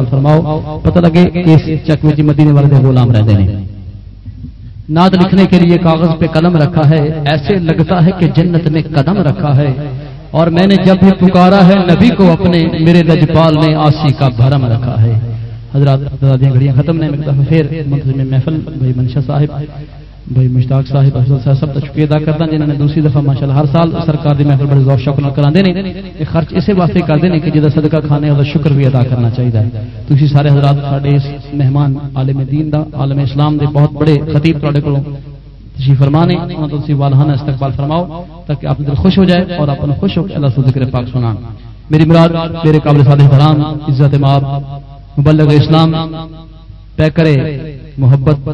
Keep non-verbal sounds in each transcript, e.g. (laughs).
استقبال فرماؤ، پتہ لگے اس چک میں مدینے والے غلام رہتے ہیں۔ نعت لکھنے کے لیے کاغذ پہ قلم رکھا ہے، ایسے لگتا ہے کہ جنت میں قدم رکھا ہے۔ اور میں نے جب بھی پکارا ہے، نبی کو اپنے میرے لجپال نے آسی کا بھرم رکھا ہے۔ حضرات گھڑیاں ختم نے پھر محفل، بھائی منشا صاحب بھائی مشتاق صاحب افضل صاحب سب شکریہ ادا کرتا جنہوں نے دوسری دفعہ ماشاء اللہ ہر سال سرکار دی محفل بڑے ذوق شوق نال کراندے نے، یہ خرچ اسے واسطے کرتے ہیں کہ جدا صدقہ کھانے اور شکر بھی ادا کرنا چاہیے تھی سارے حضرات سارے اس مہمان عالم دین دا، عالم اسلام دے بہت بڑے خطیب تے کو تشریف فرمانے انہوں تو والہانہ استقبال فرماؤ تاکہ آپ دل خوش ہو جائے اور اپنا خوش ہو کے اللہ سے ذکر پاک سنان۔ میری مراد، میرے قابل صالح حرام عزت ماب مبلغ اسلام پے کرے محبت،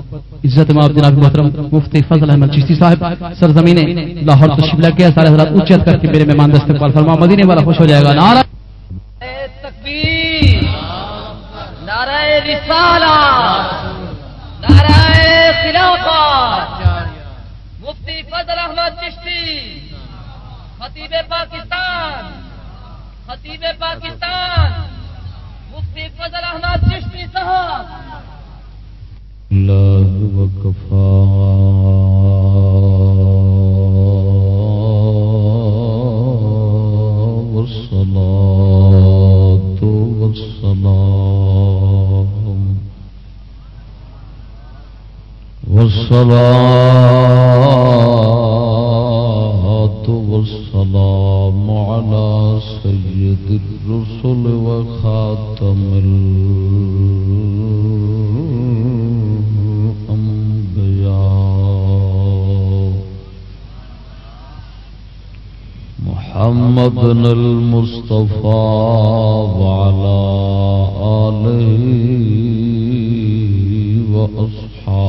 عزت ماب جناب محترم مفتی فضل احمد چشتی صاحب سرزمین لاہور تشریف لے کے سارے حضرات اچت کر کے میرے مہمان استقبال فرما، مدینے والا خوش ہو جائے گا۔ نعرہ تکبیر، نعرہ رسالہ، نعرہ خلافت۔ مفتی فضل احمد چشتی، خطیب پاکستان خطیب پاکستان۔ مفتی فضل احمد چشتی صاحب الله وكفى. والصلاة والسلام. والصلاة والسلام على سيد الرسل وخاتم محمد المصطفى وعلى آله وأصحابه.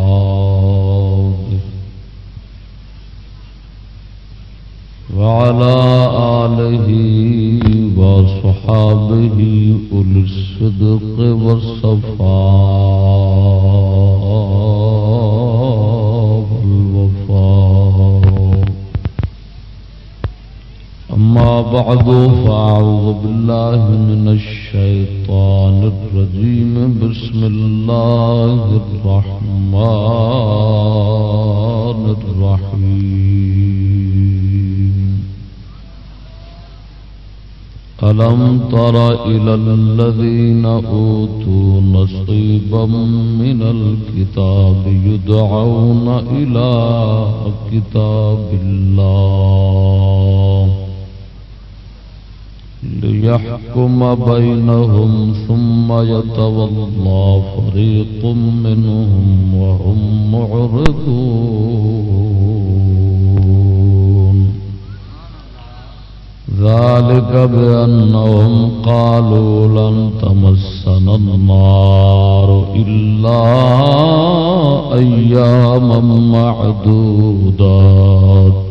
وعلى آله وصحابه أولي الصدق والصفاء. أما بعد، فأعوذ بالله من الشيطان الرجيم. بسم الله الرحمن الرحيم. ألم تر إلى الذين أوتوا نصيبا من الكتاب يدعون إلى كتاب الله؟ ليحكم بينهم ثم يتولى فريق منهم وهم معرضون. ذلك بأنهم قالوا لن تمسنا النار إلا أياما معدودات.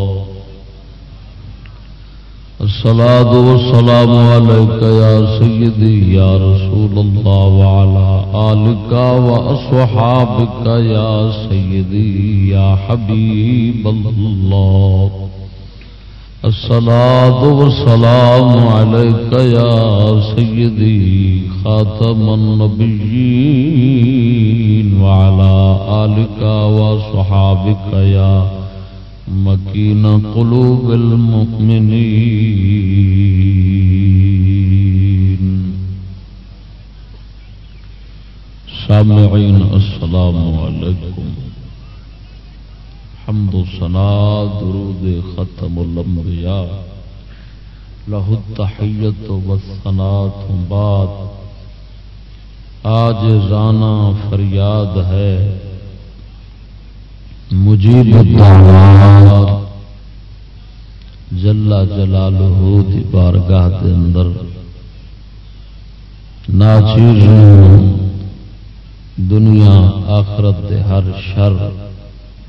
الصلاة والسلام عليك يا سيدي يا رسول الله وعلى آلك وأصحابك يا سيدي يا حبيب الله. الصلاة والسلام عليك يا سيدي خاتم النبيين وعلى آلك وصحابك يا مکین قلوب المؤمنين سامعين السلام عليكم حمد و ثنا، درود ختم الانبیاء۔ له التحیت و ثنات بعد۔ آج زانا فریاد ہے۔ مجیب الدعوات. جلا جلالہ دی بارگاہ دے اندر ناچیز دنیا آخرت دے ہر شر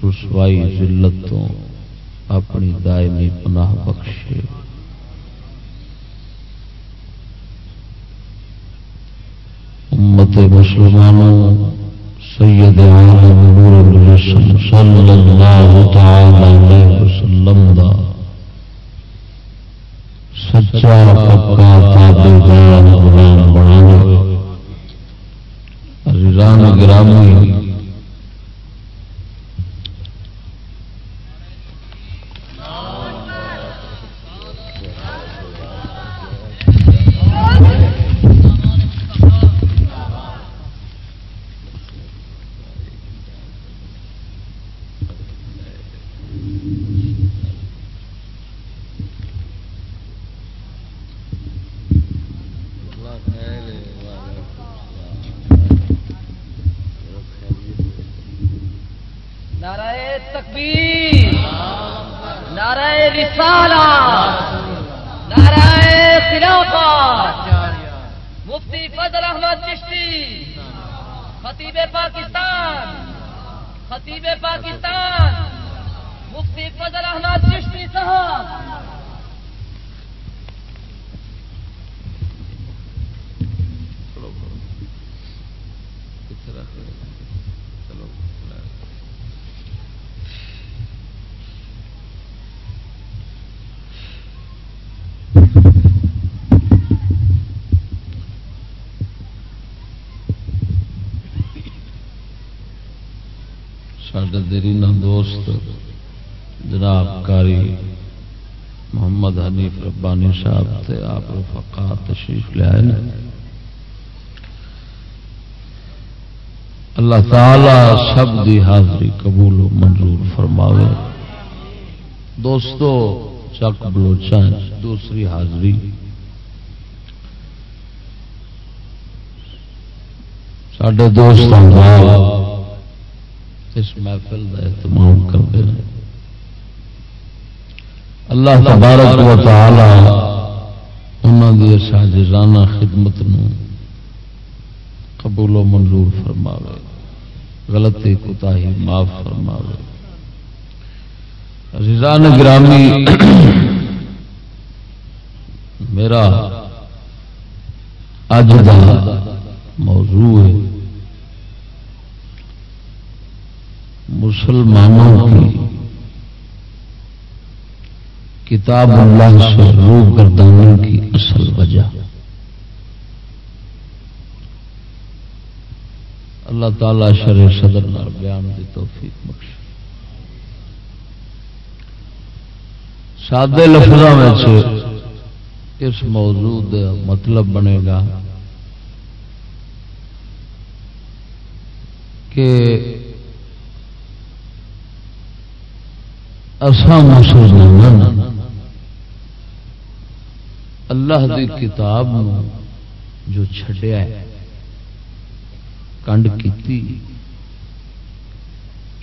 رسوائی ذلت تو اپنی دائمی پناہ بخشے۔ امت مسلمانوں سید عالم نور الجسم صلی اللہ تعالی علیہ وسلم دا سچا پکا تابعدار غلام بنا رضان گرامی سڈے دوست، جناب کاری محمد حنیف ربانی صاحب تے آپ فقا تشریف لے آئے اللہ تعالی سب دی حاضری قبول و منظور فرماوے۔ دوستو، چک بلوچا دوسری حاضری۔ سڈے دوست اس محفل کا اہتمام کرتے ہیں اللہ تبارک و تعالی انہوں کی شاہجانہ خدمت نو قبول و منظور فرماوے، غلطی کوتا ہی معاف فرماوے۔ عزیزان گرامی، میرا اج کا موضوع ہے۔ مسلمانوں کی کتاب اللہ سے روح گردانے کی اصل وجہ۔ اللہ تعالی شر صدر نال بیان کی توفیق بخش۔ سادے لفظوں میں اس موضوع مطلب بنے گا کہ مسلمان اللہ دی کتاب جو چھڈیا ہے، کنڈ کی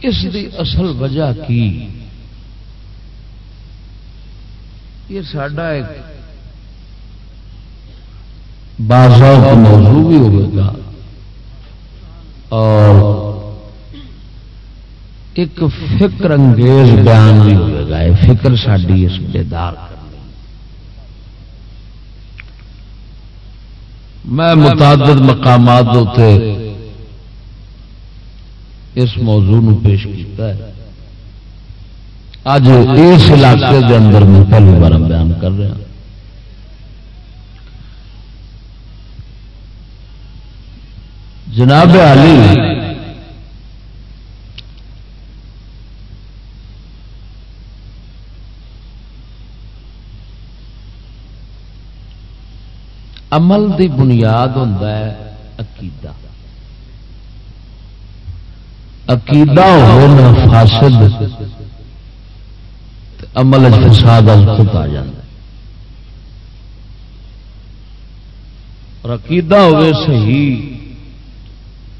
اس دی اصل وجہ کی؟ یہ سڈا ایک بازار موضوع بھی ہوگا اور ایک فکر انگیز بیان بھی ہوئے گا، یہ فکر ساری اس بیدار میں متعدد مقامات ہوتے اس موضوع نو پیش کیتا ہے۔ اج اس علاقے کے اندر میں پہلی بار بیان کر رہا جناب علی عمل دی بنیاد ہوتا ہے عقیدہ۔ عقیدہ ہو نہ فاسد عمل فساد خود آ جائے اور عقیدہ ہوئے صحیح،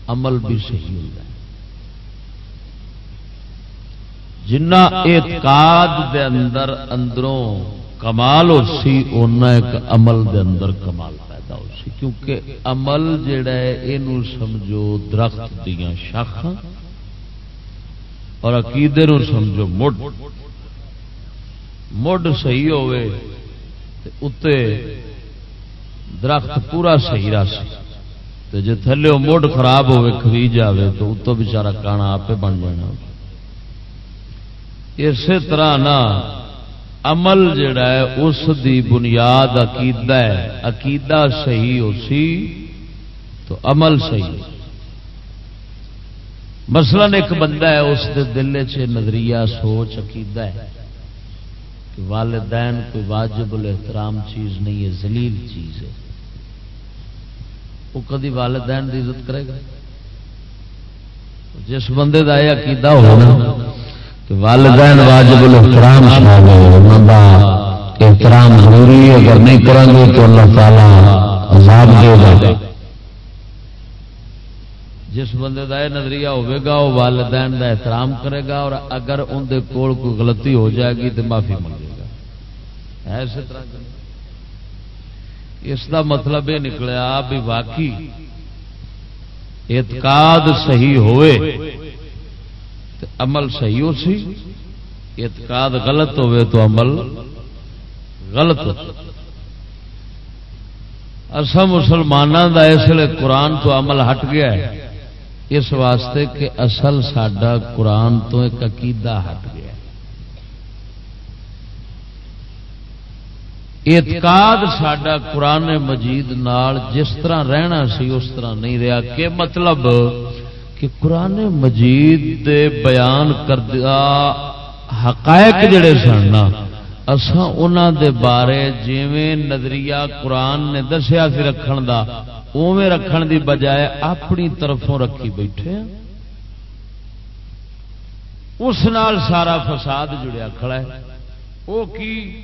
عمل بھی صحیح ہو جائے جنا اعتقاد دے اندر اندروں کمال ہو سی اونا ایک عمل دے اندر کمال پیدا ہو سی۔ کیونکہ عمل جڑا ہے یہ سمجھو درخت دیا شاخا اور عقیدے نو سمجھو مڈ۔ مڈ صحیح ہوئے اتے درخت پورا صحیح رہا جی تھلے مڈ خراب ہوئے کھوی جاوے تو اتو بچارا کانا آپ بن جانا۔ اسی طرح نا عمل جڑا ہے، اس دی بنیاد عقیدہ ہے۔ عقیدہ صحیح ہو سی تو عمل صحیح مثلا ایک بندہ ہے، اس دے دل چ نظریہ، سوچ، عقیدہ ہے کہ والدین کوئی واجب الاحترام چیز نہیں ہے زلیل چیز ہے۔ وہ کدی والدین کی عزت کرے گا؟ جس بندے کا یہ عقیدہ ہونا۔ والدین واجب الاحترام شامل ہے بندہ احترام ضروری اگر نہیں کریں گے تو اللہ تعالی عذاب دے گا۔ جس بندے کا یہ نظریہ ہوگا وہ والدین کا احترام کرے گا اور اگر اندر کول کوئی غلطی ہو جائے گی تو معافی منگے گا۔ ایسے طرح اس کا مطلب یہ نکلیا بھی واقعی اعتقاد صحیح ہوئے۔ عمل صحیح ہو سی، اعتقاد غلط ہوئے تو عمل غلط ہو اصا مسلمانوں کا اس لیے قرآن تو عمل ہٹ گیا ہے۔ اس واسطے کہ اصل سڈا قرآن تو ایک عقیدہ ہٹ گیا اعتقاد سڈا قرآن مجید نال جس طرح رہنا سی، اس طرح نہیں رہا۔ کہ مطلب کہ قرآن مجید دے بیان کردہ حقائق جڑے سن اسان دے بارے جیویں نظریہ قرآن نے دسیا سی رکھن دا اوے رکھن دی بجائے اپنی طرفوں رکھی بیٹھے ہیں۔ اس نال سارا فساد جڑیا کھڑا ہے۔ وہ کی؟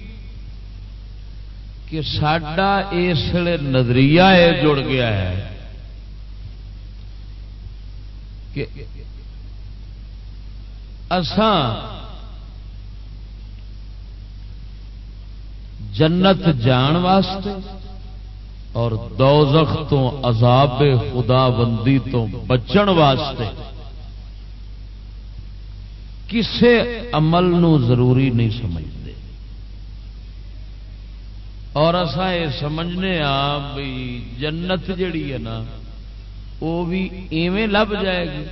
کہ سڈا اس نظریہ یہ جڑ گیا ہے کہ جنت جان واسطے اور دوزخ تو عذاب خدا بندی تو بچن واسطے کسے عمل نو ضروری نہیں سمجھتے۔ اور اصا یہ سمجھنے آ بھی جنت جڑی ہے نا وہ بھی ایویں لب جائے گی۔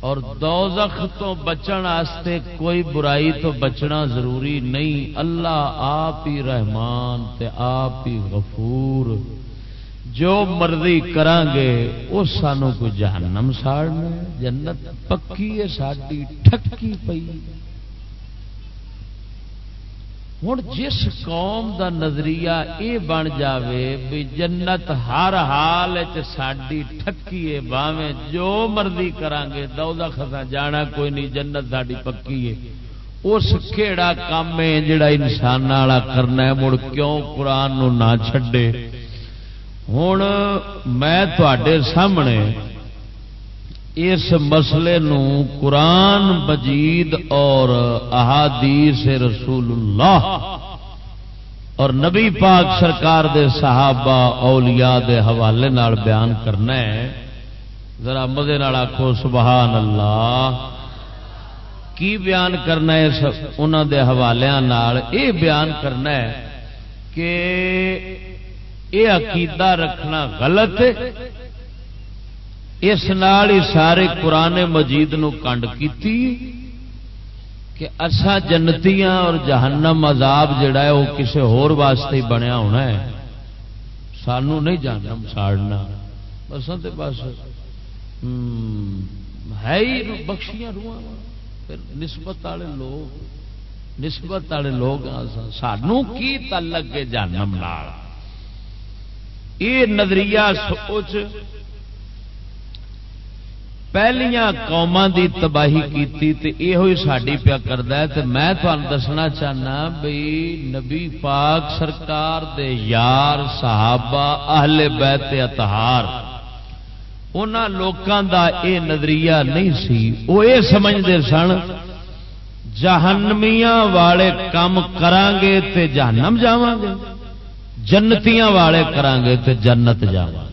اور دوزخ تو بچن آستے کوئی برائی تو بچنا ضروری نہیں۔ اللہ آپ ہی رحمان تے آپ ہی غفور۔ جو مرضی گے وہ سانو کوئی جہنم ساڑنا جنت پکی ہے ساری ٹھکی پئی ہوں جس قوم دا نظریہ یہ بن جاوے بھی جنت ہر حال ساری ٹھکی ہے باویں جو مرضی کرانگے دو خزاں جانا، کوئی نہیں، جنت ساری پکی ہے اس کہڑا کام ہے جڑا انسان والا کرنا ہے، مڑ کیوں قرآن نہ چھڈے؟ ہوں میں تے سامنے اس مسئلے نو قرآن مجید اور احادیث رسول اللہ اور نبی پاک سرکار دے صحابہ اولیاء دے حوالے نال بیان کرنا ہے۔ ذرا مزے آخو سبحان اللہ کی بیان کرنا ہے انہوں دے حوالے نال؟ اے بیان کرنا ہے کہ یہ عقیدہ رکھنا غلط ہے۔ اس نال ہی سارے قرآن مجید نو کنڈ کی کہ اسا جنتیاں اور جہنم عذاب جڑا ہے وہ کسی ہور واسطے ہی بنیا ہونا ہے۔ سانو نہیں جانا ساڑنا بس ہاں بس۔ ہے ہی بخشیاں روح نسبت والے لوگ، نسبت والے لوگ ہاں سانو کی تعلق ہے جانم یہ نظریہ سوچ پہلیاں قوما دی تباہی کیتی تے یہ ساری پیا کرتا ہے تے میں تمہیں دسنا چاہنا بھئی نبی پاک سرکار دے یار صحابہ اہل بیت اتہار ان لوگوں دا اے نظریہ نہیں سی وہ یہ سمجھتے سن، جہنمیاں والے کام کرانگے تے جہنم جاواں گے جنتیاں والے کرانگے تے جنت جاواں گے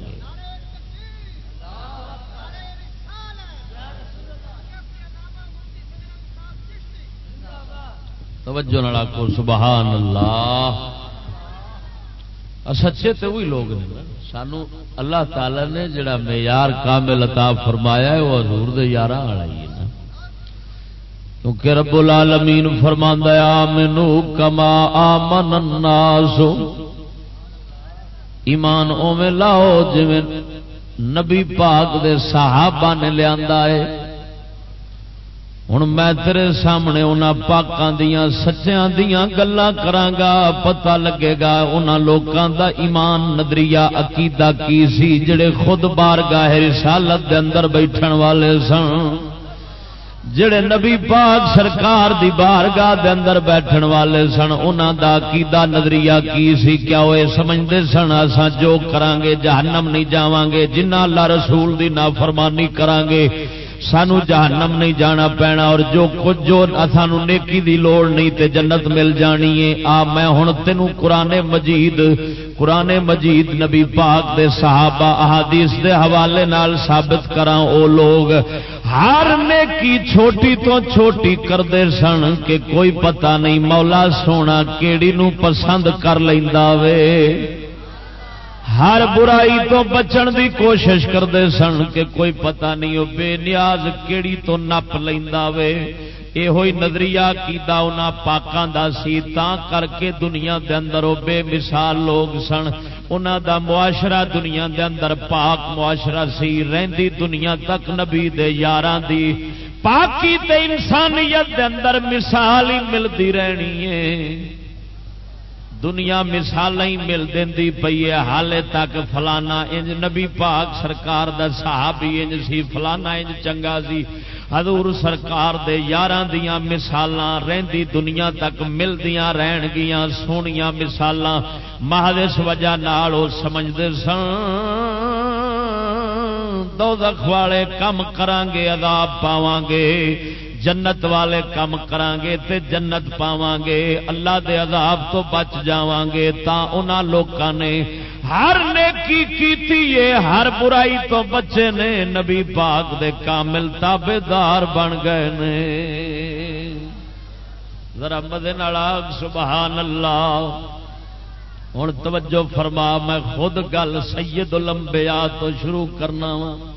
توجہ نال آکو سبحان اللہ سچے تو وہی لوگ نے سانو اللہ تعالی نے جڑا معیار کامل عطا فرمایا ہے، وہ حضور دے یاراں والا ہی ہے نا۔ کیونکہ رب العالمین فرماندا ہے، آمنو کما آمن الناس۔ ایمان اوویں لاؤ، جویں نبی پاک دے صحابہ نے لیا ہے۔ ہوں میں تیرے سامنے ان پاکوں دیا سچیاں دیا گلا کرانگا پتہ لگے گا ان لوگوں دا ایمان نظریہ عقیدہ کی سی جڑے خود بار گاہ رسالت دے اندر بیٹھن والے سن جڑے نبی پاک سرکار دی بارگاہ دے اندر بیٹھن والے سن انہاں دا عقیدہ نظریہ کی سی کیا وہ سمجھتے سن اساں جو کرانگے جہنم نہیں جاواں گے جنہ اللہ رسول دی نافرمانی کرانگے سانو جہنم نہیں جانا پینا اور جو کچھ جو سانو نیکی دی لوڑ نہیں تے جنت مل جانی ہے۔ آ میں ہوں تینوں قرآن مجید قرآن مجید نبی پاک دے صحابہ احادیث دے حوالے نال ثابت کراں او لوگ ہر نیکی چھوٹی تو چھوٹی کرتے سن کہ کوئی پتہ نہیں مولا سونا کیڑی نو پسند کر لیندا وے۔ ہر برائی تو بچن دی کوشش کرتے سن کہ کوئی پتہ نہیں وہ بے نیاز کیڑی تو نپ لینا وے۔ یہ نظریہ کیدا انہاں پاکاں دا سی۔ تا کر کے دنیا دے اندر وہ بے مثال لوگ سن۔ انہاں دا معاشرہ دنیا دے اندر پاک معاشرہ سی۔ رہندی دنیا تک نبی دے یاراں دی۔ پاکی تے انسانیت دے اندر مثال ہی ملتی رہنی ہے۔ دنیا مثال ہی مل دینی پی ہے، حالے تک فلانا انج نبی پاک سرکار دا صحابی انج سی، فلانا انج چنگا سی۔ حضور سرکار دے یاراں دیاں مثالاں رہندی دنیا تک ملدیاں رہن گیاں سونیاں مثالاں۔ محض اس وجہ نال او سمجھدے سن، دوزخ والے کم کران گے عذاب پاواں گے جنت والے کام کران گے تے جنت پاواں گے اللہ دے عذاب تو بچ جاواں گے تا انہاں لوکاں نے ہر نیکی کیتی ہے، ہر برائی تو بچے نے نبی پاک دے کامل تابدار بن گئے نے۔ ذرا مدے نالاگ سبحان اللہ ہوں توجہ فرما، میں خود گل سید الانبیاء تو شروع کرنا وا۔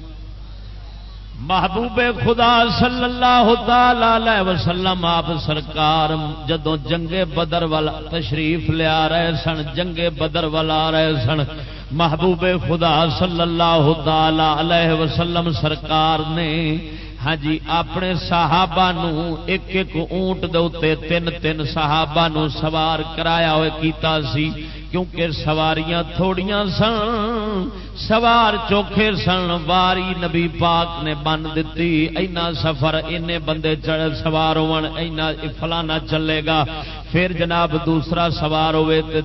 محبوب خدا صلی اللہ تعالی وسلم، آپ سرکار جدو جنگے بدر والا تشریف لیا رہے سن جنگے بدر والا رہے سن، محبوب خدا صلی اللہ تعالی وسلم سرکار نے ہاں جی اپنے صحابہ نو ایک ایک اونٹ دے تین تین صحابہ نو سوار کرایا ہوئے کیتا سی۔ کیونکہ سواریاں تھوڑیاں سن، سوار چوکھے سن، واری نبی پاک نے بن دیتی، اینا سفر، اینے بندے چڑھ سوار اینا فلانا چلے گا، پھر جناب دوسرا سوار ہوئے تے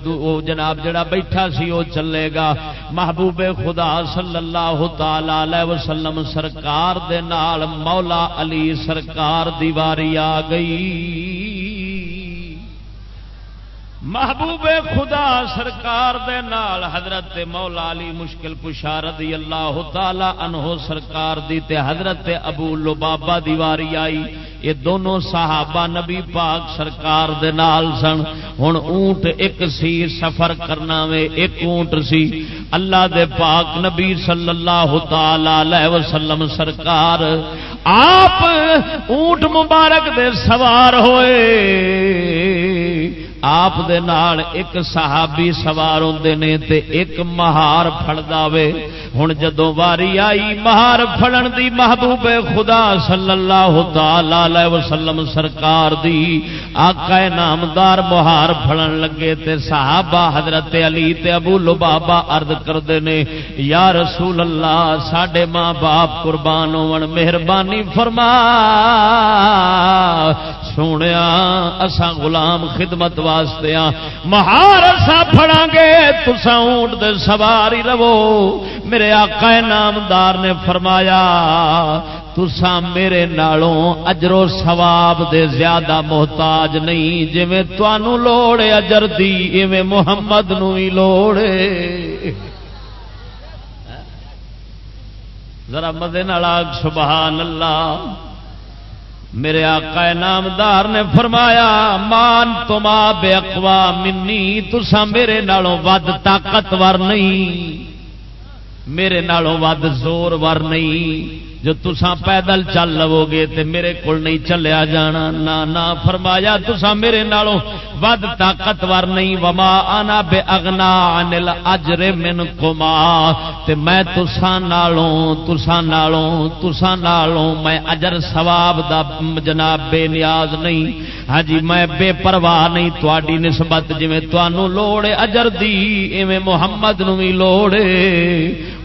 جناب جڑا بیٹھا سی وہ چلے گا۔ محبوب خدا صلی اللہ تعالی وسلم سرکار دے نال، مولا علی سرکار دیواری آ گئی۔ محبوب خدا سرکار دے نال حضرت مولا علی مشکل کشا رضی اللہ تعالی عنہ سرکار دی تے حضرت ابو لبابا دیواری آئی۔ یہ دونوں صحابہ نبی پاک سرکار دے نال سن۔ ہن اونٹ ایک سی سفر کرنا وے، ایک اونٹ سی۔ اللہ دے پاک نبی صلی اللہ تعالی وسلم سرکار، آپ اونٹ مبارک دے سوار ہوئے۔ آپ دے نال ایک صحابی سوار ہوندے نے تے ایک مہار پھڑدا وے۔ ہن جدوں واری آئی مہار پھڑن دی محبوب خدا صلی اللہ تعالی علیہ وسلم سرکار دی آقا نامدار مہار پھڑن لگے تے صحابہ حضرت علی تے ابو لبابا عرض کردے نے، یا رسول اللہ، ساڈے ماں باپ قربان ہون، مہربانی فرما۔ سونے اسا غلام خدمت واسطے ہاں مہار اسا پھڑا گے تسا اونٹ دے سواری رہو میرے آقا نامدار نے فرمایا تسا میرے نالوں اجرو ثواب دے زیادہ محتاج نہیں جی تنوع لوڑ اجر دی ایویں محمد نو ہی لوڑ ذرا مدے نالاگ سبحان اللہ میرے آقا نامدار نے فرمایا، مان تما بے اقوا، منی تسا میرے نالوں ود طاقتور نہیں، میرے نالوں ود زور ور نہیں۔ جو تسا پیدل چل لو گے تے میرے کول نہیں چلیا جانا نہ نہ فرمایا تسا میرے نالوں ود طاقتور نہیں، وما آنا بے اگنا انل اجر من کما تے میں تسا نالوں تسا نالوں تسا نالوں میں اجر ثواب دا جناب بے نیاز نہیں۔ ہاں جی میں بے پرواہ نہیں، تواڈی نسبت جویں تانوں لوڑ اجر دی ایویں محمد نو وی لوڑ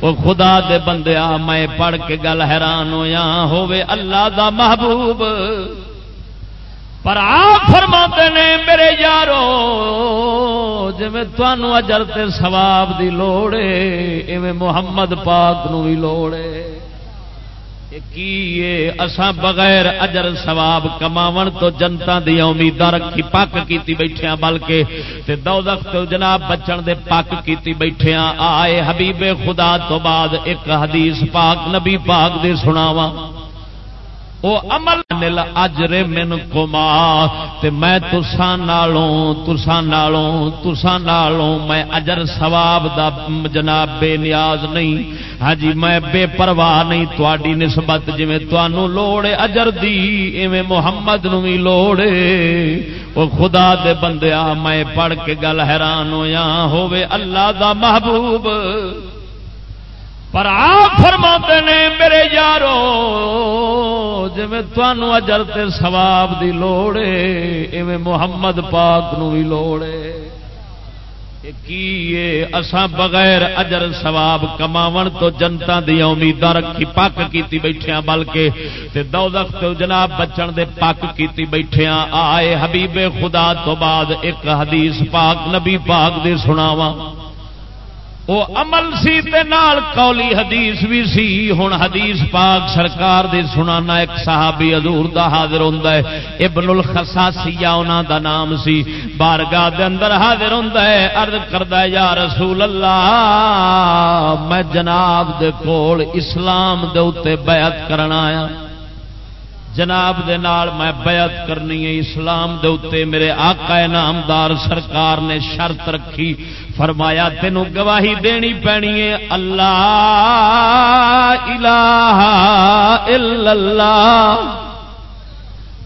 وہ خدا دے بندیا میں پڑھ کے گل حیران حیران ہویا ہوے اللہ دا محبوب۔ پر آپ فرما نے میرے یارو جی اجر تے ثواب دی لوڑے، ایویں محمد پاک نو بھی لوڑے۔ کی اساں بغیر اجر ثواب کماون تو جنتا دیا امیداں رکھی پک کیتی بیٹھے بلکہ تے دوزخ تو جناب بچن دے پک کیتی بیٹھے آئے حبیب خدا تو بعد ایک حدیث پاک نبی پاک دے سناواں۔ او عمل نل اجر من کما تے میں تساں نالوں تساں نالوں تساں نالوں میں اجر ثواب دا جناب بے نیاز نہیں۔ ہاں جی میں بے پرواہ نہیں تواڈی نسبت، جویں تانوں لوڑ اجر دی، ایویں محمد نو وی لوڑ او خدا دے بندیا میں پڑھ کے گل حیران ہویا ہوے اللہ دا محبوب۔ پر آپ فرما نے، میرے یارو جی تنوع اجر تے ثواب دی لوڑے ایویں محمد پاک نو بھی لوڑے کی اساں بغیر اجر ثواب کماون تو جنتا دیا امیداں رکھی، پک کیتی بیٹھے بلکہ تے دوزخ تو جناب بچن دے پک کیتی بیٹھے آئے حبیب خدا تو بعد ایک حدیث پاک، نبی پاک دے سناواں۔ وہ عمل سی تے نال قولی حدیث بھی سی۔ ہوں حدیث پاک سرکار دی سنانا ایک صحابی حضور دا حاضر ہوندا ہے۔ ابن الخصاصیہ انہاں دا نام سی۔ بارگاہ دے اندر حاضر ہوندا ہے۔ عرض کردا ہے، یا رسول اللہ، میں جناب دے کول اسلام دے اوتے بیعت کرنا آیا۔ جناب دے نال میں بیعت کرنی ہے۔ اسلام دے اتے میرے آقا نامدار سرکار نے شرط رکھی۔ فرمایا تینوں گواہی دینی پینی ہے۔ اللہ الہ الا اللہ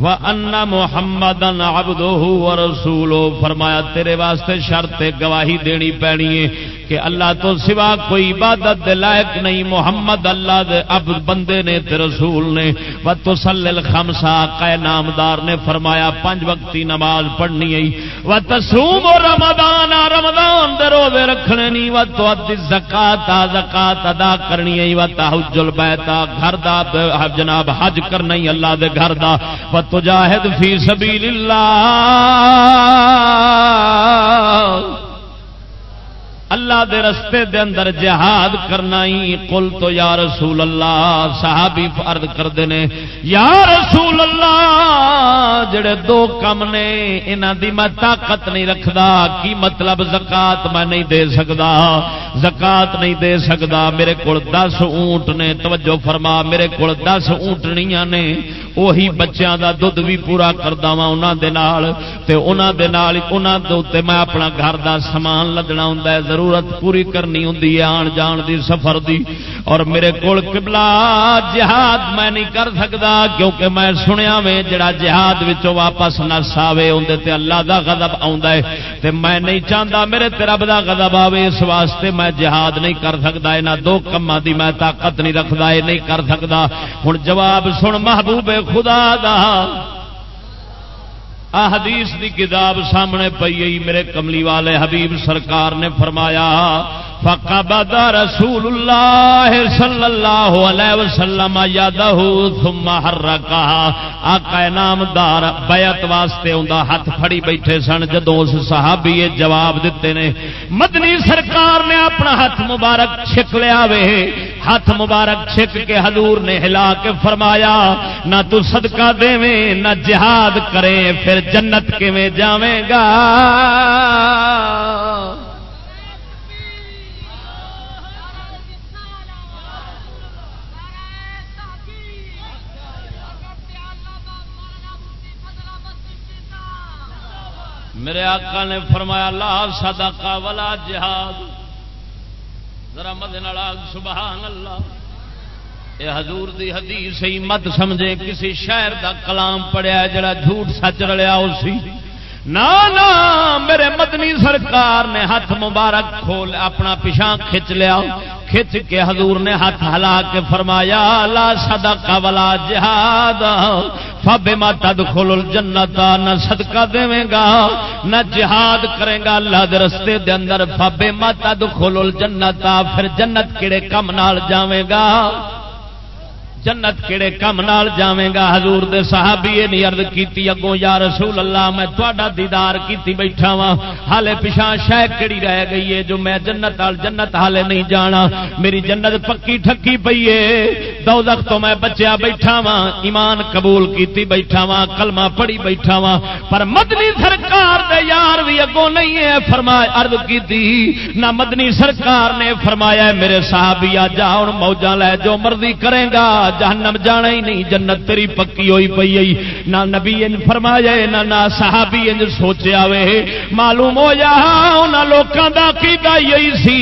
وَأَنَّ مُحَمَّدًا عَبْدُهُ وَرَسُولُهُ فرمایا تیرے واسطے شرط گواہی دینی پینی ہے۔ کہ اللہ تو سوا کوئی عبادت دے لائق نہیں، محمد اللہ دے اب بندے نے تے رسول نے۔ وَتُصَلِّ الْخَمْسَ قَيْ نامدار نے فرمایا، پنج وقتی نماز پڑھنی ہے۔ وَتَصُومُ رَمَضَانَ، رمضان دے روزے رکھنے نہیں وَتُؤَدِّ الزَّكَاةَ زکات ادا کرنی ہے۔ وَتَحُجُّ الْبَيْتَ، گھر دا جناب حج کرنا ہی اللہ دے گھر دا۔ تجاہد فی سبیل اللہ اللہ دے رستے دے اندر جہاد کرنا ہی قل تو یا رسول اللہ، صحابی فرد کرتے ہیں یا رسول اللہ، جڑے دو کم نے، انہاں دی میں طاقت نہیں رکھدا، کی مطلب زکات میں نہیں دے سکدا؟ زکات نہیں دے سکدا، میرے کول دس اونٹ نے، توجہ فرما، میرے کول دس اونٹنیاں نے وہی بچیاں دا دودھ بھی پورا کردا وا انہاں دے نال، تے انہاں دے نال، انہاں دے اوتے میں اپنا گھر دا سامان لدنا ہوندا ہے ضرورت پوری کرنی ہوں آن جان دی، سفر دی۔ اور میرے کول قبلہ جہاد میں نہیں کر سکتا کیونکہ میں سنیا وے، جڑا جہاد وچوں واپس نس آوے اندر تے اللہ دا غضب آوندا ہے۔ تے میں نہیں چاہتا میرے تے رب دا غضب آوے، اس واسطے میں جہاد نہیں کر سکتا یہاں دو کماں دی میں طاقت نہیں رکھدا، یہ نہیں کر سکتا ہن جواب سن، محبوب خدا دا۔ آ حدیث دی کتاب سامنے پئی میرے کملی والے حبیب سرکار نے فرمایا، فقبض رسول اللہ صلی اللہ علیہ وسلم یادہ ثم حرکها آقا نامدار بیعت واسطے اوندا ہاتھ پھڑی بیٹھے سن، جدوں اس صحابی یہ جواب دیتے نے، مدنی سرکار نے اپنا ہاتھ مبارک چھک لیا وے۔ ہاتھ مبارک چھک کے حضور نے ہلا کے فرمایا، نہ تو صدقہ دیویں نہ جہاد کریں، پھر جنت کیویں جاویں گا؟ میرے آقا نے فرمایا، لا صدقہ ولا جہاد۔ ذرا مد سبحان اللہ۔ اے حضور دی حدیث ہی مت سمجھے، کسی شہر دا کلام پڑیا جڑا جھوٹ سچ رلیا اسی نا میرے مدنی سرکار نے ہاتھ مبارک کھول اپنا پیچھا کھچ لیا، کھچ کے حضور نے ہاتھ ہلا کے فرمایا، لا صدقہ ولا جہاد فبے ماتا الجنت، نہ صدقہ دے گا، نہ جہاد کرے گا اللہ دے رستے دے اندر فبے ماتا دخول الجنت، پھر جنت کیڑے کم نال جاویں گا۔ جنت کہڑے کم نال جاویں گا؟ حضور دے صحابی نے عرض کیتی، اگوں یا رسول اللہ میں تہاڈا دیدار کیتی بیٹھا وا حالے پیچھا شے کیڑی رہ گئی ہے جو میں جنت وال جنت حالے نہیں جانا۔ میری جنت پکی ٹھکی پئی ہے۔ دوزخ تو میں بچیا بیٹھا وا ایمان قبول کیتی بیٹھا وا کلمہ پڑھی بیٹھا وا پر مدنی سرکار دے یار بھی اگوں نہیں ہے۔ فرمایا، عرض کیتی، نہ مدنی سرکار نے فرمایا، میرے صحابی آ جا، ہن موجاں لے جو مرضی کرے گا۔ جہنم جانا ہی نہیں، جنت تیری پکی ہوئی پئی آئی نہ نبی ان فرمایا نہ نہ صحابی ان سوچیا وے معلوم ہو جا، انہاں لوکاں دا عقیدہ یہی سی۔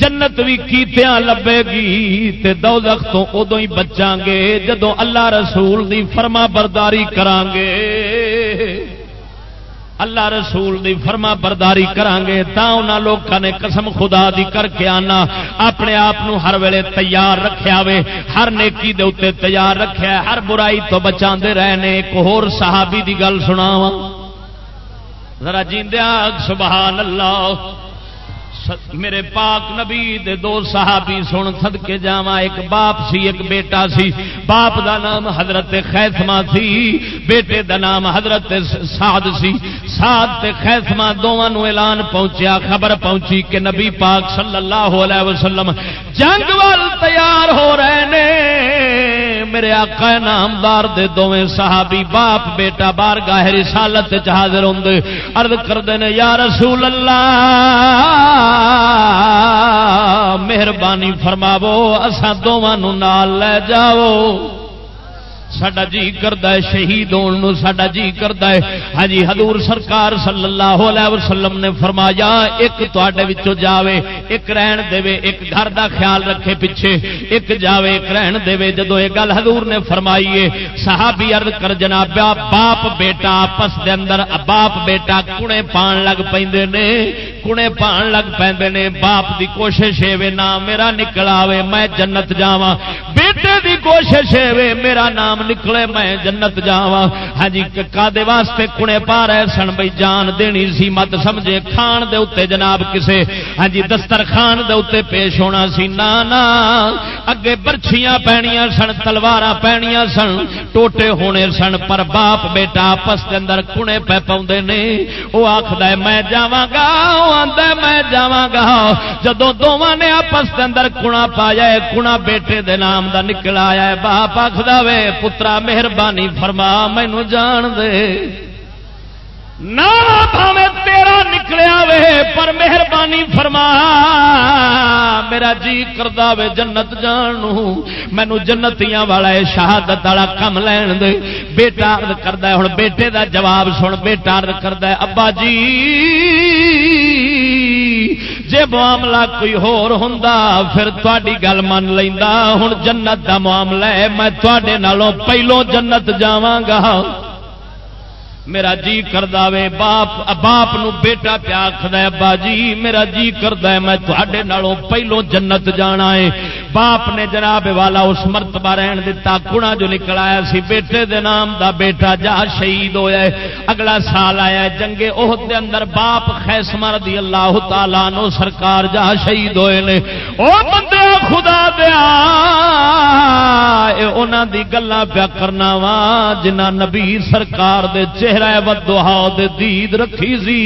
جنت بھی کیتیاں لبے گی، تے دوزخ تو ادو ہی بچاں گے۔ جدوں اللہ رسول دی فرما برداری کران گے اللہ رسول دی فرما برداری کران گے تا انہاں لوکاں نے قسم خدا دی کر کے آنا، اپنے آپ ہر ویلے تیار رکھیا وے، ہر نیکی دے اتنے تیار رکھیا ہر برائی تو بچا رہنے، ایک ہور صحابی دی گل سناواں۔ ذرا جیندیا سبحان اللہ۔ میرے پاک نبی دے دو صحابی سن سد کے جا ایک باپ سی، ایک بیٹا سی۔ باپ دا نام حضرت خیسما سی، بیٹے دا نام حضرت سعد سی۔ سعد تے خیسما دونوں اعلان پہنچیا، خبر پہنچی کہ نبی پاک صلی اللہ علیہ وسلم جنگ وال تیار ہو رہے نے۔ میرے آقا نامدار دے دوویں صحابی، باپ، بیٹا بار گاہ رسالت حاضر ہوں عرض کرتے ہیں یا رسول اللہ مہربانی فرماو اسان دونوں نال لے جاؤ۔ سڈا جی کرتا ہے شہید ہونے سڈا جی کرتا ہے ہاں جی حضور سرکار صلی اللہ علیہ وسلم نے فرمایا ایک تے جاوے ایک رہن دے ایک گھر دا خیال رکھے پیچھے ایک جاوے ایک رہن دے جدو یہ گل حضور نے فرمائی ہے صحابی عرض کر جناب باپ بیٹا آپس دے اندر باپ بیٹا کنے پان لگ پے نے کنے پان لگ پے نے باپ دی کوشش ہے نہ میرا نکل آوے میں جنت جاواں بیٹے دی کوشش ہے میرا نام نکلے میں جنت جاوا ہاں جی کادے واسطے کنے پا رہے سن بھائی جان دینی سی، مت سمجھے۔ کھان دے اتنے جناب کسے۔ ہاں جی دسترخان دے اتنے پیش ہونا سی۔ نا نا، اگے برچیاں پینیاں سن تلوار پینیاں سن، ٹوٹے ہونے سن۔ پر باپ بیٹا آپس کے اندر کنے پہ پاؤں نے۔ وہ آخد میں جاواں گا وہ آدھا میں جاواں گا۔ جدو دونوں نے آپس کے اندر کنا پایا کنا بیٹے دے نام دا نکل آیا ہے، باپ آخد وے پترا مہربانی فرما، مینو جان دے۔ نہ تیرا نکلیا وے، پر مہربانی فرما۔ میرا جی کردا وے جنت جان مینو جنتیاں والا شہادت والا کم لین دے۔ بیٹا کردا ہوں بیٹے دا جواب سن، بیٹا کردا ابا جی۔ جے معاملہ کوئی ہور ہوندا، پھر تاری گل من لینا ہوں جنت دا معاملہ ہے، میں تے نالوں پہلو جنت جاواں گا۔ میرا جی کردا وے، باپ باپ نو بیٹا پیا آخد ابا جی میرا جی کردا ہے، میں تھوڑے نالوں پہلو جنت جانا ہے۔ باپ نے جناب والا اس مرتبہ رہن دتا کڑا جو نکل آیا سی، بیٹے دے نام دا بیٹا جا شہید ہویا ہے، اگلا سال آیا جنگے عہد دے اندر باپ خیسمہ رضی اللہ تعالیٰ نو سرکار جا شہید ہوئے نے۔ او بندے خدا دیا اے انہاں دی گلاں پیا کرنا وا جنہ نبی سرکار دے چہرہ ودوہا دے دید رکھی سی۔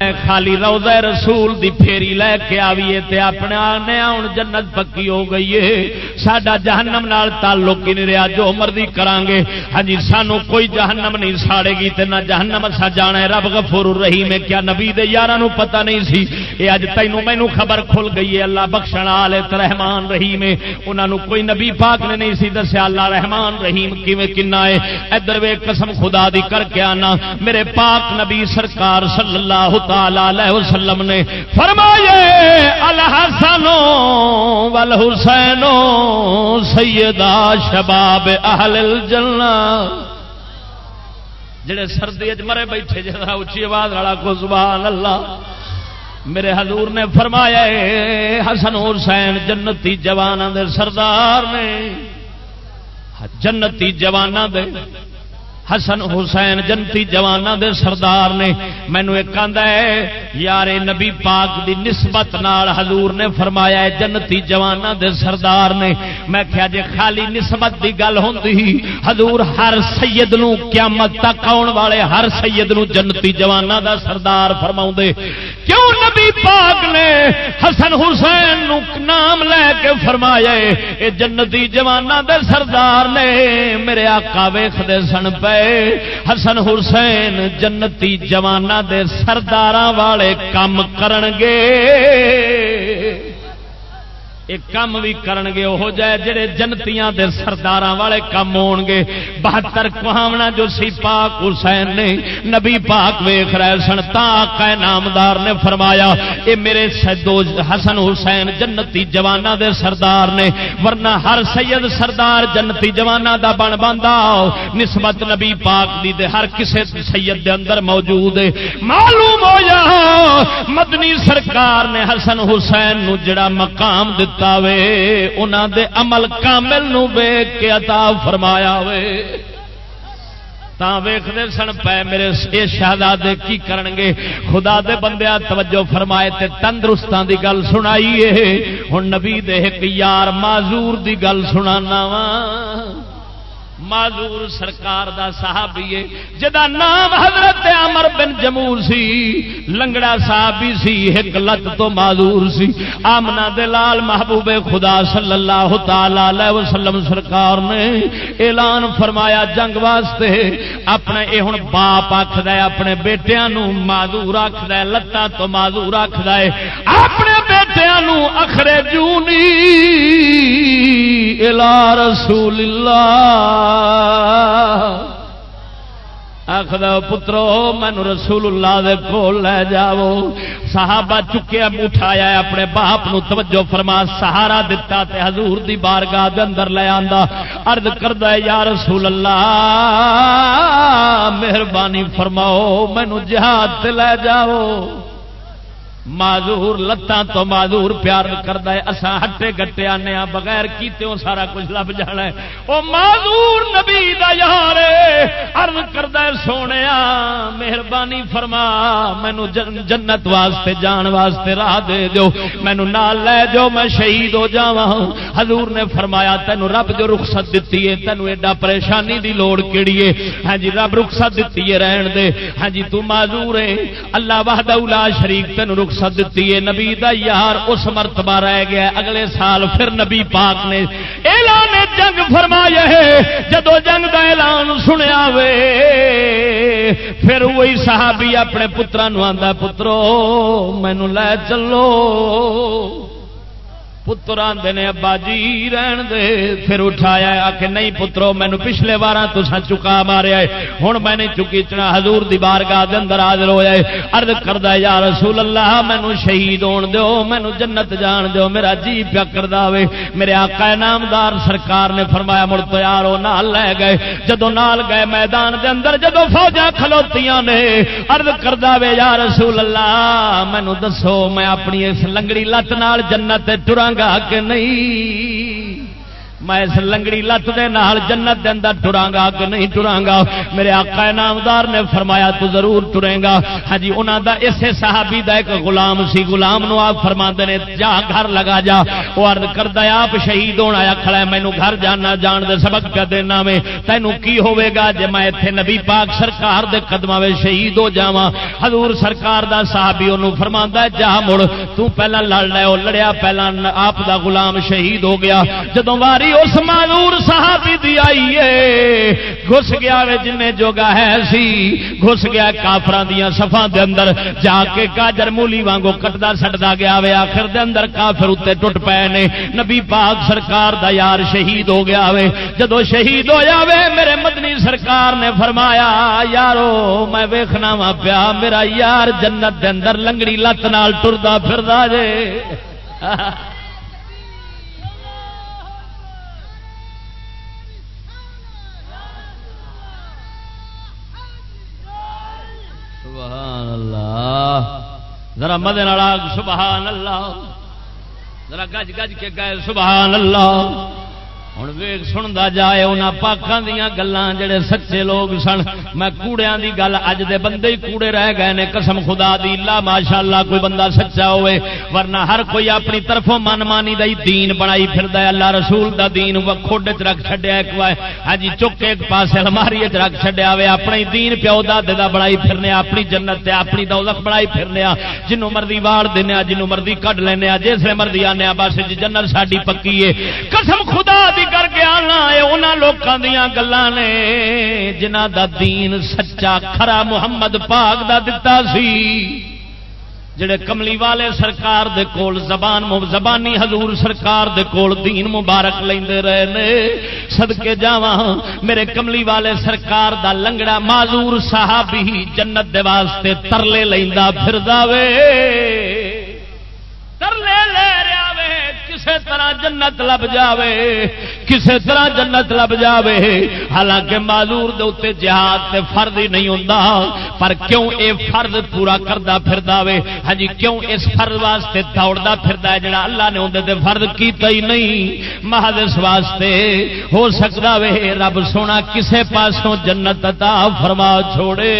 خالی روزہ رسول دی پھیری لے کے آئیے تے اپنے آنے ہوں جنت پکی ہو گئی ہے۔ سڈا جہنم نال تعلق ہی نہیں رہا، جو مرضی کران گے ہاں جی سانو کوئی جہنم نہیں ساڑے گی تے نہ جہنم اسا جانا ہے۔ رب غفور الرحیم ہے، کیا نبی دے یاراں نو پتہ نہیں سی؟ اے اج تینوں مینوں خبر کھل گئی ہے، اللہ بخشن والے رحمان رحیم ہے۔ انہاں نو کوئی نبی پاک نے نہیں سی دسیا، اللہ رحمان رحیم کیویں کنا ہے؟ ادھر وے قسم خدا دی کر کے آنا۔ میرے پاک نبی سرکار صلی اللہ تعالی علیہ وسلم نے فرمایا الحسن والحسین سیدہ شباب اہل الجنہ۔ جڑے سردی مرے بیٹھے جا اچھی آواز والا کو سبحان اللہ۔ میرے حضور نے فرمایا حسن حسین، جنتی جوانوں دے سردار نے۔ جنتی جوانوں دے حسن حسین جنتی جوانہ دے سردار نے مینو ایک آدھا ہے یار نبی پاک دی نسبت نال حضور نے فرمایا ہے، جنتی جوانہ دے سردار نے۔ میں کیا جے خالی نسبت دی گل ہوندی، حضور ہر سید نو قیامت تک آن والے ہر سید نو جنتی جوانہ دا سردار فرماؤں دے کیوں نبی پاک نے حسن حسین نو نام لے کے فرمایا ہے، اے جنتی جوانہ دے سردار نے، میرے آقا ویخ دے سن گئے حسن حسین جنتی جوانا دے سردار والے کام کرنگے۔ ایک کام بھی کرن گے وہ جائے جڑے جنتیاں دے سردار والے کام ہون گے بہتر کہاونا جو سی پاک حسین نے، نبی پاک ویخ رہے سن، تا نامدار نے فرمایا، اے میرے سدو حسن حسین جنتی جوانا دے سردار نے، ورنہ ہر سید سردار جنتی جوانا دا بن باندا نسبت نبی پاک دی دے ہر کسے سید دے اندر موجود ہے۔ معلوم ہو جا مدنی سرکار نے حسن حسین نو جڑا مقام دتا دتا وے انہوں دے عمل کامل نو ویگ کے عطا فرمایا وے۔ ویختے سن، پے میرے یہ شہزادے کی کرن گے؟ خدا دے بندیا توجہ فرمائے تے تندرستان دی گل سنائیے۔ ہوں نبی دے ایک یار معذور دی گل سنانا وا۔ معذور سرکار دا صحابی ہے، جدا نام حضرت عمر بن جمور سی، لنگڑا صحابی سی، ایک لت تو معذور سی۔ آمنا دے لال محبوب خدا صلی اللہ تعالی علیہ وسلم سرکار نے اعلان فرمایا، جنگ واسطے اپنے، اے ہن باپ آکھدا ہے، اپنے بیٹیاں نو معذور آکھدا ہے، لتاں تو معذور آکھدا ہے۔ اپنے بیٹیاں نو اخرے جونی الا رسول اللہ۔ آخر پترو مینو رسول اللہ دے کول لے جاؤ. صحابہ چکے اٹھایا، اپنے باپ نو توجہ فرما، سہارا دتا تے حضور دی بارگاہ دے اندر لے آندا۔ عرض کردا ہے، یا رسول اللہ مہربانی فرماؤ مینو جہاد تے لے جاؤ. معذور لتاں تو معذور پیار کرتا ہے اسا ہٹے گٹے آنے ہاں بغیر کیتے سارا کچھ لب جانا ہے۔ او معذور نبی دا یار عرض کردا ہے، سونے مہربانی فرما، مینو جنت واسطے، جان واسطے راہ دے دیو۔ مینو نال لے جو، میں شہید ہو جاواں۔ حضور نے فرمایا، تینو رب جو رخصت دتی ہے، تینو ایڈا پریشانی دی لوڑ کیڑی ہے۔ ہاں جی رب رخصت دتی ہے رہن دے۔ ہاں جی تو معذور ہے۔ اللہ وحدہ لا شریک، تینو رخصت سدتی ہے۔ نبی دا یار اس مرتبہ رہ گیا اگلے سال پھر نبی پاک نے اعلان جنگ فرمایا ہے۔ جدو جنگ دا اعلان سنیا وے، پھر وہی صحابی اپنے پترا آتا پترو مینو لے چلو۔ پتر آدھے نے، ابا جی رہن دے۔ پھر اٹھایا آ کے نہیں پترو، مینو پچھلے بار تسا چکا ماریا ہوں میں نے چکی چنا، حضور دی بارگاہ دے اندر حاضر ہو جائے ارد کردہ یا رسول اللہ، مینو شہید ہون دیو مینو جنت جان دیو میرا جی پیا کر دے میرے آقا نامدار سرکار نے فرمایا، مڑ تو یارو نال لے گئے۔ جدو نال گئے میدان دے اندر جدو فوجا کھلوتیاں نے۔ ارد کردہ وے یا رسول اللہ، مینو دسو، میں اپنی اس لنگڑی لت نال جنت ٹرانگ گا کہ نہیں میں اس لنگڑی لت دے نال جنت دے اندر ٹراں گا کہ نہیں ٹراں گا میرے آقا نامدار نے فرمایا، تو ضرور ٹرے گا. ہاں جی انہاں دا اسے صحابی دا ایک غلام سی، غلام نو آپ فرماندے نے، جا گھر لگا جا. او عرض کردا ہے، آپ شہید ہونا آیا کھڑا ہے، مینوں گھر جانا، جان دے سبق پہ دینا میں۔ تینوں کی ہوے گا جے میں ایتھے نبی پاک سرکار دے قدماں وچ شہید ہو جاواں؟ حضور سرکار دا صحابی اونوں فرماندا ہے، جا مڑ، تو پہلا لڑ لے او لڑیا، پہلا آپ دا غلام شہید ہو گیا۔ جدوں واری اس معذور صحابی دی آئیے گھس گیا وے جن جوگا ہے سی۔ گھس گیا کافران دیا صفان دے اندر۔ جا کے کاجر مولی وانگو کٹدا سٹدا گیا وے۔ آخر دے اندر کافر اتے ٹوٹ پے نے۔ نبی پاک سرکار دا یار شہید ہو گیا وے۔ جدو شہید ہو جاوے میرے مدنی سرکار نے فرمایا، یارو، میں ویکھنا وا پیا، میرا یار جنت دے اندر لنگڑی لت نال ٹردا پھردا جے۔ (laughs) ذرا مدے سبحان اللہ ذرا گج گج کے گئے سبحان اللہ۔ ہوں ویگ سنتا جائے انہوں پاکوں دیا گلان جڑے سچے لوگ سن میں کوڑیاں دی گل اج دے بندے ہی کوڑے رہ گئے نے قسم خدا دی اللہ ماشاء اللہ کوئی بندہ سچا ہوئے ورنہ ہر کوئی اپنی طرفوں من مانی دا دین بنائی پھر اللہ رسول دا دین کھوڈ چ رکھ چڈیا ایک وائے ہاں جی چک ایک پاس الماری چ رکھ چڈیا ہوئے اپنے دین پیو دے دا بڑائی پھرنے اپنی جنت تے اپنی دولت بڑائی پھرنے جنوں مرضی واڑ دینا جنوں مرضی کڈ لینا جسے مرضی آنے بس جنت ساری پکی ہے قسم خدا دی کر کے آنا انہوں لوگوں دیا گلان نے جنہ دا دین سچا، کھرا محمد پاک دا دتا سی، جڑے کملی والے سرکار دے کول، زبان زبانی حضور سرکار دے کول دین مبارک لیندے رہے نے، صدقے جاواں، میرے کملی والے سرکار دا لنگڑا معذور صحابی جنت دے واسطے ترلے لیندا پھردا وے۔ ترلے لے کسے طرح جنت لب جاوے، کسے طرح جنت لب جاوے۔ حالانکہ معذور دے جہاد تے فرض ہی نہیں ہوندا، پر کیوں اے فرض پورا کردا پھردا وے؟ ہاں جی کیوں اس فرض واسطے دوڑدا پھردا ہے جڑا اللہ نے اون دے فرض کیتا ہی نہیں؟ محض اس واسطے ہو سکدا وے، رب سونا کسے پاسوں جنت عطا فرما چھوڑے۔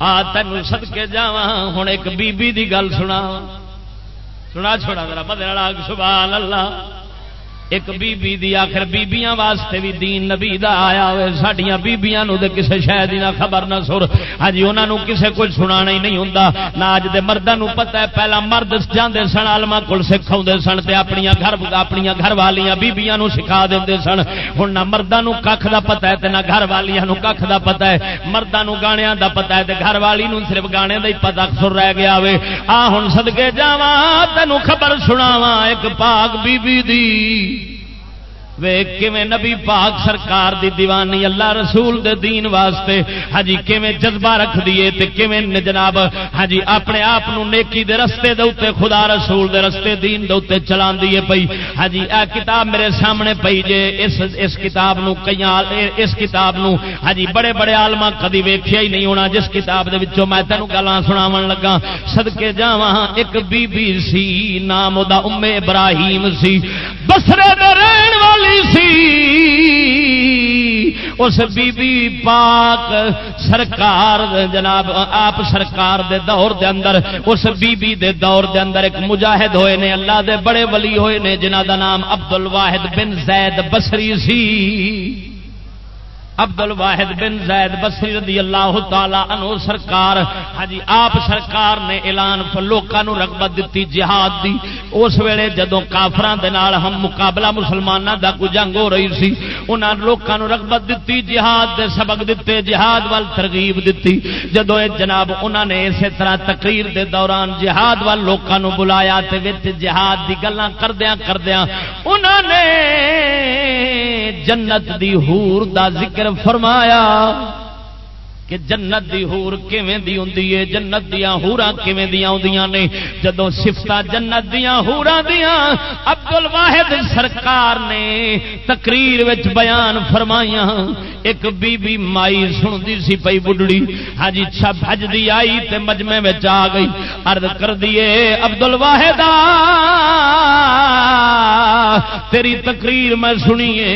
آ تین سد کے جا ہوں ایک بی بی دی گل سنا سنا چھوڑا میرا بدل سبحان اللہ۔ ایک بی بی دی آخر بیبیاں واسطے بھی دین نبی دا آیا ہوئے، ساڈیاں بیبیاں نو دے کسے نہ خبر نہ سر۔ ہاں جی انہاں نو کسے کچھ سنانا ہی نہیں ہوندا۔ نہ اج دے مرداں نو پتہ ہے، پہلا مرد جاندے سن، عالماں کول سکھاوندے سن تے اپنی گھر اپنی گھر والیاں بیبیاں نو سکھا دیندے سن۔ ہن نہ مرداں نو ککھ دا پتہ ہے تے نہ گھر والیاں نو ککھ دا پتہ ہے۔ مرداں نو گانیاں دا پتہ ہے تے گھر والی نو صرف گانے دا ہی پتہ سر رہ گیا ہوئے۔ آ، ہن صدکے جاواں، تینو خبر سناواں، ایک پاک بی بی دی وے نبی پاک سرکار دی دیوانی اللہ رسول دے دین واسطے؟ ہاں جی کیویں جذبہ رکھ دیے تے کیویں جناب؟ ہاں جی اپنے آپ نیکی دے رستے دے اوتے خدا رسول دے رستے دین دے اوتے چلان دیے پئی۔ ہاں جی اے کتاب میرے سامنے پئی جے، اس اس کتاب نو کئی اس کتاب نو ہاں جی بڑے بڑے عالما کدی ویکھیا ہی نہیں ہونا، جس کتاب دے وچوں میں تینوں گلاں سناون لگا صدکے جاواں، ایک بی بی سی، نام دا ام ابراہیم سی۔ بسرے دے رہن والی سی۔ اس بی بی پاک سرکار جناب، آپ سرکار دے دور دے اندر، اس بی بی دے دور دے اندر ایک مجاہد ہوئے نے، اللہ دے بڑے ولی ہوئے نے، جنہ دا نام عبد الواحد بن زید بسری سی۔ عبد الواحد بن زید بصری رضی اللہ تعالی عنہ سرکار ہاں جی، آپ سرکار نے اعلان لوکاں نو رغبت دتی جہاد دی۔ اس ویلے جدوں کافراں دے نال ہم مقابلہ مسلماناں دا کوئی جنگ ہو رہی سی، انہاں لوکاں نو رغبت دتی جہاد دے سبق دتے، جہاد وال ترغیب دتی۔ جدوں اے جناب انہاں نے اسی طرح تقریر دے دوران جہاد وال لوکاں نو بلایا تے وچ جہاد دی گلاں کردیاں کردیاں، انہاں نے جنت دی حور دا ذکر فرمایا کہ جنت دی ہور کیویں دی ہوندی ہے؟ جنت دیاں ہوراں کیویں دیاں ہوندیاں نے؟ جدوں صفتاں جنت دیاں ہوراں دیاں عبد الواحد سرکار نے تقریر وچ بیان فرمائیاں۔ ایک بی بی مائی سندی سی پئی بڈڑی۔ ہاں جی چھپ حج دی آئی تے مجمع وچ آ گئی۔ عرض کر دیے عبد الواحد تیری تقریر میں سنیے۔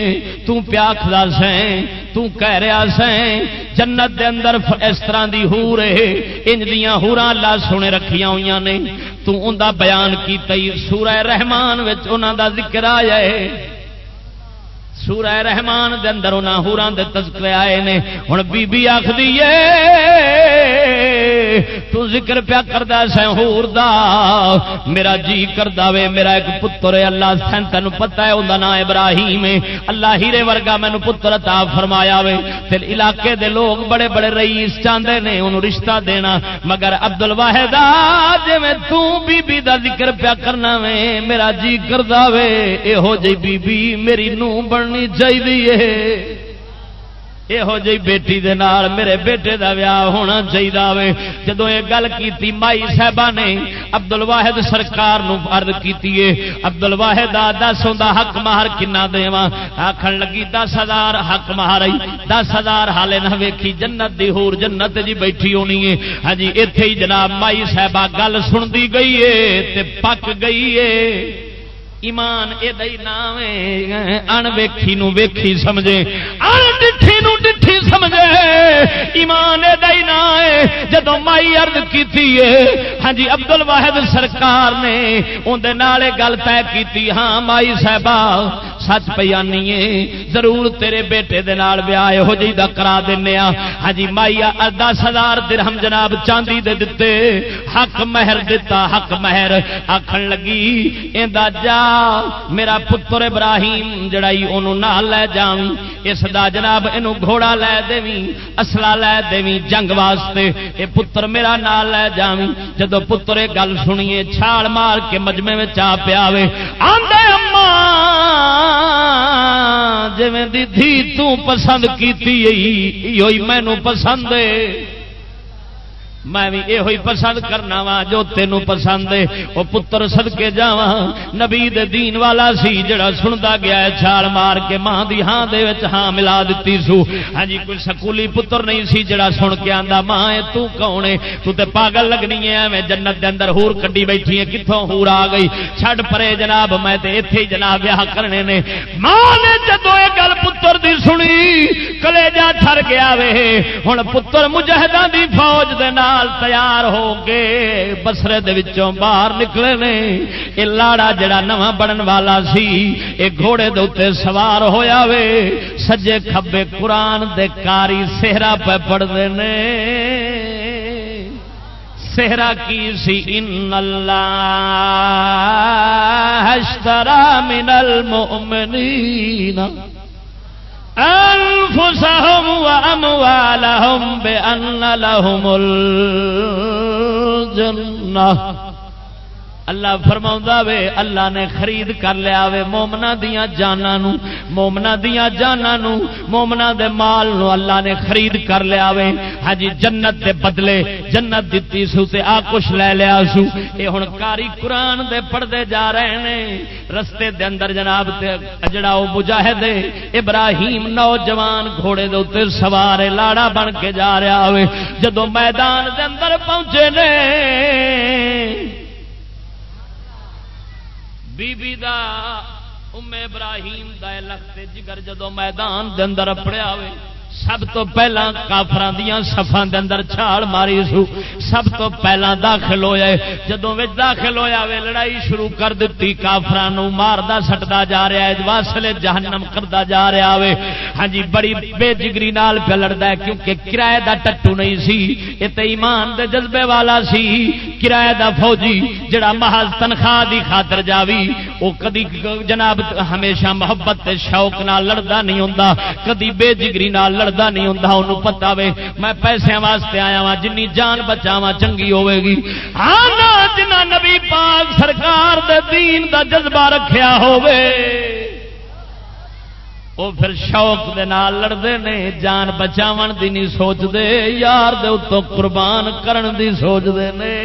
تو پیاکھدا سیں، تو کہہ رہا سیں، جنت دے اندر اندر اس طرح دی ہور ہے۔ انج دیاں ہوراں اللہ سونے رکھیاں ہویاں نے۔ تو ان دا بیان کیتا ہی سورہ رحمان وچ انہاں دا ذکر آیا ہے۔ سورہ رحمان دے اندر انہاں ہوراں دے تذکرے آئے نے۔ ہن بی بی آکھدی اے تو ذکر پیا کردا سیں ہور دا۔ میرا جی کردا وے، میرا ایک پتر ہے، اللہ سن تینوں پتہ ہے، اوندا نام ابراہیم ہے۔ اللہ ہیرے ورگا مینوں پتر عطا فرمایا وے۔ تے علاقے دے لوگ بڑے بڑے رئیس چاندے نے، اونوں رشتہ دینا۔ مگر عبد الواحد جویں تو بی بی دا ذکر پیا کرنا وے، میرا جی کردا وے، ایہو جی بی بی میری نو بننی چاہیے۔ یہو جی بیٹی دے نال میرے بیٹے دا ویاہ ہونا چاہیے جدو یہ گل کی مائی صاحبہ نے عبد الواحد سرکار نو عرض کیتی ہے عبد الواحد دس ہوں حق مہار کنا دوا آخر لگی دس ہزار حق مہار دس ہزار حالے نہ ویکھی، جنت دی ہور جنت جی بیٹھی ہونی ہے۔ ہاں جی اتے ہی جناب مائی صاحبہ گل سنتی گئی ہے تے پک گئی ہے۔ ایمان یہ نام ان ویکھی نو ویکھی سمجھے۔ ان ڈٹھی نو ڈٹھی سمجھے۔ ایمان یہ نام ہے جدو مائی ارد کی ہاں جی ابدل واحد سرکار نے اندر گل طے کی ہاں مائی صاحبہ، سچ پی آنی ضرور تیرے بیٹے دے نال بیاہ یہو جی دا کرا دینا ہاں جی مائی دس ہزار درہم جناب چاندی دے دتے۔ حق مہر دتا، حق مہر آخر لگی ادا جا میرا پتر ابراہیم جڑائی انہوں نہ لے جاویں اس دا جناب اینو گھوڑا لے دیویں اصلا لے دیویں، جنگ واسطے، اے پتر میرا نہ لے جاویں جدو پتر گل سنیے، چھال مار کے مجمے میں چا پیاوے آندے اما، جویں دی دھی تو پسند کیتی ہوئی مینو پسند ہے میں بھی یہ پسند کرنا وا جو تینوں پسند ہے۔ وہ پتر سدکے جا نبی دین والا سی جڑا سنتا گیا ہے چھال مار کے ماں دی ہاں دے ہاں ملا دیتی سو۔ ہاں جی کوئی سکولی پتر نہیں سی جڑا سن کے آندا، ماں ہے تو کون ہے؟ تو تے پاگل لگنی ہے میں جنت دے اندر ہور کڈی بیٹھی ہے کتھوں ہور آ گئی؟ چھڈ پرے جناب، میں تے ایتھے ہی جناب بیاہ کرنے نے۔ ماں نے جدو یہ گل پتر دی سنی کلیجا ٹھر گیا وے۔ ہن پتر مجاہداں دی فوج دے نال نال تیار ہو کے بسرے دچوں باہر نکلے نے۔ یہ لاڑا جڑا نواں بنن والا سی یہ گھوڑے دے سوار ہویا وے۔ سجے کھبے قرآن دے کاری سہرا پہ پڑھتے ہیں سہرا کی سی؟ ان اللہ اشترا من المؤمنین۔ انفسهم واموالهم بان لهم الجنه اللہ فرما وے، اللہ نے خرید کر لیا وے مومنا دیا جانا نو مومنا دیا جانا نو مومنا دے مال نو اللہ نے خرید کر لیا وے۔ ہاں جی جنت دے بدلے، جنت دیتی سو تے آ کچھ لے لیا سو۔ یہ ہوں کاری قرآن دے پڑھتے جا رہے ہیں رستے دے اندر جناب تے جڑا وہ مجاہد ابراہیم نوجوان گھوڑے دے اتر سوارے لاڑا بن کے جا رہا ہوئے جدو میدان دے اندر پہنچے نے بی بی دا ام ابراہیم دا لخت جگر جدو میدان دے اندر اپڑیا ہوئے۔ سب تو پہلا کافران دیا سفان دے اندر چھال ماری سو۔ سب تو پہلا داخل ہویا ہے جدوں وچ داخل ہویا وے، لڑائی شروع کر دتی۔ کافران نو ماردا سٹدا جا رہا ہے۔ واسلے جہنم کردا جا رہا وے۔ ہاں جی بڑی بے جگری نال پہ لڑدا ہے۔ کیونکہ کرایہ دا ٹٹو نہیں سی۔ اے تے ایمان دے جذبے والا سی۔ کرایہ دا فوجی جڑا محض تنخواہ دی خاطر جاوی او کدی جناب ہمیشہ محبت تے شوق نال لڑدا نہیں ہوندا۔ کدی بے جگری نال لڑدا نہیں ہوندا، اونوں پتہ وے، میں پیسے واسطے آیا وا جنی جان بچاواں، چنگی ہوے گی ہاں نا جنہ نبی پاک سرکار دے دین دا جذبہ رکھیا ہوے وہ پھر شوق دے نال لڑتے نے، جان بچاون دی نہیں سوچتے یار دے اتوں قربان کرن دی سوچتے نے۔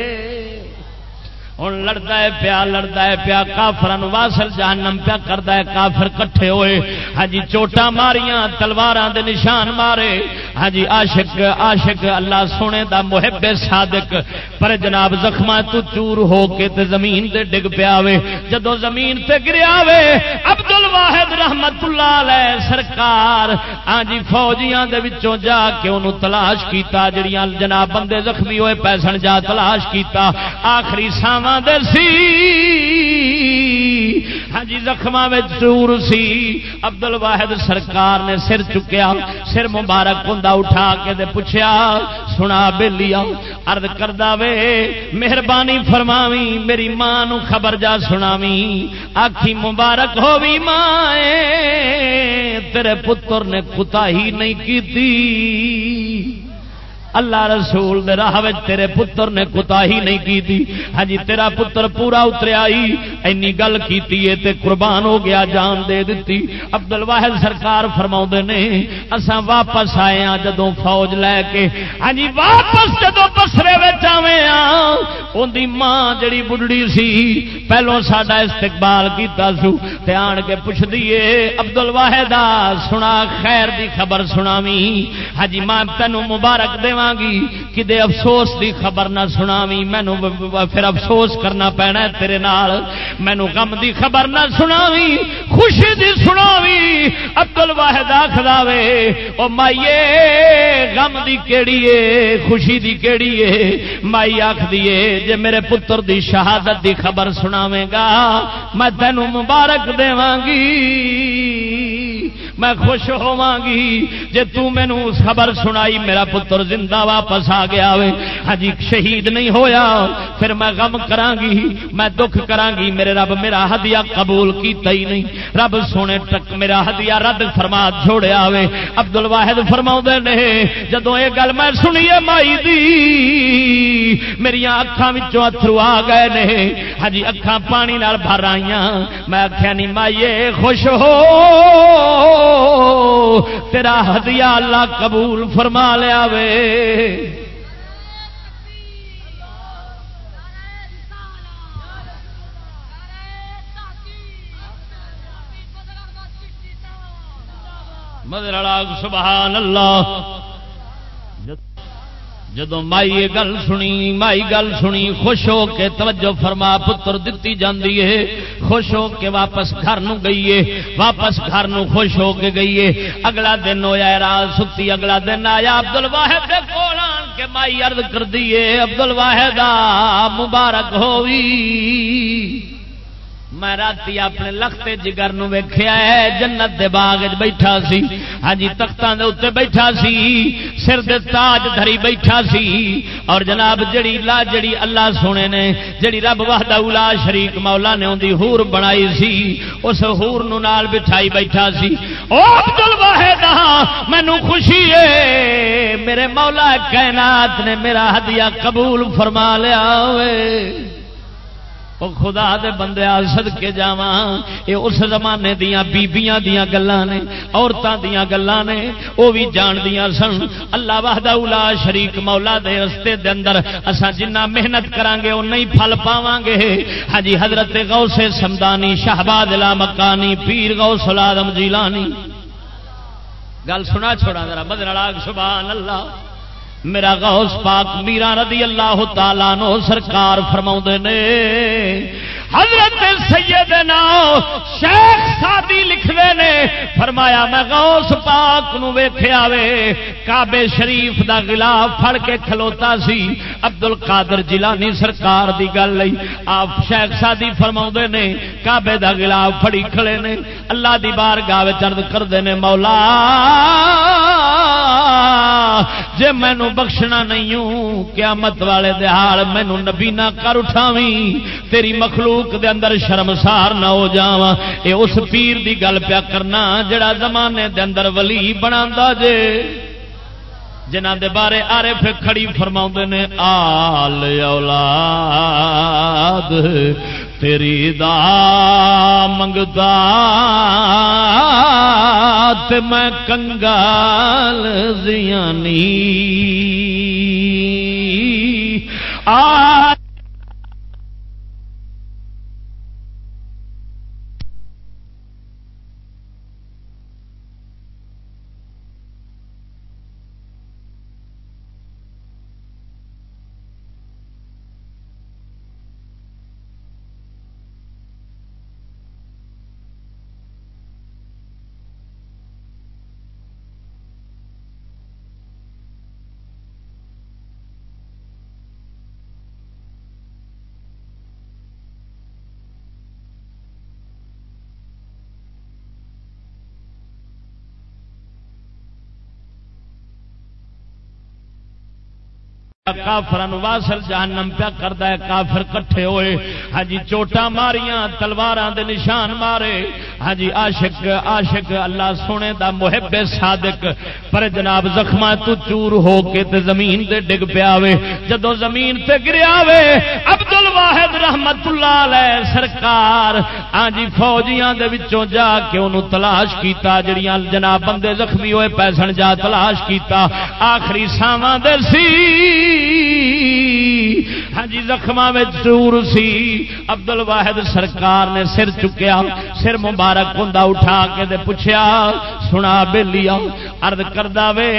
ہوں لڑتا ہے پیا لڑتا ہے پیا کافران واسل جہنم پیا کرتا ہے، کافر کٹھے ہوئے۔ ہاں جی چوٹا ماریاں تلوار دے نشان مارے۔ ہاں جی عاشق عاشق اللہ سونے دا محب صادق۔ پر جناب زخم تو چور ہو کے تے زمین تے ڈگ پیا وے جدو زمین تے گریا وے عبد الواحد رحمت اللہ علیہ سرکار ہاں جی فوجیاں دے وچوں جا کے انہوں تلاش کیتا، جڑیاں جناب بندے زخمی ہوئے پیسن جا تلاش کیتا۔ آخری ساواں دے سی۔ ہاں جی زخم چور سی۔ ابدل واحد سرکار نے سر چکیا، سر مبارک ہوں اٹھا کے دے پوچھا سنا بے لیا ارد کردہ وے، مہربانی فرماوی، میری ماں نو خبر جا سناوی۔ آخی مبارک ہووی ماں تیرے پتر نے کتا ہی نہیں کی اللہ رسول دے راہ تیرے پتر نے کتا ہی نہیں کی تھی ہاں جی تیرا پتر پورا اتریا ہی۔ اینی گل کیتی ہے تے قربان ہو گیا، جان دے دیتی عبد الواحد سرکار فرما نے، اساں واپس آئے ہاں جدوں فوج لے کے۔ ہاں جی واپس جدوں بسرے آوے ہاں اندی ماں جڑی بڑھڑی سی پہلو ساڈا استقبال کیتا سو۔ تے آن کے پوچھ دیے عبد الواحد سنا خیر دی خبر سناوی ہاں جی ماں تینوں مبارک دے گی کدے افسوس دی خبر نہ سناوی مینو پھر افسوس کرنا پینا تیرے نال۔ مینو غم دی خبر نہ سناوی خوشی دی سناوی ابدل واحد آخلا وے او مائیے، غم دی کیڑی ہے خوشی دی کیڑی ہے مائی آخ دیے جے میرے پتر دی شہادت دی خبر سناوے گا، میں تینوں مبارک دیواں گی میں خوش ہوا گی جی تینوں خبر سنائی، میرا پتر زندہ واپس آ گیا وے ہجی ہاں شہید نہیں ہویا۔ پھر میں غم کرا گی میں دکھ کرا گی میرے رب، میرا ہدیا قبول کیتا ہی نہیں۔ رب سونے ٹک میرا ہدیا رد فرما چھوڑیا وے عبد الواحد فرما نے جدو یہ گل میں سنیے مائی دی میری اکھان اترو آ گئے نے۔ ہاں ہجی اکھان پانی نال بھر آئی میں آخیا نہیں مائیے خوش ہو۔ تیرا ہدیہ اللہ قبول فرما لیا وے مدر سبحان اللہ۔ جدو مائی یہ گل سنی، مائی گل سنی، خوش ہو کے توجہ فرما، پتر دتی جاندی ہے، خوش ہو کے واپس گھر نو گئی ہے، واپس گھر نو خوش ہو کے گئی ہے۔ اگلا دن ہویا رات ستی، اگلا دن آیا ابدل واحد کے کول آن کے مائی ارد کر دیے ابدل واحد مبارک ہوئی۔ میں رات اپنے لختے جگر ویخیا ہے، جنت دے باغ بیٹھا سی۔ ہاں جی تختوں کے اتنے بیٹھا سی، سر دے تاج دھری بیٹھا سی۔ اور جناب، جڑی لا، جڑی اللہ سونے نے، جڑی رب واہدہ اولا شریک مولا نے اندی ہور بنائی سی، اس ہور نو نال بٹھائی بیٹھا سی۔ او عبدل واحد مینو خوشی ہے۔ میرے مولا کائنات نے میرا ہدیہ قبول فرما لیا ہوئے۔ وہ خدا دے بندے سد کے جا یہ اس زمانے دیا بیبیاں دیا گلان نے عورتوں دیا گلان نے وہ بھی جان دیا سن۔ اللہ واہدہ اولا شریک مولا دے رستے دے اندر اسا جنہ محنت کران گے وہ نہیں پھل پاواں گے ہاں جی حضرت غوث سمدانی شہباد لا مکانی، پیر غوث العالم جیلانی۔ گل سنا چھوڑا ذرا بدر سبحان اللہ۔ میرا غوث پاک میرا رضی اللہ تعالیٰ نو سرکار فرما نے حضرت سیدنا شیخ سادی لکھتے نے، فرمایا میں غوث پاک نو ویخیا وے کابے شریف دا غلاف پھڑ کے کھلوتا سی۔ ابدل کادر جیلانی سرکار دی گل لئی۔ آپ شیخ سادی فرما نے کابے دا غلاف پھڑی کھڑے نے۔ اللہ دی بار گاہ چرد کرتے ہیں مولا، جے مینو بخشنا نہیں ہوں، قیامت والے دہاڑ مینو نبی نہ کر اٹھاوی تیری مخلوق دے اندر شرم شرمسار نہ ہو جاواں۔ اے اس پیر دی گل پیا کرنا جڑا زمانے دے اندر ولی بنا جے۔ جنہ دے بارے آرے پھر کھڑی فرما نے، آل اولاد تیری دا منگتا تے میں کنگال زیانی۔ آ کافرن واسل جہنم پیا کرتا ہے، کافر کٹھے ہوئے۔ ہاں جی چوٹا ماریاں تلوار دے نشان مارے۔ ہاں جی عاشق عاشق اللہ سونے دا محب صادق۔ پر جناب زخم تو چور ہو کے تے زمین تے ڈگ پیا جدو زمین تے گریا وے ابدل واحد رحمت اللہ علیہ سرکار۔ ہاں جی فوجیاں دے وچوں جا کے انہوں تلاش کیتا، جڑیاں جناب بندے زخمی ہوئے، پیسن جا تلاش کیتا۔ آخری ساواں دے سی۔ ہاں جی زخم چور سی۔ ابدل واحد سرکار نے سر چکیا، سر مبارک ہوں اٹھا کے دے سنا بے لیا ارد کردہ وے،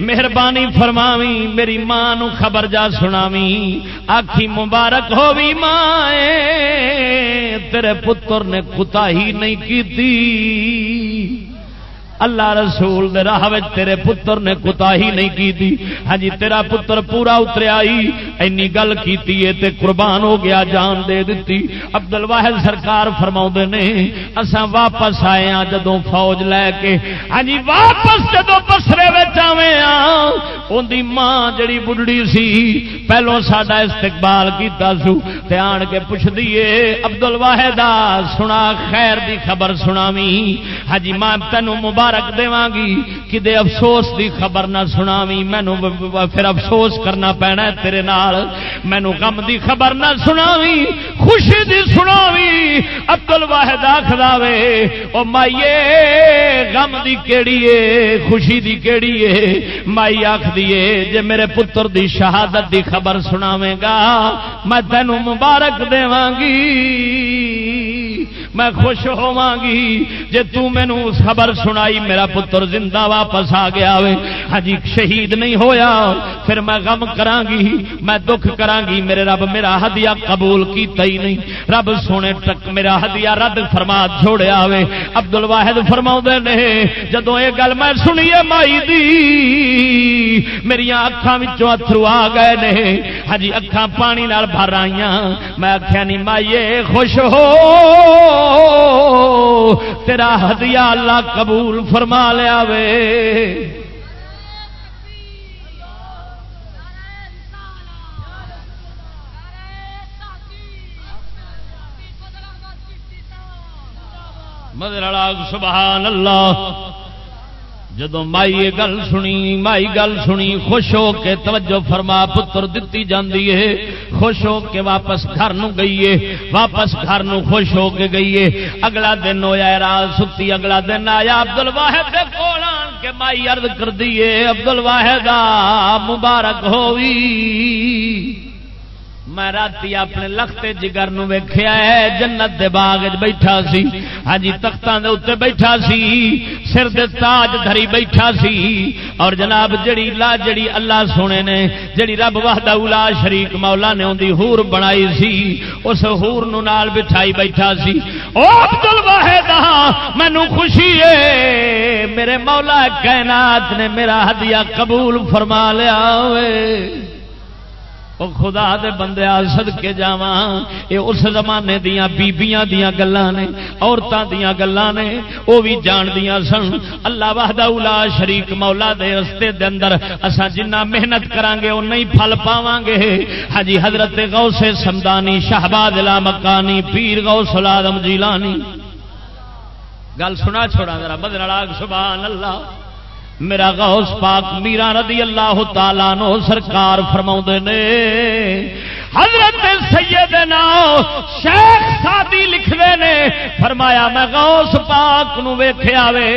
مہربانی فرماوی، میری ماں نو خبر جا سناوی۔ آخی مبارک ہو بھی ماں تیرے پتر نے کتا ہی نہیں کی اللہ رسول دے راہ تیرے پتر نے کتا ہی نہیں کی دی۔ ہاں جی تیرا پتر پورا اتریا اینی گل کیتی ہے تے قربان ہو گیا، جان دے دیتی عبد الواحد سرکار فرما نے، اساں واپس آئے ہاں جدوں فوج لے کے۔ ہاں جی واپس جدو بسرے آوے ہاں ان دی ماں جڑی بڑھڑی سی، پہلو ساڈا استقبال کیتا سو، تے آن کے پوچھ دیے عبد الواحد سنا خیر دی خبر سناوی ہاں جی ماں تینوں مبارک مبارک داں گی، کدے افسوس دی خبر نہ سناوی مینو پھر افسوس کرنا پینا تیرے نال مینو غم دی خبر نہ سناوی خوشی دی سناوی ابدل واحد آخر وے، او مائیے، غم دی کیڑی ہے خوشی دی کیڑی ہے مائی آخ دیے جے میرے پتر دی شہادت دی خبر سناوے گا، میں تینوں مبارک داں گی۔ میں خوش ہوا گی جی تینوں خبر سنائی، میرا پتر زندہ واپس آ گیا وے۔ ہاں جی شہید نہیں ہویا۔ پھر میں غم کرا گی میں دکھ کرا گی میرے رب، میرا ہدیا قبول کیتا ہی نہیں۔ رب سونے ٹک میرا ہدیا رد فرما چھوڑیا وے۔ عبد الواحد فرما نے جدو یہ گل میں سنیے مائی دی میرا اکھان اترو آ گئے نے۔ ہاں جی اکھان پانی نال بھر آئی میں آخیا نہیں مائیے، خوش ہو۔ تیرا ہدیہ اللہ قبول فرما لیا وے۔ مدر سبحان اللہ۔ جدو مائی یہ گل سنی، مائی گل سنی، خوش ہو کے توجہ فرما پتر دتی جاندی ہے۔ خوش ہو کے واپس گھر نو گئی ہے۔ واپس گھر نو خوش ہو کے گئی ہے۔ اگلا دن ہویا رات ستی، اگلا دن آیا ابدل واحد کول آن کے مائی ارد کر دیے ابدل واحد مبارک ہوئی۔ میں راتی اپنے لختے جگر نو ویکھیا ہے، جنت دے باغ بیٹھا سی۔ ہاں جی تختاں دے اوتے بیٹھا سی۔ سر دے تاج دھری بیٹھا سی۔ اور جناب، جڑی لا، جڑی اللہ سونے نے، جڑی رب وحدہ اولا شریک مولا نے اون دی حور بنائی سی، اس حور نو نال بٹھائی بیٹھا سی۔ او عبد الواحد مینوں خوشی ہے۔ میرے مولا کائنات نے میرا ہدیہ قبول فرما لیا ہوئے۔ او خدا دے بندے سد کے جا یہ اس زمانے دیا بیبیاں دیا گلان نے عورتوں دیا گلان نے وہ بھی جان دیا سن۔ اللہ وحدہ اولا شریک مولا دے رستے دے اندر اسا جنہ محنت کران گے وہ نہیں پھل پاواں گے ہاں جی، حضرت غوث سمدانی شہباد لا مکانی، پیر غوث العالم جیلانی۔ گل سنا چھوڑا ذرا بدر سبحان اللہ۔ میرا غوث پاک میرا رضی اللہ تعالیٰ نو سرکار فرما نے حضرت سیدنا شیخ سادی لکھتے نے فرمایا، میں غوث پاک نو ویخیا وے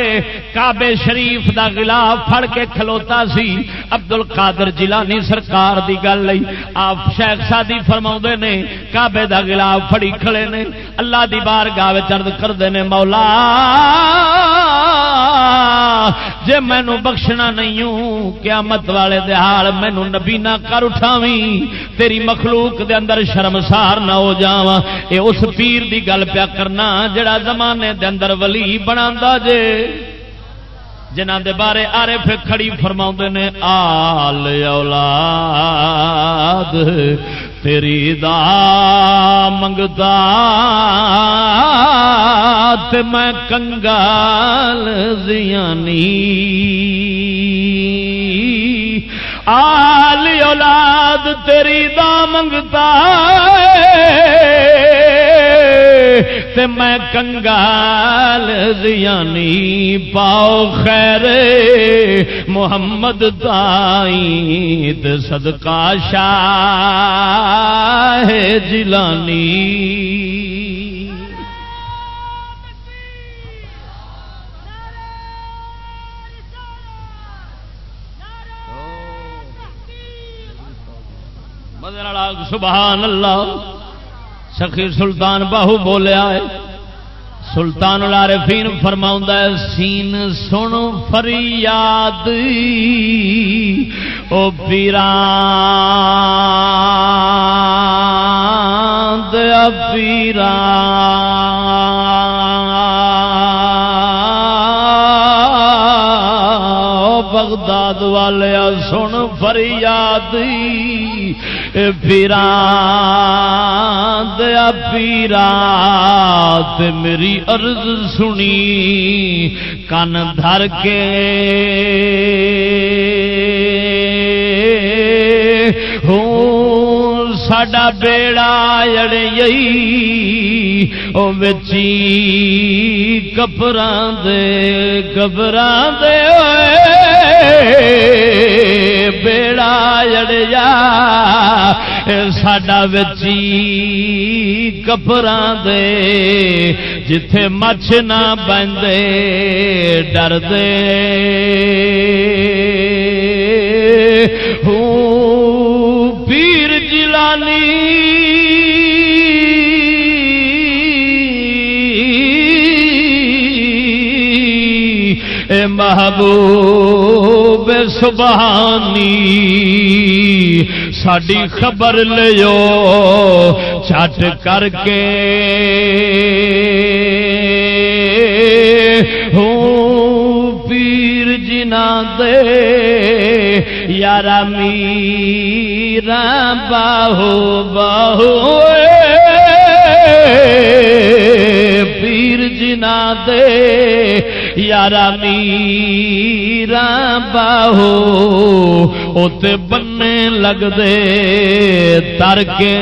کابے شریف دا غلاف پھڑ کے کھلوتا سی عبد القادر جیلانی سرکار دی گل لئی۔ آپ شیخ سادی فرما نے کابے دا غلاف پھڑی کھڑے نے۔ اللہ دی بار گاہ چرد کرتے ہیں مولا، جے مینو بخشنا نہیں ہوں، قیامت والے دہاڑ مینو نبی نہ کر اٹھاوی تیری مخلوق دے اندر شرمسار نہ ہو جاواں۔ اے اس پیر دی گل پیا کرنا جڑا زمانے دے اندر ولی بنا جے۔ جنہ دے بارے آرے پھر کھڑی فرما نے، آل اولاد، تیری دا منگتا تے میں کنگال زیانی۔ آل اولاد تیری دا منگتا تے میں کنگال زیانی پاؤ خیر محمد تائید صدقہ شاہ جلانی سبحان اللہ سخی سلطان باہو بولیا ہے۔ سلطان العارفین فرماؤں ہے، سین سن فریاد۔ او پیران دیا پیران۔ بغداد والے سن فریاد۔ پیران دیا پیرات میری عرض سنی، کن دھر کے ہوں ساڈا بیڑا اڑی او بچی کپران دے کپران دے بیڑا اڑیا ساڈا بچی کپران دے جتھے مچھ نہ بندے ڈر دے ہوں محبوب سبحانی، ساڈی خبر لیو، چٹ کر کے ہوں پیر جنا دے، یار میرا باہو باہو پیر جنا دے یار میرا باہو اتے بننے لگتے تر کے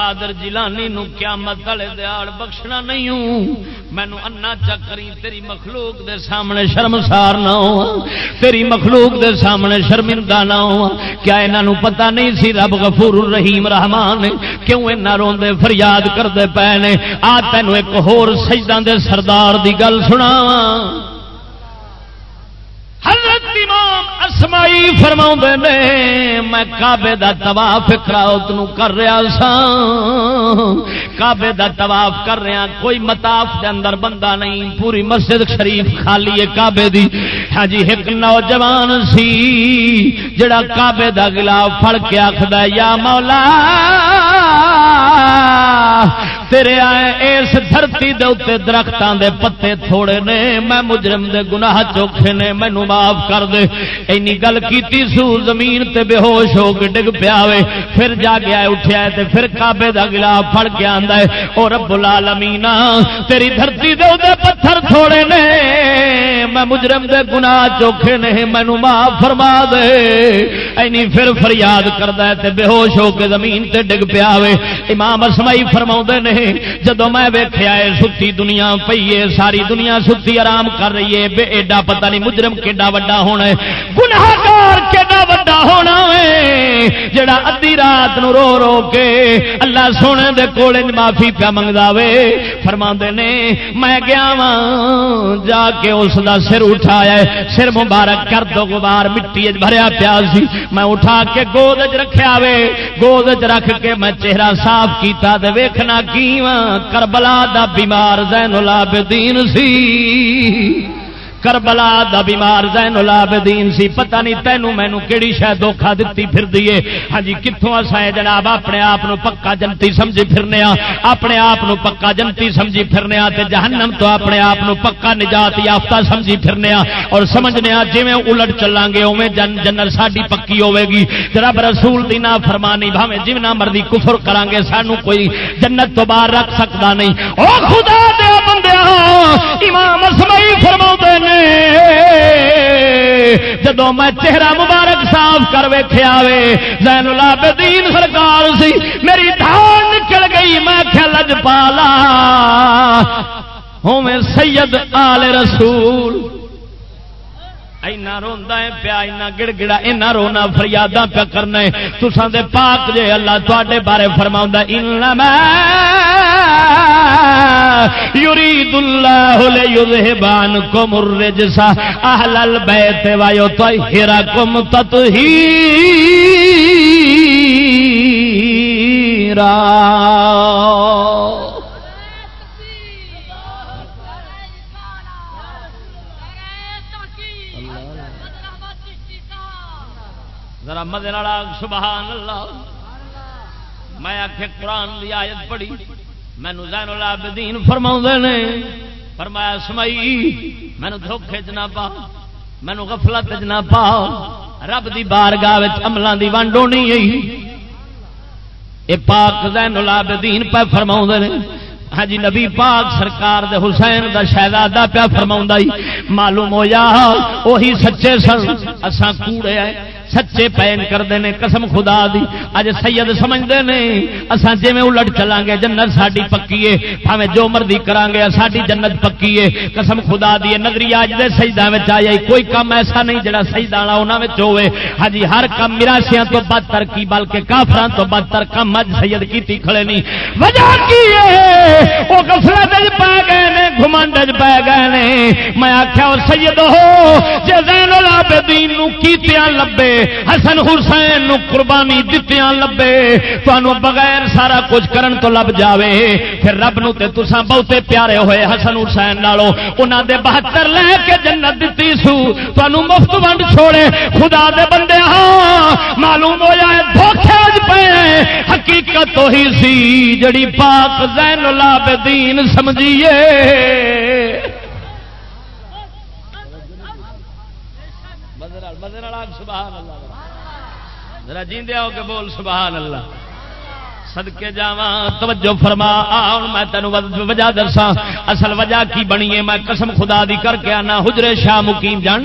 ابدل کادر جیلانی قیامت والے دیاڑ بخشنا نہیں ہوں۔ مینو انا چکری تیری مخلوق دے سامنے شرمسار نہ ہو تیری مخلوق دے سامنے شرمندہ نہ ہو کیا انہوں پتا نہیں سی رب غفور الرحیم رحمان کیوں اینا روندے فریاد کرتے پے نے؟ آ تینوں ایک ہور سجدان دے سردار دی گل سنا حضرت اسمائی فرما نے، میں کابے دا طواف فکراؤت کر رہا سا کابے دا طواف کر رہا، کوئی متاف دے اندر بندہ نہیں، پوری مسجد شریف خالی ہے کابے دی۔ ہاں جی ایک نوجوان سی جڑا کابے دا گلاف پھڑ کے آخد یا مولا تیرے آئے اس دھرتی دے اتنے درختوں دے پتے تھوڑے نے۔ میں مجرم دے گناہ چوکھے نے۔ مینو معاف کر دے۔ اینی گل کیتی سو زمین تے بے ہوش ہو کے ڈگ پیا پھر جا گیا اٹھیا ہے تے پھر کعبے دا گلا پھڑ کے آندا ہے۔ او رب العالمین، تیری دھرتی دے تے پتھر تھوڑے نے۔ میں مجرم دے گناہ چوکھے نے۔ مینو معاف فرما دے۔ اینی پھر فریاد کردا ہے تے بے ہوش ہو کے زمین تے ڈگ پیا امام اسمائی فرماؤں نے جدو میں ویخیا ہے، ستی دنیا پی ہے، ساری دنیا ستی آرام کر رہی ہے۔ بے ایڈا پتہ نہیں مجرم کیڈا وڈا ہونا ہے۔ گناہگار کیڈا وڈا ہونا ہے۔ جڑا ادی رات نو رو رو کے اللہ سونے دے کولے معافی پیا منگدا وے۔ فرما نے، میں گیا وا جا کے اس دا سر اٹھایا ہے۔ سر مبارک کر دو، غبار مٹی بھریا پیا سی۔ میں اٹھا کے گود چ رکھیا وے۔ گود رکھ کے میں چہرہ صاف کیتا تے ویکھنا کی کربلا دا بیمار زین العابدین سی۔ کربلا دا بیمار زین العابدین سی، پتہ نہیں تینوں مینو کیڑی شے دھوکا دتی پھر دیے ہاں جی کتوں اسا اے جناب اپنے آپ پکا جنتی سمجھی پھرنے آ اپنے آپ پکا جنتی سمجھی پھرنے آ تے جہنم تو اپنے آپ پکا نجات یافتہ سمجھی پھرنے آ اور سمجھنے آ جویں الٹ چلان گے اویں جن جنر ساڈی پکی ہوے گی رب رسول دی نا فرمانی بھاویں جونا مرضی کفر کران گے سانو کوئی جنت تو باہر رکھ سکتا نہیں۔ او خدا دے بندیاں، امام اسمائی فرماؤندے نے جدو میں چہرہ مبارک صاف کر ویخیا وے، زین العابدین سرکار سی، میری تھان نکل گئی، میں کھلج پالا ہوں میں سید آل رسول۔ اینا روندا ہے، پیا اینا گڑ گڑا اینا رونا فریاداں پیا کرنا ہے۔ تساں دے پاک جے اللہ تواڈے بارے فرماوندا انما یرید اللہ لیذهب عنکم الرجس۔ اهل البیت و یطہرکم تطہیرا۔ ذرا مدے سبحان اللہ میں آخ قرآن کی آیت پڑھی۔ مینو زین العابدین فرما نے، فرمایا، سمائی مینو دھوکھے چ نہ پا مینو غفلت چ نہ پا رب دی بارگاہ عملوں دی ونڈ ہونی اے پاک زین العابدین پہ فرما نے ہاں جی نبی پاک سرکار دے حسین دا شہزادہ پیا فرما معلوم ہو جا وہی سچے سن، اساں کوڑے آئے۔ سچے پین کرتے ہیں قسم خدا دی۔ اج سید سمجھتے ہیں اسان جی الٹ چلیں گے، جنت ساری پکی ہے پاوے جو مرضی کران گے ساری جنت پکی ہے قسم خدا دی نگری اج دے سجدہ آئی کوئی کام ایسا نہیں جڑا سجدہ والا انہوں ہوے ہاں جی ہر کام میراسیاں تو بدتر کی، بلکہ کافران تو بدتر کم اج سید کی کھڑے نہیں وجہ کی ہے وہ گفلت پی گئے نے گھمنڈ پی گئے نے۔ میں آخیا وہ سید ہو جی زین العابدین نو کیتیاں لبے؟ حسن حسین نو قربانی دتیاں لبے۔ تمہوں بغیر سارا کچھ کرن تو لب جاوے۔ پھر رب نو تے تساں بہتے پیارے ہوئے حسن حسین نالو۔ انہاں دے بہتر لے کے جنت دتی سو۔ تمہوں مفت ونڈ چھوڑے۔ خدا دے بندے ہاں معلوم ہو جائے دھوکھے پے حقیقت وہی سی جڑی پاک زین العابدین سمجھیے۔ سبحان اللہ۔ ذرا جیندے ہو کے بول، سبحان اللہ۔ سدکے جا توجہ فرما میں تینوں وجہ درسا اصل وجہ کی بنی ہے؟ میں قسم خدا دی کر کے آنا، حجرے شاہ مقیم جان۔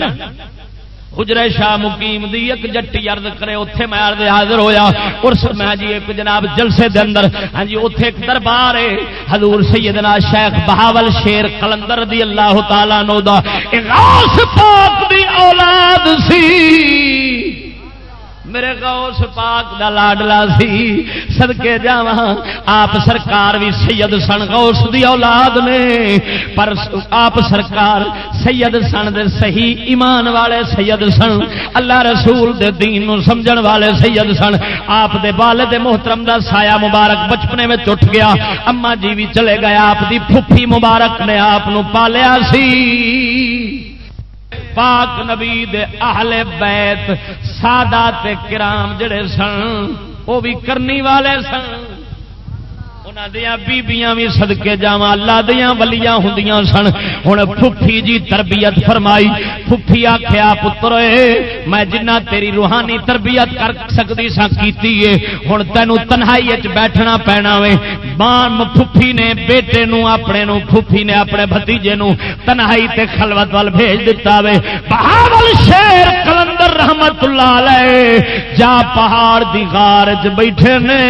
حجرے شاہ مقیم دی ایک جٹی عرض کرے، اوتھے میں عرض حاضر ہویا ارس میں جی ایک جناب جلسے دے اندر ہاں جی اوتھے ایک دربار ہے، حضور سیدنا شیخ بہاول شیر قلندر دی اللہ تعالی نو دا غوث پاک دی اولاد سی۔ میرے غوث پاک دا لاڈلا سی، صدقے جاواں، آپ سرکار بھی سید سن غوث دی اولاد نے۔ پر آپ سرکار سید سن دے صحیح ایمان والے سید سن، اللہ رسول دے دین نو سمجھن والے سید سن۔ آپ دے والد محترم دا سایہ مبارک بچپنے میں اٹھ گیا۔ اما جی بھی چلے گئے، آپ دی پھپھی مبارک نے آپ نو پالیا سی۔ پاک نبی دے اہل بیت سادات کرام جڑے سن وہ بھی کرنی والے سن۔ دیا بیبیاں بھی سدکے جا اللہ دیا ولیاں ہوں سن ہوں پھفی جی تربیت فرمائی پھفی آخیا پتر میں جنہ تیری روحانی تربیت کر سکتی سا کی ہوں تینوں تنہائی بیٹھنا پینا وے بان پھفی نے بیٹے نو اپنے نو پھفی نے اپنے بتیجے نو تنہائی تے خلوت وال بھیج دیتا وے بہاول شیر کلندر رحمت اللہ علیہ جا پہاڑ دی غار چ بیٹھے نے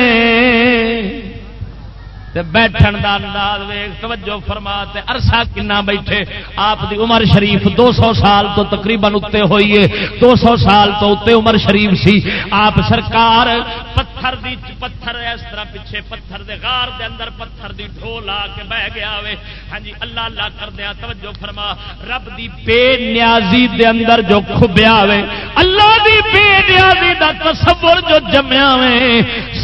بیٹھن دا انداز ویگ توجہ فرما تے عرصہ کنا بیٹھے۔ آپ دی عمر شریف دو سو سال تو تقریباً اتنے ہوئی ہے۔ دو سو سال تو اتنے عمر شریف سی۔ آپ سرکار پتھر دی پتھر اس طرح پیچھے پتھر دے غار دے اندر پتھر دی ڈھول کے بہ گیا وے ہاں جی اللہ اللہ کر دیا توجہ فرما۔ رب دی بے نیازی دے اندر جو کھبیا وے اللہ دی بے نیازی دا تصور جو جمیا وے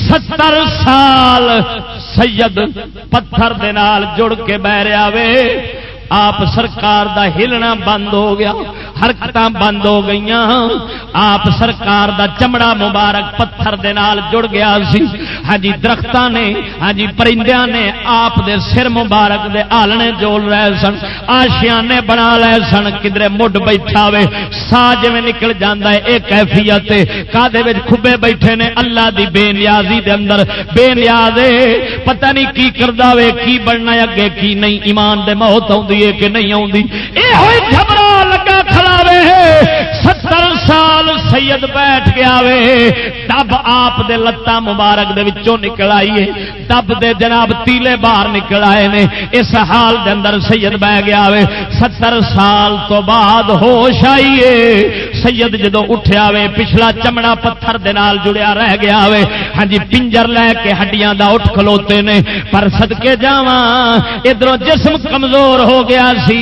ستر سال سید پتھر دے نال جڑ کے بہ رہا وے، آپ سرکار دا ہلنا بند ہو گیا۔ حرکت بند ہو گئی آپ سرکار دا چمڑا مبارک پتھر دے نال جڑ گیا سی۔ ہاں جی درخت نے ہاں جی پرندیاں نے آپ دے سر مبارک دے آلنے جول رہے سن۔ آشیا نے بنا لے سن۔ کدھر مڈ بیٹھا وے، سا جی نکل جانا ہے یہ کیفیت کا کھبے بیٹھے نے اللہ دی بے نیازی دے اندر۔ بے نیاز پتہ نہیں کی کردا وے، کی بننا اگے کی نہیں۔ ایمان دے موت آئی کہ نہیں آتی یہ سید بیٹھ گیا وے تب آپ دے لتا مبارک دے وچوں نکل آئیے تب دے جناب تیلے باہر نکل آئے نے۔ اس حال دے اندر سید بہ گیا وے ستر سال تو بعد ہوش آئیے سید جدو اٹھیا وے پچھلا چمڑا پتھر دے نال جڑیا رہ گیا وے ہاں جی پنجر لے کے ہڈیاں دا اٹھ کھلوتے نے۔ پر صدقے جاواں ادھر جسم کمزور ہو گیا سی۔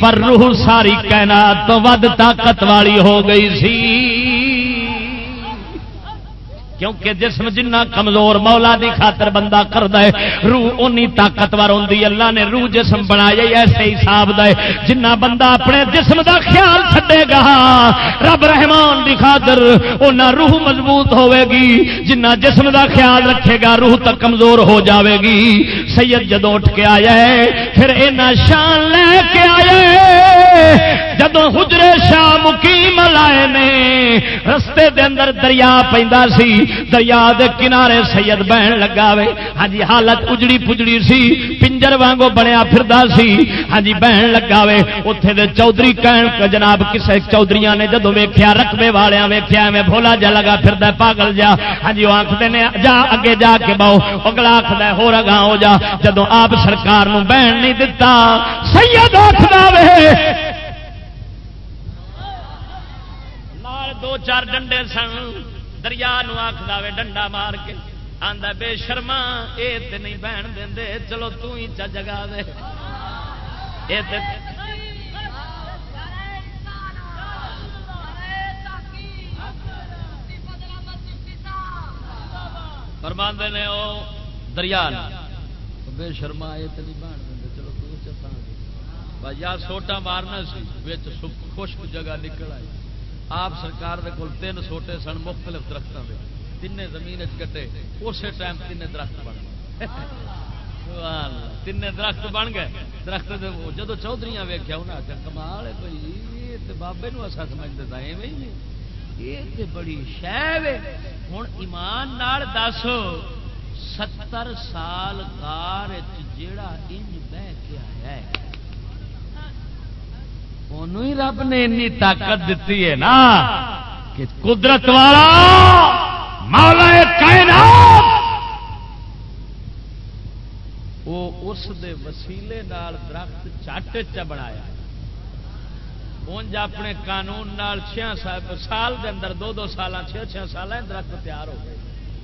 پر روح ساری کائنات تو ود طاقت والی ہو گئی سی۔ کیونکہ جسم جنہ کمزور مولا دی خاطر بندہ کرتا ہے، روح اونی طاقتور ہوندی اللہ نے روح جسم بنایا ایسے حساب دے جنہ بندہ اپنے جسم دا خیال چھڈے گا، رب رحمان دی خاطر اونا روح مضبوط ہوے گی۔ جنہ جسم دا خیال رکھے گا، روح تک کمزور ہو جاوے گی۔ سید جدو اٹھ کے آیا ہے، پھر اینا شان لے کے آیا ہے۔ جدو حجرے شاہ مقیم لائے نے، رستے دے اندر دریا پیندا سی دریا دے کنارے سید بہن لگا وے ہاں جی حالت اجڑی پجڑی سی پنجر وانگو بنیا پھردا سی ہاں جی بہن لگا وے اوتھے دے چودھری کہن جناب کسے چودھریاں نے جدو ویکھیا رقبے والیاں ویکھیا میں بھولا جا لگا پھردا پاگل جا ہاں جی آنکھتے نے جا اگے جا کے باؤ اگلا آخد ہو رگا ہو جا جدو آپ سرکار نو بہن نہیں دتا سید آخر وے دو چار ڈنڈے سن دریا آخلا وے ڈنڈا مار کے آدھا بے شرما یہ تو نہیں بہن دے چلو تو ہی چا جگا دے۔ فرماندے نے وہ دریا بے شرما یہ تو نہیں بہن دے چلو تو چا یا سوٹا مارنا سی خشک جگہ نکل آئی۔ آپ سرکار دے کول تین سوٹے سن مختلف درختوں کے تین زمین کٹے۔ اسی ٹائم تین درخت بن گئے۔ تین درخت بن گئے۔ درخت جدو چودھری ویخیا انہیں آخر کمال ہے بھائی بابے اصا سمجھتے تھا ایویں یہ بڑی شہ ہوں ایمان نال دس، ستر سال کار جیڑا انج بہ کے آیا ہے انہوں ہی رب نے انی طاقت دیتی ہے نا کہ قدرت والا مولا کائنات وہ اس دے وسیلے نال درخت چٹ چ بنایا اونج اپنے قانون نال چھ سال دے اندر دو دو سال چھ چھ سال درخت تیار ہو گئے۔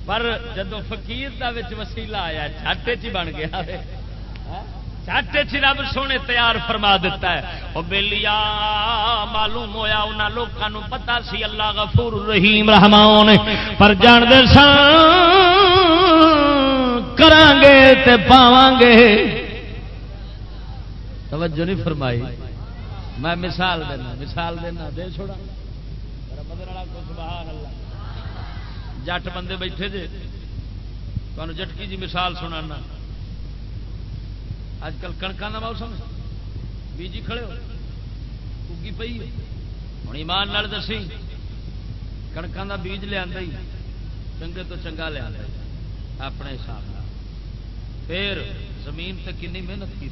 پر جدو فقیر دا وچ وسیلہ آیا چٹ چ بن گیا چٹ چ رب سونے تیار فرما دیتا ہے۔ وہ بےلیا معلوم ہویا انہوں لوگوں پتا سی اللہ غفور رحیم رحمان، پر جانتے سن کران گے تے پاواں گے توجہ نہیں فرمائی۔ میں مثال دینا مثال دینا، دے چھوڑا۔ جٹ بندے بیٹھے جے۔ تمہیں جٹکی جی مثال سنانا۔ اج کل کنکا کا موسم بیجی کھڑے ہو۔ اگی پئی ہوں ایمان نال دسی۔ کنکا کا بیج لیا چنگے تو چنگا لیا اپنے حساب سے پھر زمین تے کنی محنت کی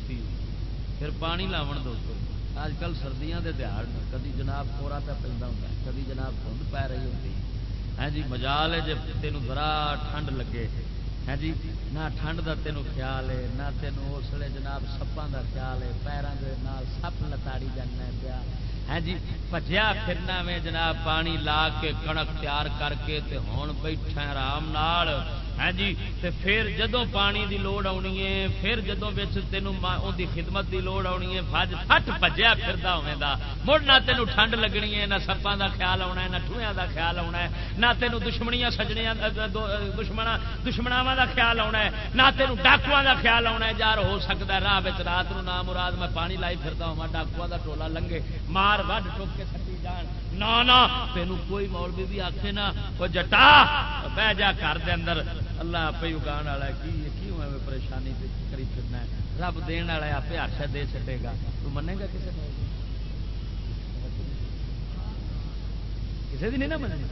پھر پانی لاو دوستو اج کل سردیاں دے دہاڑ کدی جناب کورا پہ پہ ہوں کدی جناب دھند پی رہی ہوتی ہے۔ ہاں جی مجال ہے جب تینوں ذرا ٹھنڈ لگے۔ ہے جی؟ نہ ٹھنڈ کا تینوں خیال ہے، نہ تینوں اس لیے جناب سپاں کا خیال ہے پیروں کے نال سپ لتاڑی جانا پیا۔ ہے جی؟ بجیا پھرنا میں جناب پانی لا کے کنک تیار کر کے تے بیٹھا آرام نال ہے جی تے پھر جدو پانی دی لوڑ آنی ہے، پھر جدو تینوں دی خدمت دی لوڑ آنی ہے، فج فٹ پجیا پھردا ہوے دا۔ مڑ نہ تینوں ٹھنڈ لگنی ہے، نہ سپاں دا خیال آنا ہے، نہ ٹھویاں دا خیال آنا ہے، نہ تینوں دشمنیاں سجنیاں دشمنا دشمناواں دا خیال آنا ہے، نہ تینوں ڈاکواں دا خیال آنا ہے۔ یار، ہو سکتا ہے راہ رات نو نام مراد میں پانی لائی پھردا ہوا ڈاکواں دا ٹولا لنگے، مار وڈ ٹوک کے سٹی جان۔ نہ تینوں کوئی مولوی بھی آکھے نا وہ جٹا بہ جا گھر دے اندر اللہ آپ ہی اگان والا کی کیوں ہے پریشانی کری پھرنا ہے رب دین والا آپ ہر دے چڈے گا تو منے گا کسی کسی نہیں نا من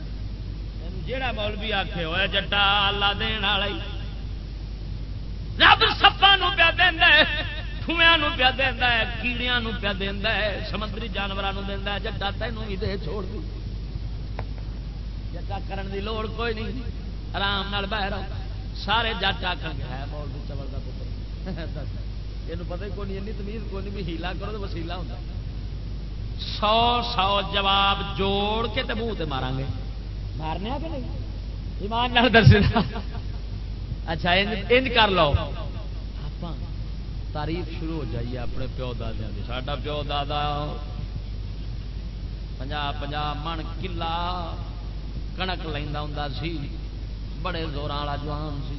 جا مول بھی آخے ہوا جٹا اللہ دین والا رب سپا پیا دینا ٹھویا پیا دینا کیڑیاں پیا دینا سمندری جانوروں دینا جٹا تینوں بھی دے چھوڑ دی جٹا کرن دی لوڑ کوئی نہیں آرام نال رہا سارے جٹ آخر ہے مولوی چبل کا پتر۔ (laughs) یہ پتہ کو نہیں تمیز کو نہیں بھی ہیلا کرو تو وسیلا ہوتا سو سو جواب جوڑ کے تے منہ مارا گے۔ مارنے کہ نہیں؟ ایمان نال دس (laughs) اچھا انج کر لو۔ تعریف شروع ہو جائیے اپنے پیو دادیا کی ساڈا پیو دادا پنجا پنجا من کلا کنک لینا ہوں سی۔ بڑے زور والا جوان سی۔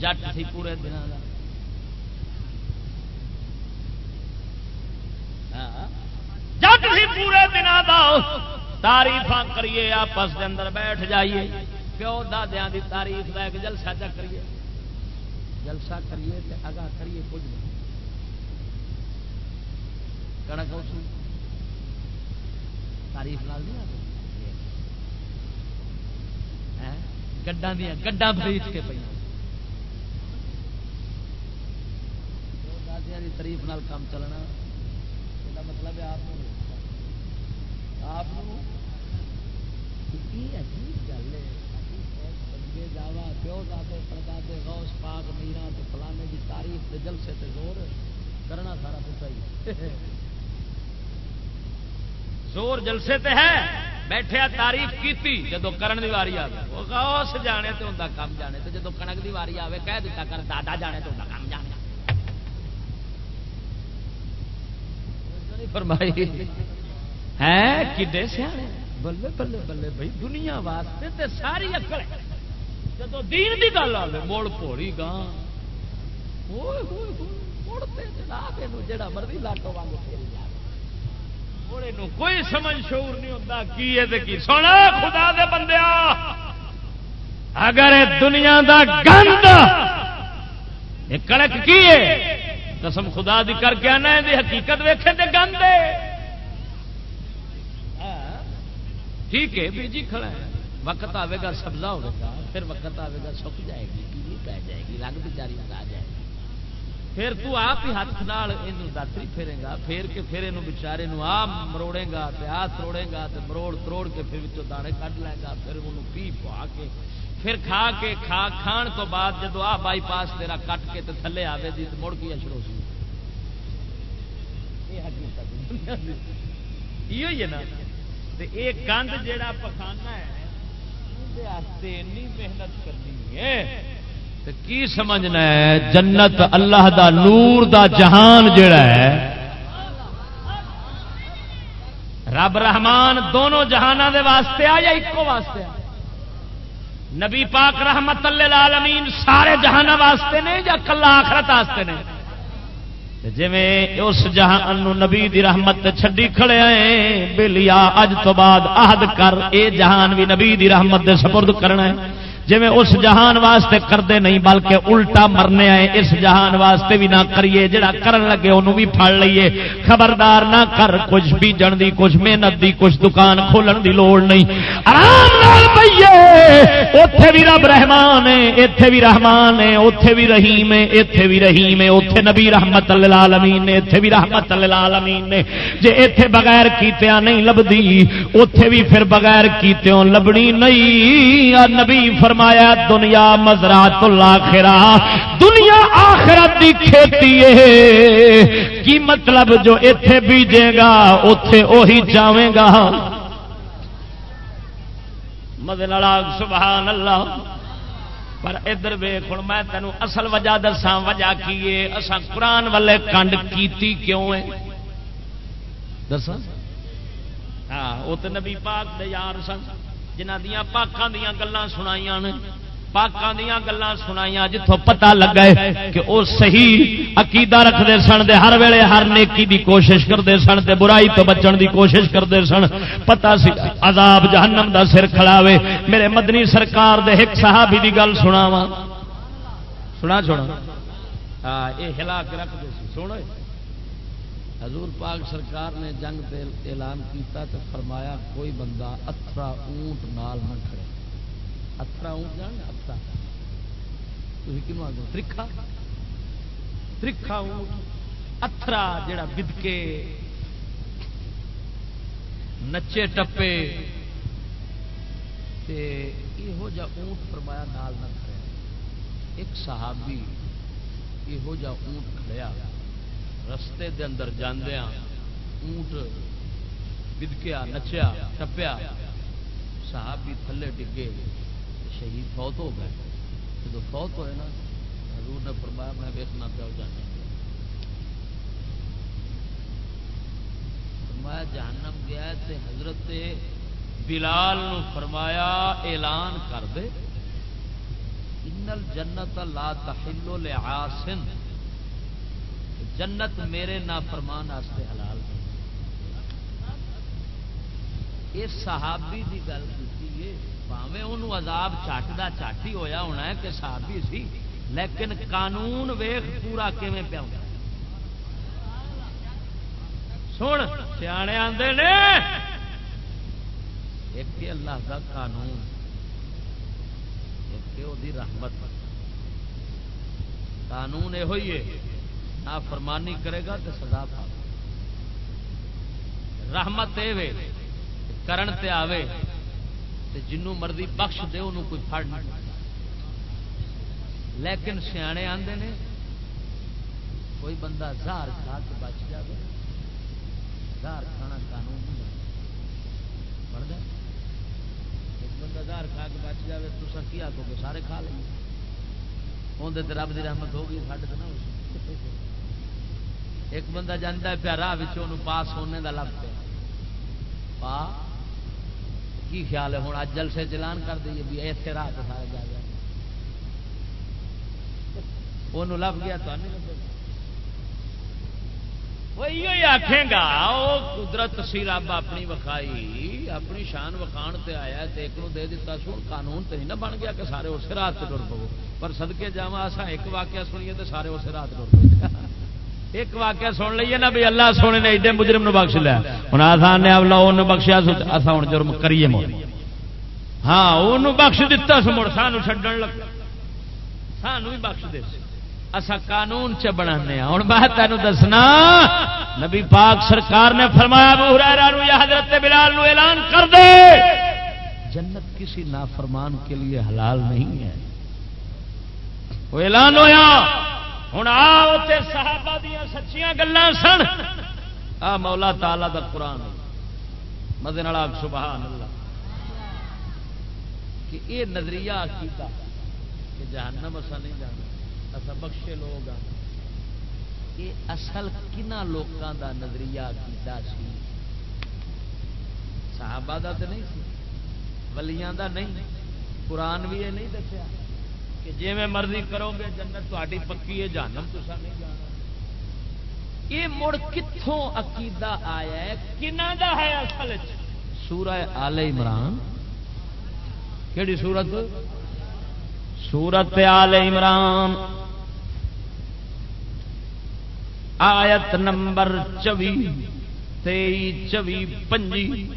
جٹ سی پورے دن ہاں۔ جٹ سی پورے دن تاریف کریے، آپس کے اندر بیٹھ جائیے۔ پیو دادیا کی تاریف لے کے جلسہ چا کریے۔ جلسہ کریے تے اگا کریے کچھ نہیں۔ کڑک کنک تاریف لال نہیں آتی گڈا دیا گڈا خرید کے پہ تاریف نال کام چلنا۔ یہ مطلب ہے آپ آپ عجیب گل جاوا پیو دادے پردادے، غوث پاک میرا فلانے کی تاریف کے جلسے تے زور کرنا سارا پتا ہی (laughs) زور جلسے تے ہے، بیٹھے تعریف کی جدو کرن دی واری آئے وہ غوث جانے تو ان کام جانے تو جدو کنک دی واری آئے کہہ دیتا کر دادا جانے تو ان کام جانے۔ فرمائی ہے کڈے سیانے؟ بلے بلے بلے بھائی، دنیا واسطے تے ساری اکل جدو دین دی گل آئے موڑ پوڑی گاں۔ جناب جڑا مرضی لاٹو وانگ پھیل جائے کوئی سمجھ شعور نہیں ہوتا کی کی۔ سونا، خدا دے بندیا اگر دنیا دا گند کڑک کی ہے؟ قسم خدا دی کر کے آنا دی حقیقت ویکھے تے گند ہاں، ٹھیک ہے، بیجی کھڑا ہے۔ وقت آئے گا سبزہ ہوگا پھر وقت آئے گا سک جائے گی پی جائے گی، رنگ بچاری آ جائے گی۔ پھر تو آپ ہی ہاتھ نال داتری پھیرے گا پھیر کے پھر یہ بچارے آ مروڑے گا تے ہاتھ روڑے گا تے مروڑ تروڑ کے پھر دانے کھ لے گا پھر انہوں پی پوا کے، پھر کھا کے، کھا، کھان تو بعد جدو آ بائی پاس تیرا کٹ کے تے تھلے آوے دی تو مڑ کی شروع سی یہ (laughs) ہے۔ نا؟ یہ گند جہا پخانا ہے اینی محنت کرنی ہے۔ تو کی سمجھنا ہے؟ جنت اللہ دا نور دا جہان جڑا ہے۔ رب رحمان دونوں جہانوں دے واسطے آ یا ایکو واسطے آ؟ نبی پاک رحمت اللہ سارے جہان واسطے نے یا کلا آخرت واسطے نے؟ جی اس جہان نبی دی رحمت چھڈی کھڑے بلیا اج تو بعد عہد کر، اے جہان بھی نبی دی رحمت دے سپرد کرنا ہے۔ جی اس جہان واسطے کرتے نہیں، بلکہ الٹا مرنے آئے۔ اس جہان واسطے بھی نہ کریے، جڑا کرن لگے انہوں بھی پڑ لیے۔ خبردار نہ کر، کچھ بیجن دی، کچھ محنت دی، کچھ دکان کھولن دی لوڑ نہیں۔ آرام نال پیے اتے بھی رب رحمان ہے اتے بھی رحمان ہے اتے بھی رحیم ہے اتے بھی رحیم ہے۔ اتے نبی رحمت العالمین نے اتے بھی رحمت العالمین نے۔ جے اتے بغیر کیتیا نہیں لبدی اتے بھی پھر بغیر کیتوں لبنی نہیں۔ نبی فرما فرمایا، دنیا مزرات الاخرہ، دنیا آخرت کی کھیتی ہے۔ کی مطلب جو اتے بیجے گا اتے وہی جاوے گا۔ مدن سبحان اللہ پر ادھر ویخ ہوں میں تینوں اصل وجہ دسا وجہ کی اصا قرآن والے کنڈ کیتی کیوں ہے دسا ہاں وہ تو نبی پاک دے یار سن۔ جنہ دیا پاکوں دیا گلان سنائی پاکوں دیا گلان سنائی جتوں پتا لگا کہ وہ صحیح عقیدہ رکھتے سن دے ہر ویلے ہر نیکی دی کوشش کرتے سن دے برائی تو بچن دی کوشش کرتے سن۔ پتا سی عذاب جہنم دا سر کھڑاوے میرے مدنی سرکار دے ایک صحابی دی گل سنا وا سنا چھوڑا ہاں یہ ہلا کے رکھتے سونا حضور پاک سرکار نے جنگ دے اعلان کیتا تو فرمایا کوئی بندہ اترا اونٹ نال نہ کھڑے۔ اترا اونٹ جان اترا تھی آ ترکھا۔ ترکھا اونٹ۔ اترا جڑا بدکے۔ نچے ٹپے۔ یہو جا اونٹ فرمایا نال نہ کھڑے۔ ایک صحابی یہو جا اونٹ کھڑیا۔ رستے دے اندر جاندیا ہاں، اونٹ بدکیا، نچیا، ٹپیا صاحب بھی تھلے ڈگے، شہید فوت ہو گئے۔ جب فوت ہوئے نا، حضور نے فرمایا، میں ویکنا پیا جانا۔ فرمایا، جہنم گیا تے حضرت بلال نو فرمایا، اعلان کر دے۔ انل جنت لا تحل لعاسن جنت میرے نا فرمان واسطے حلال یہ صحابی کی گل کی پاوے انہوں عذاب چٹ کا چٹ ہویا ہونا ہے کہ صحابی سی، لیکن قانون ویخ پورا کیون پیا سن، سیانے آتے نے۔ ایک اللہ کا قانون، ایک وہ رحمت۔ قانون یہ ہوئی ہے۔ فرمانی کرے گا تو سزا پا۔ رحمت یہ کرن تے آوے، تے جنوں مرضی بخش دے، انہوں کوئی پھڑ نہیں لیکن سیانے آندے نے، کوئی بندہ زہر کھا کے بچ جائے زہر کھانا قانون نہیں پڑھ جائے ایک بندہ زہر کھا کے بچ جائے تو سر کی آخو گے؟ سارے کھا لیں اندر رب کی رحمت ہوگی، ساڈے تو نہ ایک بندہ جانا پیا راہ پاس ہونے کا لگ پیا پا، کی خیال ہے؟ ہوں اج جلسے چلان کر دئیے، بھی اتنے راہ تو سارے جا جائے وہ لب گیا تو وہی آخے گا وہ قدرت سی رب اپنی وکھائی، اپنی شان وکھان تے آیا تے ایک نو دے دیتا سو قانون تے نہیں نہ بن گیا کہ سارے اسی رات ٹر پو پر سدکے جا ایک واقعہ سنیے تو سارے اسی رات ٹر پے (laughs) ایک واقعہ سن لیے نا بھی اللہ سونے نے ایڈے مجرم نو بخش لیا ہوں آسان نے اللہ بخشیا اصا ہوں جرم کریے مڑ ہاں وہ بخش دتا سو، مڑ سان چڈن لگ۔ سانو بھی بخش دے اسا قانون چ بنا ہوں میں تینوں دسنا، نبی پاک سرکار نے فرمایا، ابو یا حضرت بلال نو اعلان کر دے۔ جنت کسی نافرمان کے لیے حلال نہیں ہے۔ وہ اعلان ہویا۔ ہوں آؤ صحابہ دیا سچیاں گلان سن۔ آ مولا تعالی دا قرآن مدے سبحان اللہ کہ یہ نظریہ عقیدہ کہ جہنم اسا نہیں جانا اسا بخشے لوگ ہاں۔ یہ اصل کنہ لوگوں دا نظریہ عقیدہ سی۔ صحابہ دا تو نہیں سی، ولیاں دا نہیں۔ قرآن بھی یہ نہیں دسیا۔ کہ جی میں مرضی کرو گے، جنت تاری پکی ہے جانم تو نہیں جانا یہ مڑ کتوں عقیدہ آیا ہے؟ کنہ دا ہے اصل سورہ آل عمران۔ کہڑی سورت؟ سورت آل عمران۔ آیت نمبر چوی تئی چوی، پنجی۔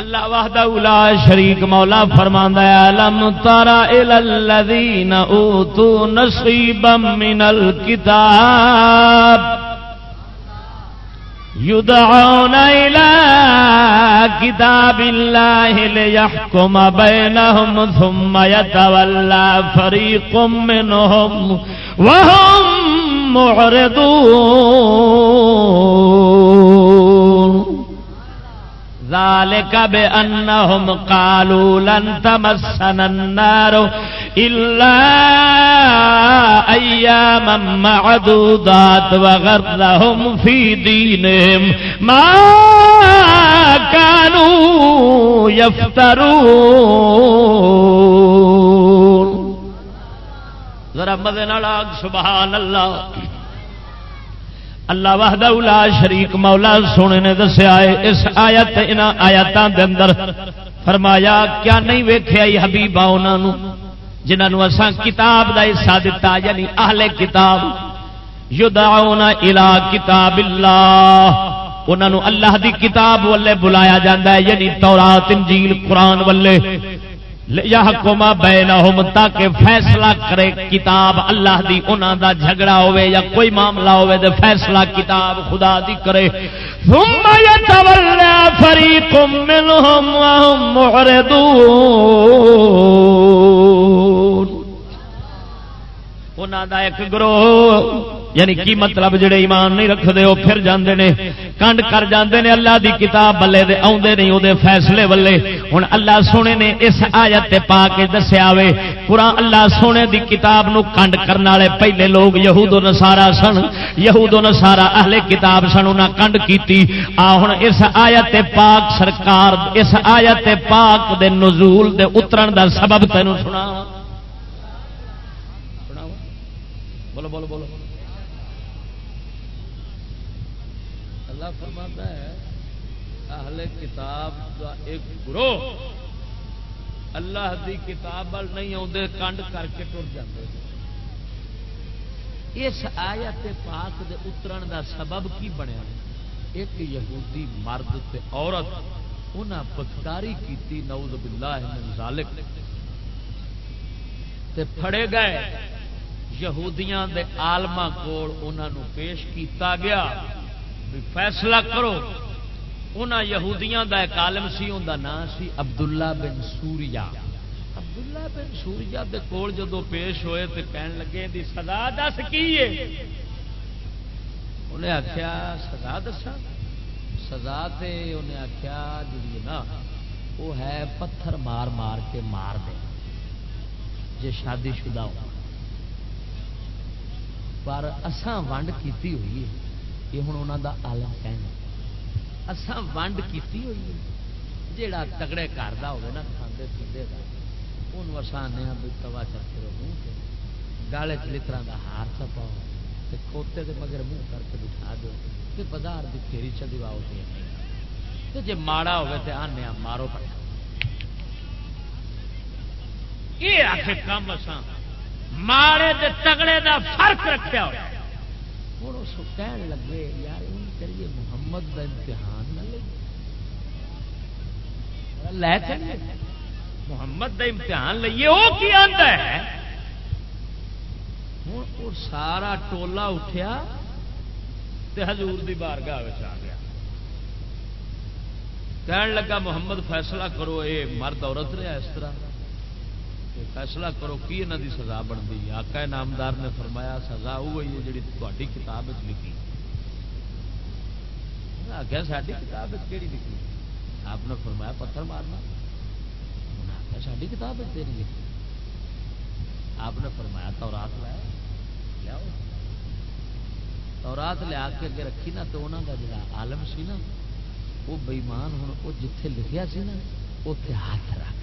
اللہ وحدہ لا شریک مولا فرماندا ہے لم ترى الى الذين اوتوا نصيبا من الكتاب يدعون الى كتاب الله ليحكم بينهم ثم يتولى فريق منهم وهم معرضون ذلك بأنهم قالوا لن تمسنا النار إلا أياما معدودات وغرهم في دينهم ما كانوا يفترون. ذرا مدن سبحان الله اللہ وحدہ الا شریک مولا سونے نے دسیا ہے، اس آیت، ان آیاتوں دے اندر فرمایا، کیا نہیں ویکھیا حبیب انہاں نو؟ جنہاں نو اساں کتاب دا حصہ دتا یعنی اہل کتاب یدعون الی کتاب اللہ۔ انہاں نو اللہ دی کتاب والے بلایا جاتا ہے یعنی تورات، انجیل، قرآن والے حکما بینہم تاکہ فیصلہ کرے کتاب اللہ دی، انہاں دا جھگڑا ہوئے یا کوئی معاملہ ہوئے دے فیصلہ کتاب خدا دی کرے۔ ثم یتولا فریق منہم وهم معرضون۔ انہاں دا ایک گروہ یعنی کی مطلب جڑے ایمان نہیں رکھتے وہ پھر جاندے نے، کنڈ کر جاندے نے اللہ دی کتاب بلے دے آدھے نہیں وہ فیصلے بلے ہوں اللہ سونے نے اس آیت پا کے دسیا وے پورا اللہ سونے دی کتاب نو کنڈ کرنے والے پہلے لوگ یہود و نسارا سن، یہود و نسارا اہل کتاب سن انہیں کنڈ کیتی۔ آ ہوں اس آیت پاک سرکار، اس آیت پاک دے نزول دے اترن دا سبب تینوں سنا۔ بولو بولو بولو اللہ فرماتا ہے اہل کتاب کا ایک گروہ اللہ دی کتاب نہیں آتے کنڈ کر کے ٹر جاتے اس آیت پاک دے اترن دا سبب کی بنیا؟ ایک یہودی مرد تے عورت، انہاں بدکاری کیتی، نعوذ باللہ من ذالک۔ تے پھڑے گئے۔ یہودیاں دے عالماں کول انہاں نو پیش کیتا گیا۔ بھی فیصلہ کرو۔ ان یہودیاں دا ایک عالم سی ان کا نام سی، عبداللہ بن سوریا۔ عبداللہ بن سوریا دے کول جدو پیش ہوئے تو کہن لگے، دی سزا دس کی انہیں آخیا سزا دسا سزا تے انہیں آخیا جی نا وہ ہے پتھر مار مار کے مار دے۔ جے شادی شدہ ہو۔ پر اساں ونڈ کیتی ہوئی ہے، یہ ہوں انہوں کا آلم کہنا اسان ونڈ کی ہوئی ہے۔ جہا تگڑے گھر کا ہوگا نا کھانے پیندے کا وہ آسانے بھی توا چکے منہ گالے چلترا کا ہار چپاؤ تو کھوتے کے مگر منہ کر کے بٹھا دو۔ کہ بازار کی پھیری چلی آؤ تو جی ماڑا ہوگا تو آنے مارو پڑا یہ آخر کام اسان ماڑے تگڑے دا فرق رکھا ہوا ہوں اس کہن لگے، یار ان محمد کا امتحان نہ لے۔ چلیے محمد کا امتحان لیے وہ کی آتا ہے؟ ہوں وہ سارا ٹولا اٹھیا تے حضور دی بارگاہ آ گیا۔ کہن لگا، محمد فیصلہ کرو، اے مرد عورت رہا اس طرح۔ فیصلہ کرو، کی یہاں دی سزا بنتی؟ آقا نامدار نے فرمایا، سزا وہی ہے جی تاری کتاب لکھی۔ آخیا ساری کتاب کہڑی لکھی آپ نے فرمایا، پتھر مارنا. انہیں آخیا ساری کتاب تیری لکھی آپ نے فرمایا تو رات لایا لیا تو رات لیا کے اگے رکھی نا تو انہوں کا جڑا عالم سی نا، وہ بےمان ہوں وہ جتھے لکھیا سی نا اتے ہاتھ رکھ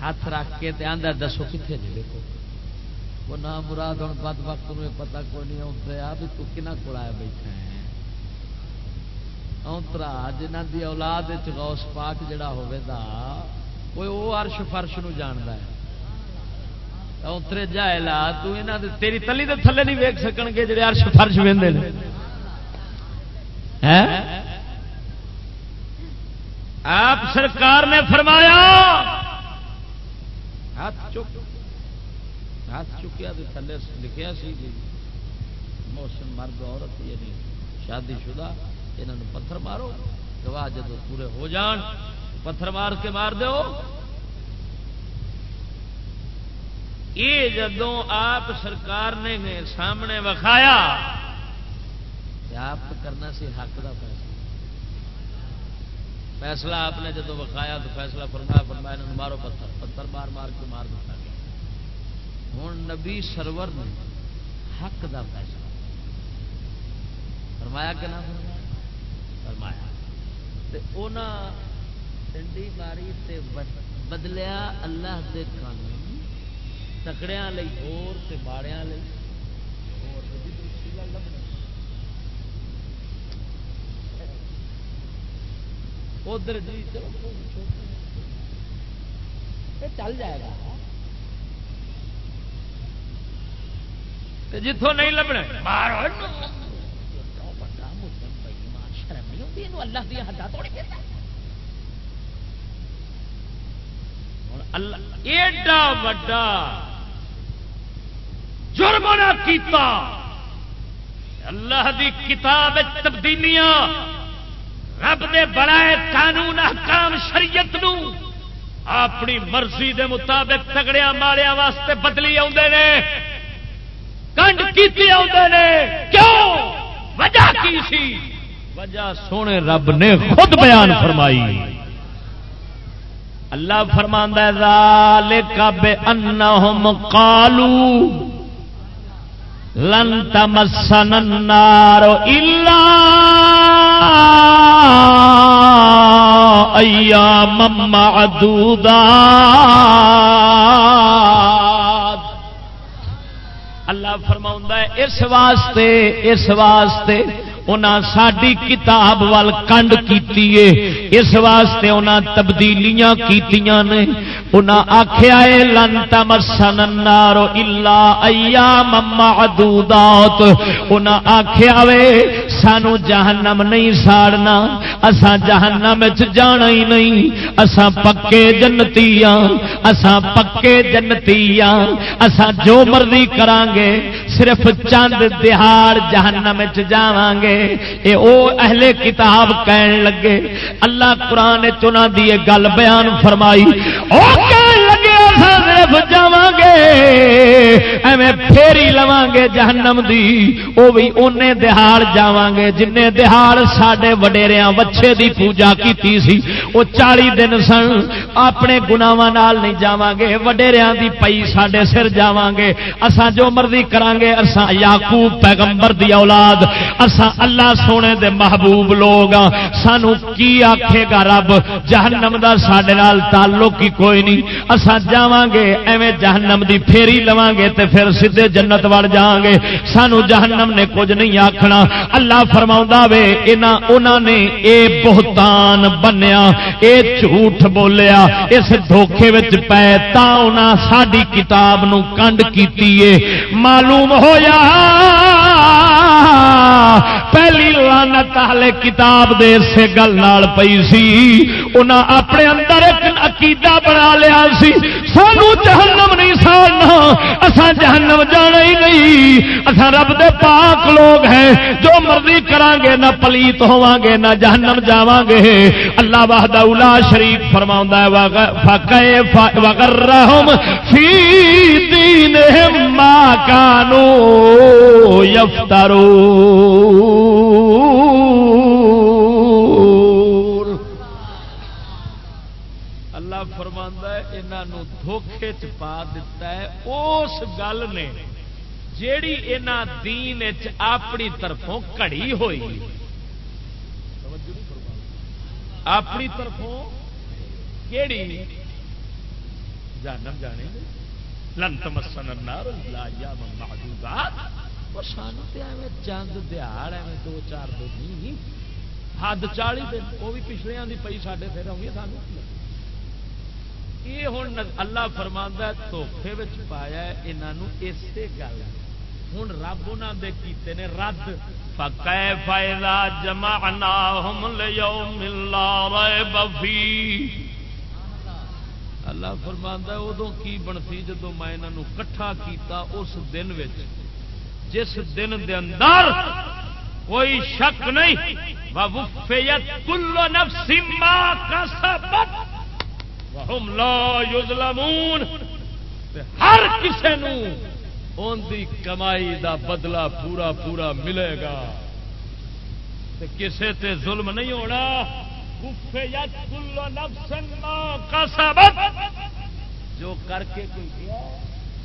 ہاتھ رکھ کے آدھا دسو کتنے جی دیکھو وہ نہ مراد ہوں، بد وقت میں پتا کوئی نہیں اتریا بھی تو کنا کو آیا بیٹھا ہے اترا جنہ دی اولاد غوث پاک جڑا ہوئے دا، کوئی وہ عرش فرش نو جاندا ہے۔ اترے جائے لا تو انہاں دے تیری تلی دے تھلے نہیں ویکھ سکن گے جڑے عرش فرش ویندے نے۔ ہیں؟ آپ سرکار نے فرمایا، ہاتھ چک۔ ہاتھ چکیا تو تھلے لکھیا سی موسم مرد عورت یعنی شادی شدہ یہاں پتھر مارو، گواہ جب پورے ہو جان، پتھر مار کے مار دو یہ جدو آپ سرکار نے سامنے وکھایا آپ کرنا سی حق کا فیصلہ۔ فیصلہ آپ نے جدو وکھایا تو فیصلہ فرمایا فرمایا مارو پتھر پتھر مار مار کے مار دیا ہوں نبی سرور نے حق دا فیصلہ۔ فرمایا کہ نہ فرمایا؟ فرمایا۔ ڈنڈی ماری تے بدلیا اللہ دے قانون تکڑیا اور باڑیا ادھر جی چلو۔ چل جائے گا۔ جتوں نہیں لبنا اللہ دیا حداں توڑ ایڈا وڈا جرم نہ کیتا۔ اللہ دی کتاب تبدیلیاں۔ رب دے بڑائے قانون احکام شریعت نو۔ اپنی مرضی دے مطابق تگڑیا ماریا واسطے بدلی آدھے نے۔ کنڈ کیوں؟ وجہ کی سی؟ وجہ سونے رب نے خود بیان فرمائی۔ اللہ فرماندہ ذالک بے انہم قالو، لن تمسن النار الا ایام معدودات اللہ فرما ہے اس واسطے اس واسطے انہاں ساڈی کتاب وال کنڈ کیتی ہے۔ اس واسطے انہاں تبدیلیاں کیتیاں نے۔ انہاں آکھیا اے لن تمسن النار الا ایام معدودات۔ انہاں آکھیا وے، سانو جہنم نہیں ساڑنا۔ اساں جہنم وچ جانا ہی نہیں۔ اساں پکے جنتی ہاں۔ اساں پکے جنتی ہاں۔ اساں جو مرضی کرانگے، صرف چند دہاڑ جہنم وچ جاواں گے اے او اہل کتاب کہن لگے، اللہ قرآن چنا دی گل بیان فرمائی۔ او کہن لگے صرف جاواں گے ایویں پھیری لواں گے جہنم دی۔ او بھی اونے دہاڑ جاواں گے جن دہاڑ ساڈے وڈیریاں وچھے دی پوجا کیتی سی۔ او 40 دن سن اپنے گناواں نال نہیں جاواں گے وڈیریاں دی پئی ساڈے سر جاواں گے اساں جو مرضی کران گے اساں یعقوب پیغمبر دی اولاد، اساں اللہ سونے دے محبوب لوگ ہاں۔ سانو کی آکھے گا رب؟ جہنم دا سڈے تعلق ہی کوئی نہیں۔ اسا جاواں گے ایویں جہنم دی پھیری لواں گے تے پھر سیدھے جنت وڑ جاواں گے سانو جہنم نے کچھ نہیں آکھنا۔ اللہ فرماوندا وے انہاں انہاں نے اے بہتان بنیا، اے جھوٹ بولیا، اس دھوکے وچ پے تا انہاں ساڈی کتاب نو کنڈ کیتی ہے معلوم ہویا پہلی لانت والے کتاب دے سے گل نال پئی سی۔ انہاں اپنے اندر ایک عقیدہ بنا لیا سی۔ سانو جہنم نہیں نہیں نہیں۔ اصا رب دے پاک لوگ ہیں۔ جو مرضی کران گے نہ پلیت ہوا گے نہ جہنم جاواں گے اللہ وحدہ اولا شریف فرماؤں ہے وغرہم فی دینہم ما کانو یفترون اللہ فرماندا ہے، انہاں نو دھوکے چ پا دیتا ہے۔ اس گل نے جیڑی انہاں دین وچ اپنی طرفوں کڑی ہوئی۔ اپنی طرفوں کیڑی؟ جانم جانے۔ لن تمسن النار الا ایام معدودات۔ وہ سانو تے ایویں چند دیہاڑ ایویں دو چار دن حد چالی دن وہ بھی پچھلیاں دی پئی ساڈے پھر آؤں گی سانو یہ ہوں اللہ فرماندا ہے دھوکھے پایا ہے انہاں نو اسی گل ہوں رب انہاں دے کیتے نے رد فکیف اذا جمعناهم لیوم لا ریب فیہ اللہ فرماندا ہے ادو کی بنتی جدو میں انہاں کٹھا کیتا اس دن وچ جس دن دے اندر کوئی شک نہیں وفیت کل نفس ما کسبت وهم لا یظلمون ہر کسے نو ان دی کمائی دا بدلہ پورا پورا ملے گا۔ تے کسے تے ظلم نہیں ہونا۔ وفیت کل نفس ما کسبت جو کر کے کوئی گیا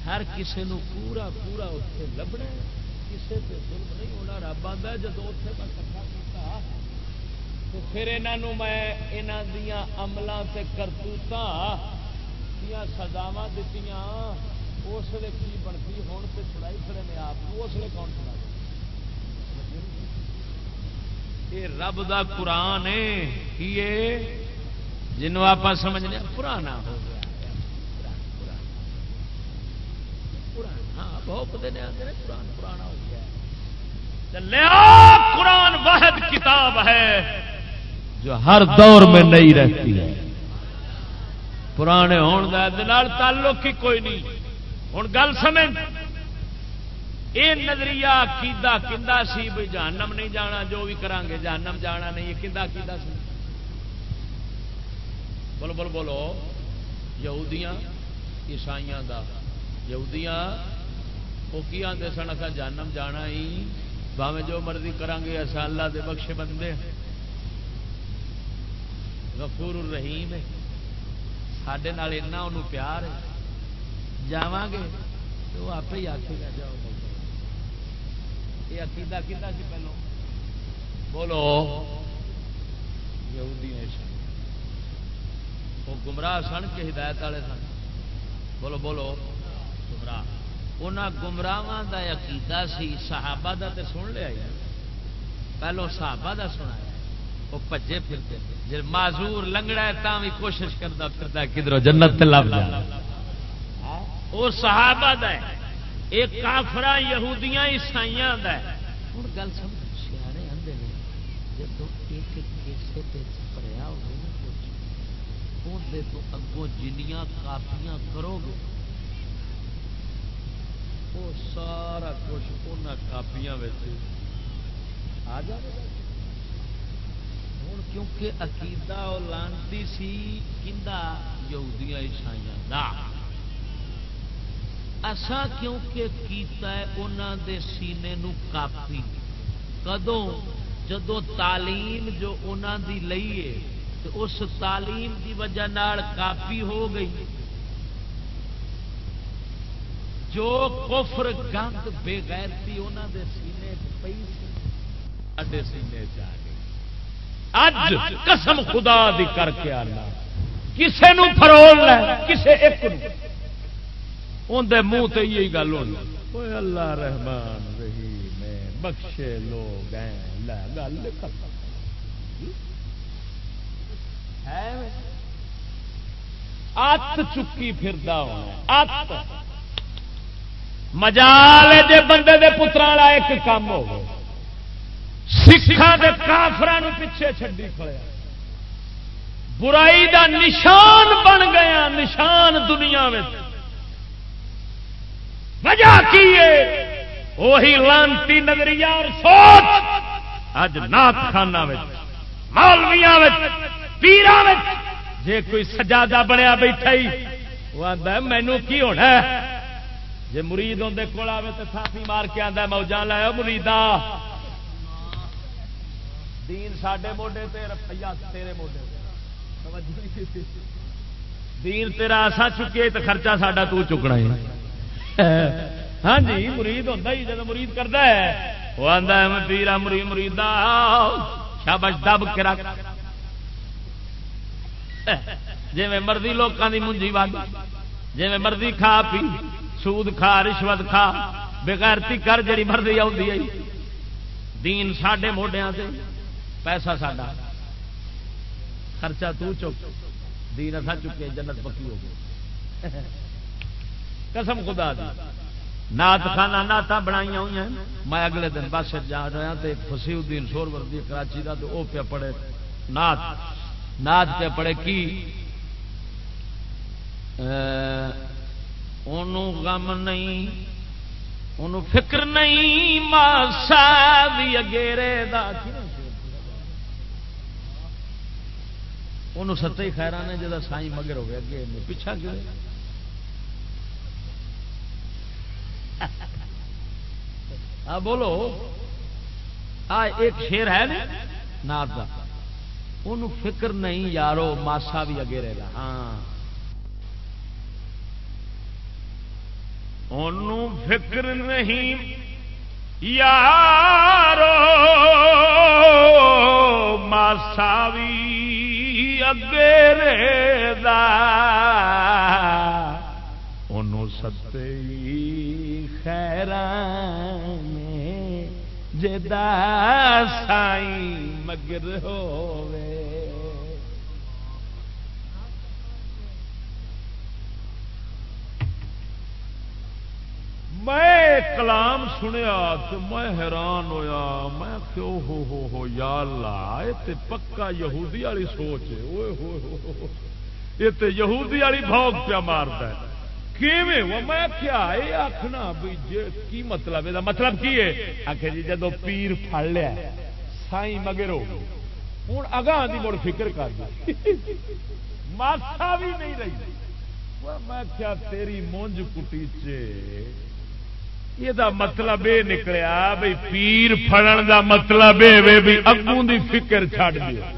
ہر کسے نو پورا پورا اتنے لبنا ہے، کسے تے ظلم نہیں ہونا، رب آتا جب اتنے میں کٹھا کیتا، تو پھر یہاں میں یہاں دیا عملوں سے کرتوت سزاوا دیتی اس لیے کی بنتی ہوں تو چھڑائی کھڑے نے آپ اس لیے کون چھڑا یہ رب دا قرآن ہے، یہ جنوں آپ سمجھنے پرانا ہو گیا۔ ہاں بہت دن آتے قرآن پرانا ہو گیا چلیا قرآن واحد کتاب ہے جو ہر دور میں نہیں رہتی ہے۔ پرانے ہون کا تعلق ہی کوئی نہیں۔ ہوں گل سمجھ۔ یہ نظریہ کیدا کدا سی بھی جہنم نہیں جانا، جو بھی کران گے جہنم جانا نہیں، یہ کدا کیدا سی۔ بولو بولو بولو۔ یہودیاں، عیسائیاں دا۔ یہودیاں وہ کی آتے سن اصا جانم جانا ہی۔ باویں جو مرضی کران گے اصا اللہ دے بخشے بندے غفور الرحیم ہے۔ سڈے اینا انہوں پیار ہے۔ جا گے تو وہ آپ ہی آخے گا، جاؤ یہ عقیدہ کتا سی جی پہلو؟ بولو۔ یہودی وہ گمراہ سن کے ہدایت والے سن۔ بولو بولو۔ گمراہ۔ انہوں گمراہ کا عقیدہ سی، صحابہ دا تے سن لیا ہی۔ پہلو صحابہ دا سنایا۔ وہ پجے پھرتے جی معذور لنگڑا ہے تا بھی کوشش کرتا پھرتا کدھر جنت تے لب جانا وہ صحابہ دا ہے۔ ایک کافرا یہودیاں، عیسائیاں دا ہے۔ ہوں گل سمجھ سیانے آتے ہیں جب ایک ایک کیسے پڑیا ہوگا نا کچھ اندر تو اگوں جنیاں کاپیاں کرو گے۔ وہ سارا کچھ ان کاپیاں آ جائے گا۔ ہوں کیونکہ عقیدہ وہ لانتی سی کھا یہودیاں عیسائیاں دا۔ اسا کیونکہ کیتا ہے انہوں دے سینے نو کاپی۔ کدوں؟ جدو تعلیم جو انہوں دی لئیے تو اس تعلیم دی وجہ نال کاپی ہو گئی۔ جو کفر گند بے غیرتی انہوں دے سینے پی ساڈے سینے چ اج قسم خدا دی کر کے آنا۔ کسے نو فرول لے کسے ایک نو۔ اندر منہ تے یہی گل ہونی۔ اللہ رحمان رحیم بخشے لوگ ہیں۔ لے گل کر۔ ات چکی پھر ات مجال جے بندے دے پترا ایک کام ہو سکھان کے کافران پیچھے چڈی کھڑیا۔ برائی دا نشان بن گیا، نشان دنیا میں وجہ کی وہی لانتی نظریہ اور سوچ۔ اج نات خانہ مالویا پیران جے کوئی سجادہ بنیا بیٹھا ہی، وہ آتا مینو کی ہونا جی مرید اندر کول آئے تو ساتھی مار کے آتا موجہ لایا مریدا۔ دین ساڈے موڈے تے روپیہ تیرے موڈے دین تیرا آسا چکے تو خرچہ ساڈا تو چکنا ہے ہاں جی مرید ہوتا ہی جب مرید کرتا ہے وہ آتا ہے، میں پیرا مرید مرید شابش دب کے رکھ۔ جی مرضی لوگوں کی منجی بند جی مرضی کھا پی۔ سود کھا، رشوت کھا بغیرتی کر جی مرضی آئی دین ساڈے موڈیا سے پیسہ ساڈا۔ خرچہ تو چک، دین اصا چکے، جنت پکی ہو گئی۔ (laughs) قسم خدا دی۔ نات خانہ نعت بنائی ہوئی ہیں۔ میں اگلے دن بس جا رہا تو فسی الدین سور وردی کراچی کا تو وہ پہ پڑے نات نات پہ پڑے کی؟ انہوں غم نہیں انہوں فکر نہیں، ماسا بھی اگیرے دا انہوں ستے خیران نے جا سائی مگر ہو گیا اگے پیچھا گئے ہاں بولو۔ آ ایک شیر ہے نا نات کا ان فکر نہیں، یارو، ماسا بھی اگے رہے گا ہاں۔ ان فکر نہیں۔ یارو ماسا بھی اگے ان ستے خیران جدا سائی مگر ہوے میں کلام سنیا تو میں حیران ہویا۔ میں کیوں ہو ہو ہو، یا اللہ، یہ تے پکا یہودی والی سوچ ہے۔ اوئے ہو یہ تے یہودی والی بھوک پیا مارتا ہے۔ کیویں؟ وہ میں کیا اے آخنا بھی کی مطلب؟ یہ مطلب کی ہے؟ آخر جی جدو پیر پڑ لیا سائی مگر ہو۔ ہوں اگاں کی مڑ فکر کر۔ دی ماسا بھی نہیں رہی۔ میں کیا تیری مونج کٹی چے۔ یہ مطلب یہ نکلیا بھائی پیر فڑن دا مطلب یہ اگوں دی فکر چھڈ دیا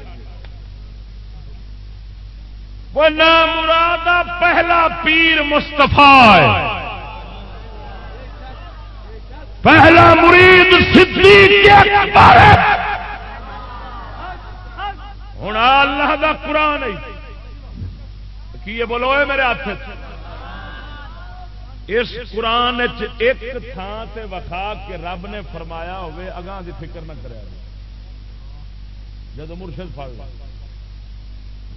وہ نام مراد پہلا پیر مستفا پہلا مرید ہوں اللہ دا قرآن کی بولو میرے ہاتھ اس قرآن ایک تھان سے وکھا کے رب نے فرمایا ہوگی اگاں کی فکر نہ کرے۔ جب مرشد پڑ لیا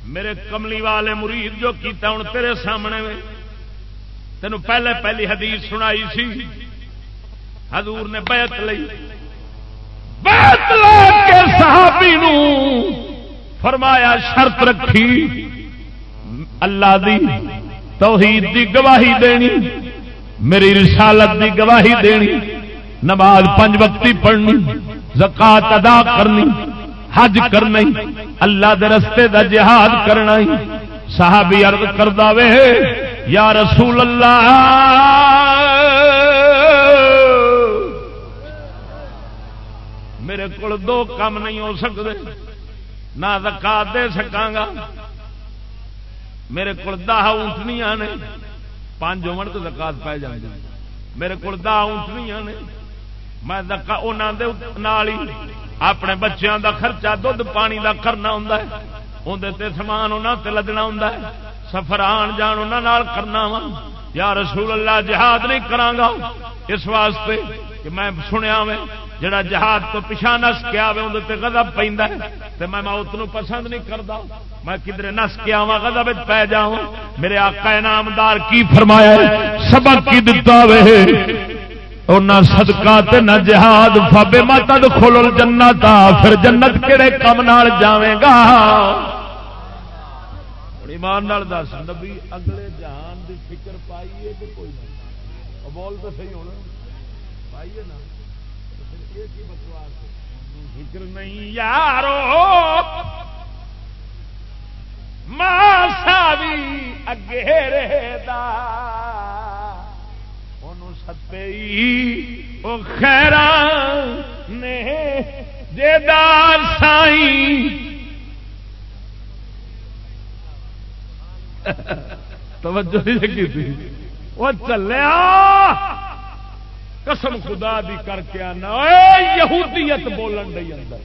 میرے کملی والے مرید جو کیتا ہوں تیرے سامنے میں تینوں پہلے پہلی حدیث سنائی سی۔ حضور نے بیعت لئی۔ بیعت لے کے صحابی نو فرمایا شرط رکھی۔ اللہ دی توحید دی گواہی دینی۔ میری رسالت دی گواہی دینی، نماز پنج وقتی پڑھنی، زکات ادا کرنی، حج کرنا اللہ دے رستے دا جہاد کرنا صحابی عرض کردا وے، یا رسول اللہ، میرے کو دو کام نہیں ہو سکتے، نہ زکات دے سکاں گا۔ میرے کو دہ اونٹنیاں نے پانچ عمر تو زکات پی جائے میرے کو دہ اونٹنیاں نے۔ میں ہی اپنے بچوں دا خرچہ دھد پانی دا کرنا ہوں اندر سامان انہوں لدنا ہوں سفر آن جان انہوں کرنا وا۔ یا رسول اللہ، جہاد نہیں کرانگا اس واسطے کہ میں سنیا میں جڑا جہاد تو پچھا نس کیا اندر گدب پہ میں موت نو پسند نہیں کرتا میں کدھر نس کے آوا گدب پی جا میرے آقا انعامدار کی فرمایا سبق کی دتا وے۔ نہ سدکا نہ جہاد، فابے ماتا کھول جنت۔ پھر جنت کہڑے کم جاوے گا؟ ایمان دس، نبی اگلے جہان دی فکر پائیے کہ کوئی بول تو صحیح ہونا۔ پائیے نا۔ ایک فکر نہیں یارو۔ ماسا بھی اگے رہتا۔ ستے وہ خیران نے جیدار سائی توجہ نہیں لگی تھی۔ وہ چلیا قسم خدا دی کر کے آنا یہودیت بولن ڈی اندر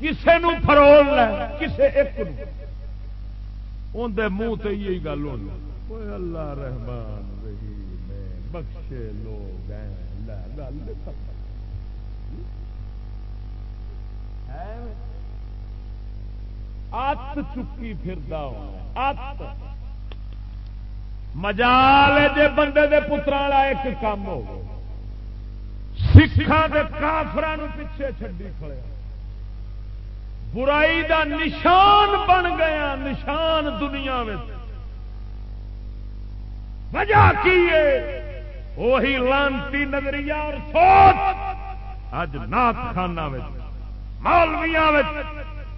کسے نو فرول لے کسے ایک نو اندر منہ تے یہی گل ہونی اللہ رحمان رحیم بخشے لوگ ہیں گل ات چکی پھر ات مجال جے بندے دے پترا والا ایک کام ہو سکھان کے کافران پیچھے چڈی کھڑے۔ برائی دا نشان بن گیا ہاں، نشان دنیا میں وجہ کی وہی لانتی نظریہ اور سوچ۔ اج نات خانہ مولویا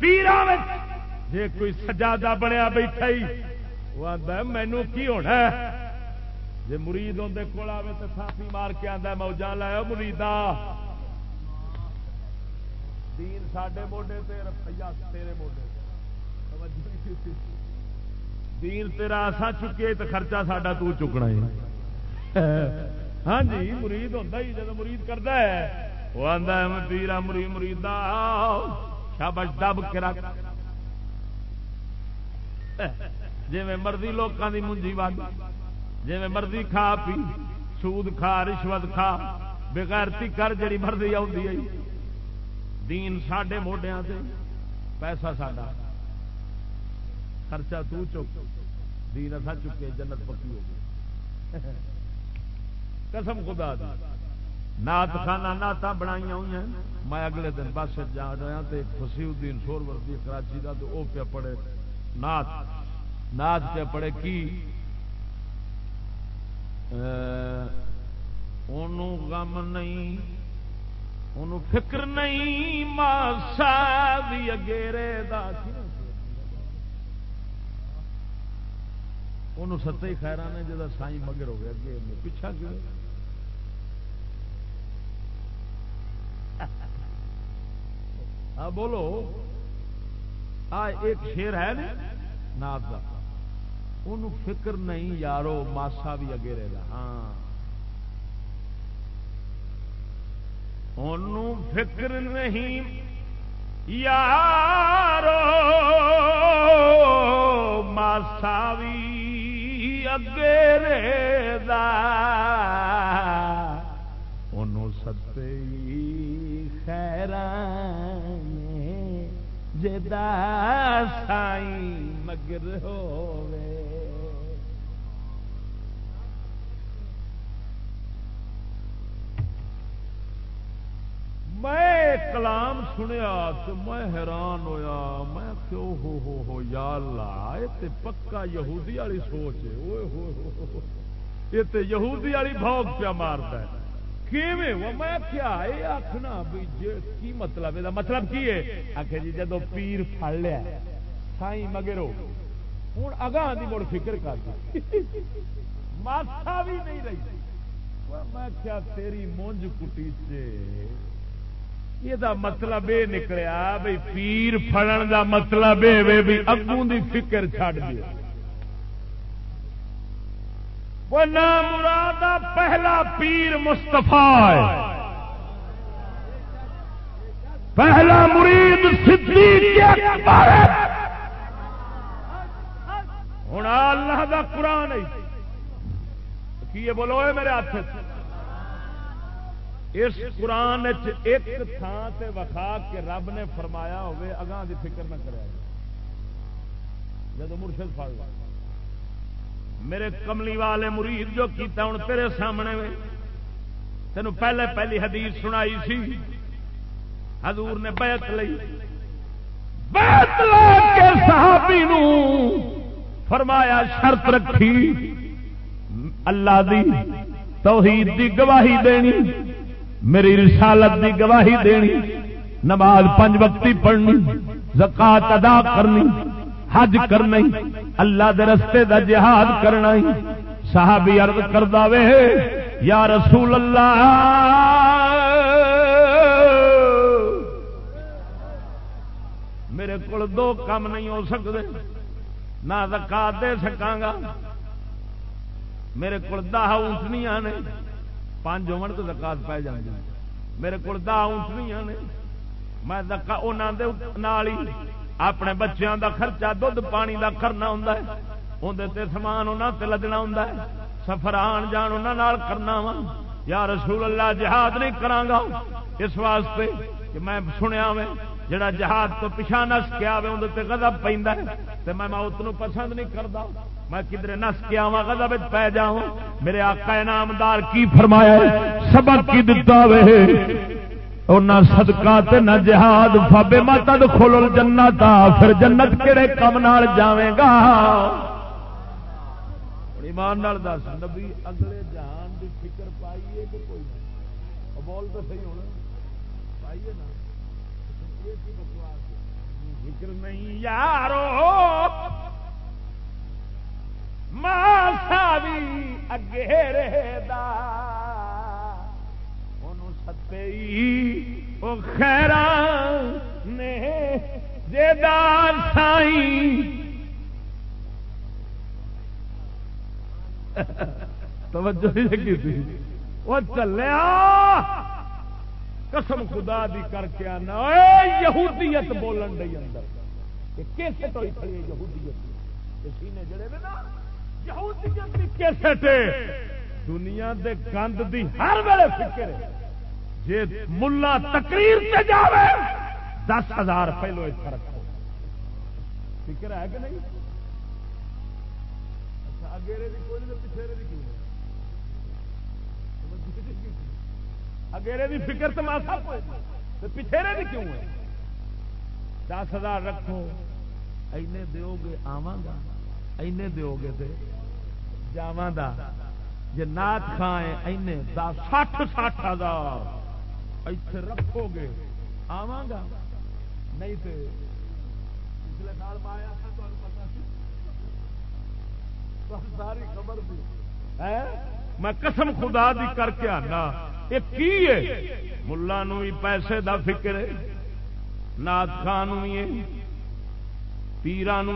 پیرا جی کوئی سجادہ بنیا بیٹھا ہی، وہ آتا مینو کی ہونا جی مرید اندر کول آئے تو تھاپی مار کے آتا موجہ لایا مریدا۔ دین ساڈے موڈے تے روپیہ تیرے موڈے دین تیرا آسا چکے تو خرچہ ساڈا تو چکنا ہے ہاں جی مرید ہوتا ہی جب مرید کرتا ہے، وہ آتا ہے پیرا مری مرید شابش دب کے رکھ۔ جی مرضی لوگوں کی منجی وگ جی مرضی کھا پی، سود کھا، رشوت کھا، بغیرتی کر جی مرضی آئی دین ساڈے موڈیا سے پیسہ ساڈا۔ خرچہ تو چک، دین اصا چکے، جنت پکی ہو گئی۔ قسم خدا دی۔ نات خانہ نعت بنائی ہوئی ہیں۔ میں اگلے دن بس جا رہا تو فسی الدین سور وردی کراچی کا تو وہ پہ پڑے نات نات پہ پڑے کی؟ انہوں غم نہیں ان فکر نہیں، ماسا بھی اگیرے دا ان ستے خیران نے جا سائی مگر ہو گیا اگے پیچھا کیوں؟ ہاں بولو۔ آ، ایک شیر ہے نا؟ کا ان فکر نہیں، یارو، ماسا بھی اگے رہا ہاں۔ ان فکر نہیں، یارو، ماسا بھی اگے رہا ان ستے خیران جدا سائی مگر ہوے میں کلام سنیا تو میں حیران ہویا۔ میں کیوں ہو ہو ہو یا اللہ؟ یہ پکا یہودی والی سوچ ہے۔ یہ تے یہودی والی بھوک پیا مارتا ہے۔ میں کیا یہ آخنا کی مطلب؟ یہ مطلب کی ہے؟ آخ جی جب پیر پڑ لیا سائی مگر ہوں اگاں کی مڑ فکر کر۔ ماسا بھی نہیں رہی۔ میں کیا تیری مونج کٹی یہ مطلب یہ نکلیا بھائی پیر فڑن دا مطلب یہ مطلب اگوں دی فکر چھڑ دیا۔ وہ نام مراد پہلا پیر مستفا پہلا مرید ہوں اللہ کا قرآن کی بولو میرے ہاتھ اس قرآن ایک تھان سے وکھا کے رب نے فرمایا ہوئے، اگاں دی فکر نہ کرے۔ جب مرشد پڑ میرے کملی والے مرید جو کیتا ہوں تیرے سامنے میں تینوں پہلے پہلی حدیث سنائی سی۔ حضور نے بیعت لئی۔ بیت لا کے صحابی نو فرمایا شرط رکھی۔ اللہ دی توحید دی گواہی دینی۔ میری رسالت دی گواہی دینی۔ نماز پنج وقتی پڑھنی۔ زکات ادا کرنی۔ حج کرنی اللہ دے رستے دا جہاد کرنا صحابی عرض کردا وے، یا رسول اللہ۔ میرے کو دو کام نہیں ہو سکتے نہ زکات دے سکاں گا۔ میرے کو دہ اونٹنیاں نے، پانچ ہومن تو زکات پی جائیں میرے کو دہ اونٹنیاں نے، میں نال ہی اپنے بچیاں دا خرچہ دھد پانی دا کرنا ہوں اندر سامان انہوں تے لدنا ہوں سفر آن جان انہوں کرنا وا۔ یا رسول اللہ، جہاد نہیں کرانگا اس واسطے کہ میں سنیا میں جڑا جہاد تو پیچھا نس کے آئے اندر گدب پہ میں موت نو پسند نہیں کرتا میں کدھر نس کے آوا گدب پی جا میرے آقا انعامدار کی فرمایا سبق کی دتا وے۔ نہ سدکا نہ جہاد فابے ماتا کھولو جنت پھر جنت کہڑے کم جاوے گا؟ ایمان دس، نبی اگلے جہان کی فکر پائیے کہ کوئی نہیں؟ بول تو صحیح ہونا، پائیے نا۔ فکر نہیں یارو۔ ماسا بھی اگے رہے دا۔ خیر نے جیدار سائی۔ توجہ نہیں تھی وہ چلیا۔ قسم خدا دی کر کے آنا۔ یہودیت بولن ڈی اندر۔ کیسے تو یہودیت؟ سینے جڑے نا، یہودیت کیسے دنیا دے گند دی ہر ویلے فکر ہے۔ جی ملا تقریر سے جاوے، دس ہزار پہلو اس اتنا رکھو فکر ہے کہ نہیں؟ اچھا اگیرے بھی کوئی نہیں، پچھیرے بھی کیوں اگیرے بھی فکر تو ماسا پچھیرے بھی کیوں ہے؟ دس ہزار رکھو، اینے دیو گے آواں گا، اینے دیو گے تے جاواں دا۔ جے نات کھائیں، اینے دا سٹھ سٹھ ہزار۔ اتے رکھو گے آواں گا نہیں تو پچھلے سال میں آیا تھا ساری خبر تھی میں قسم خدا دی کر کے آنا۔ یہ کی ہے؟ ملا بھی پیسے دا فکر ہے نات خان بھی ہے پیران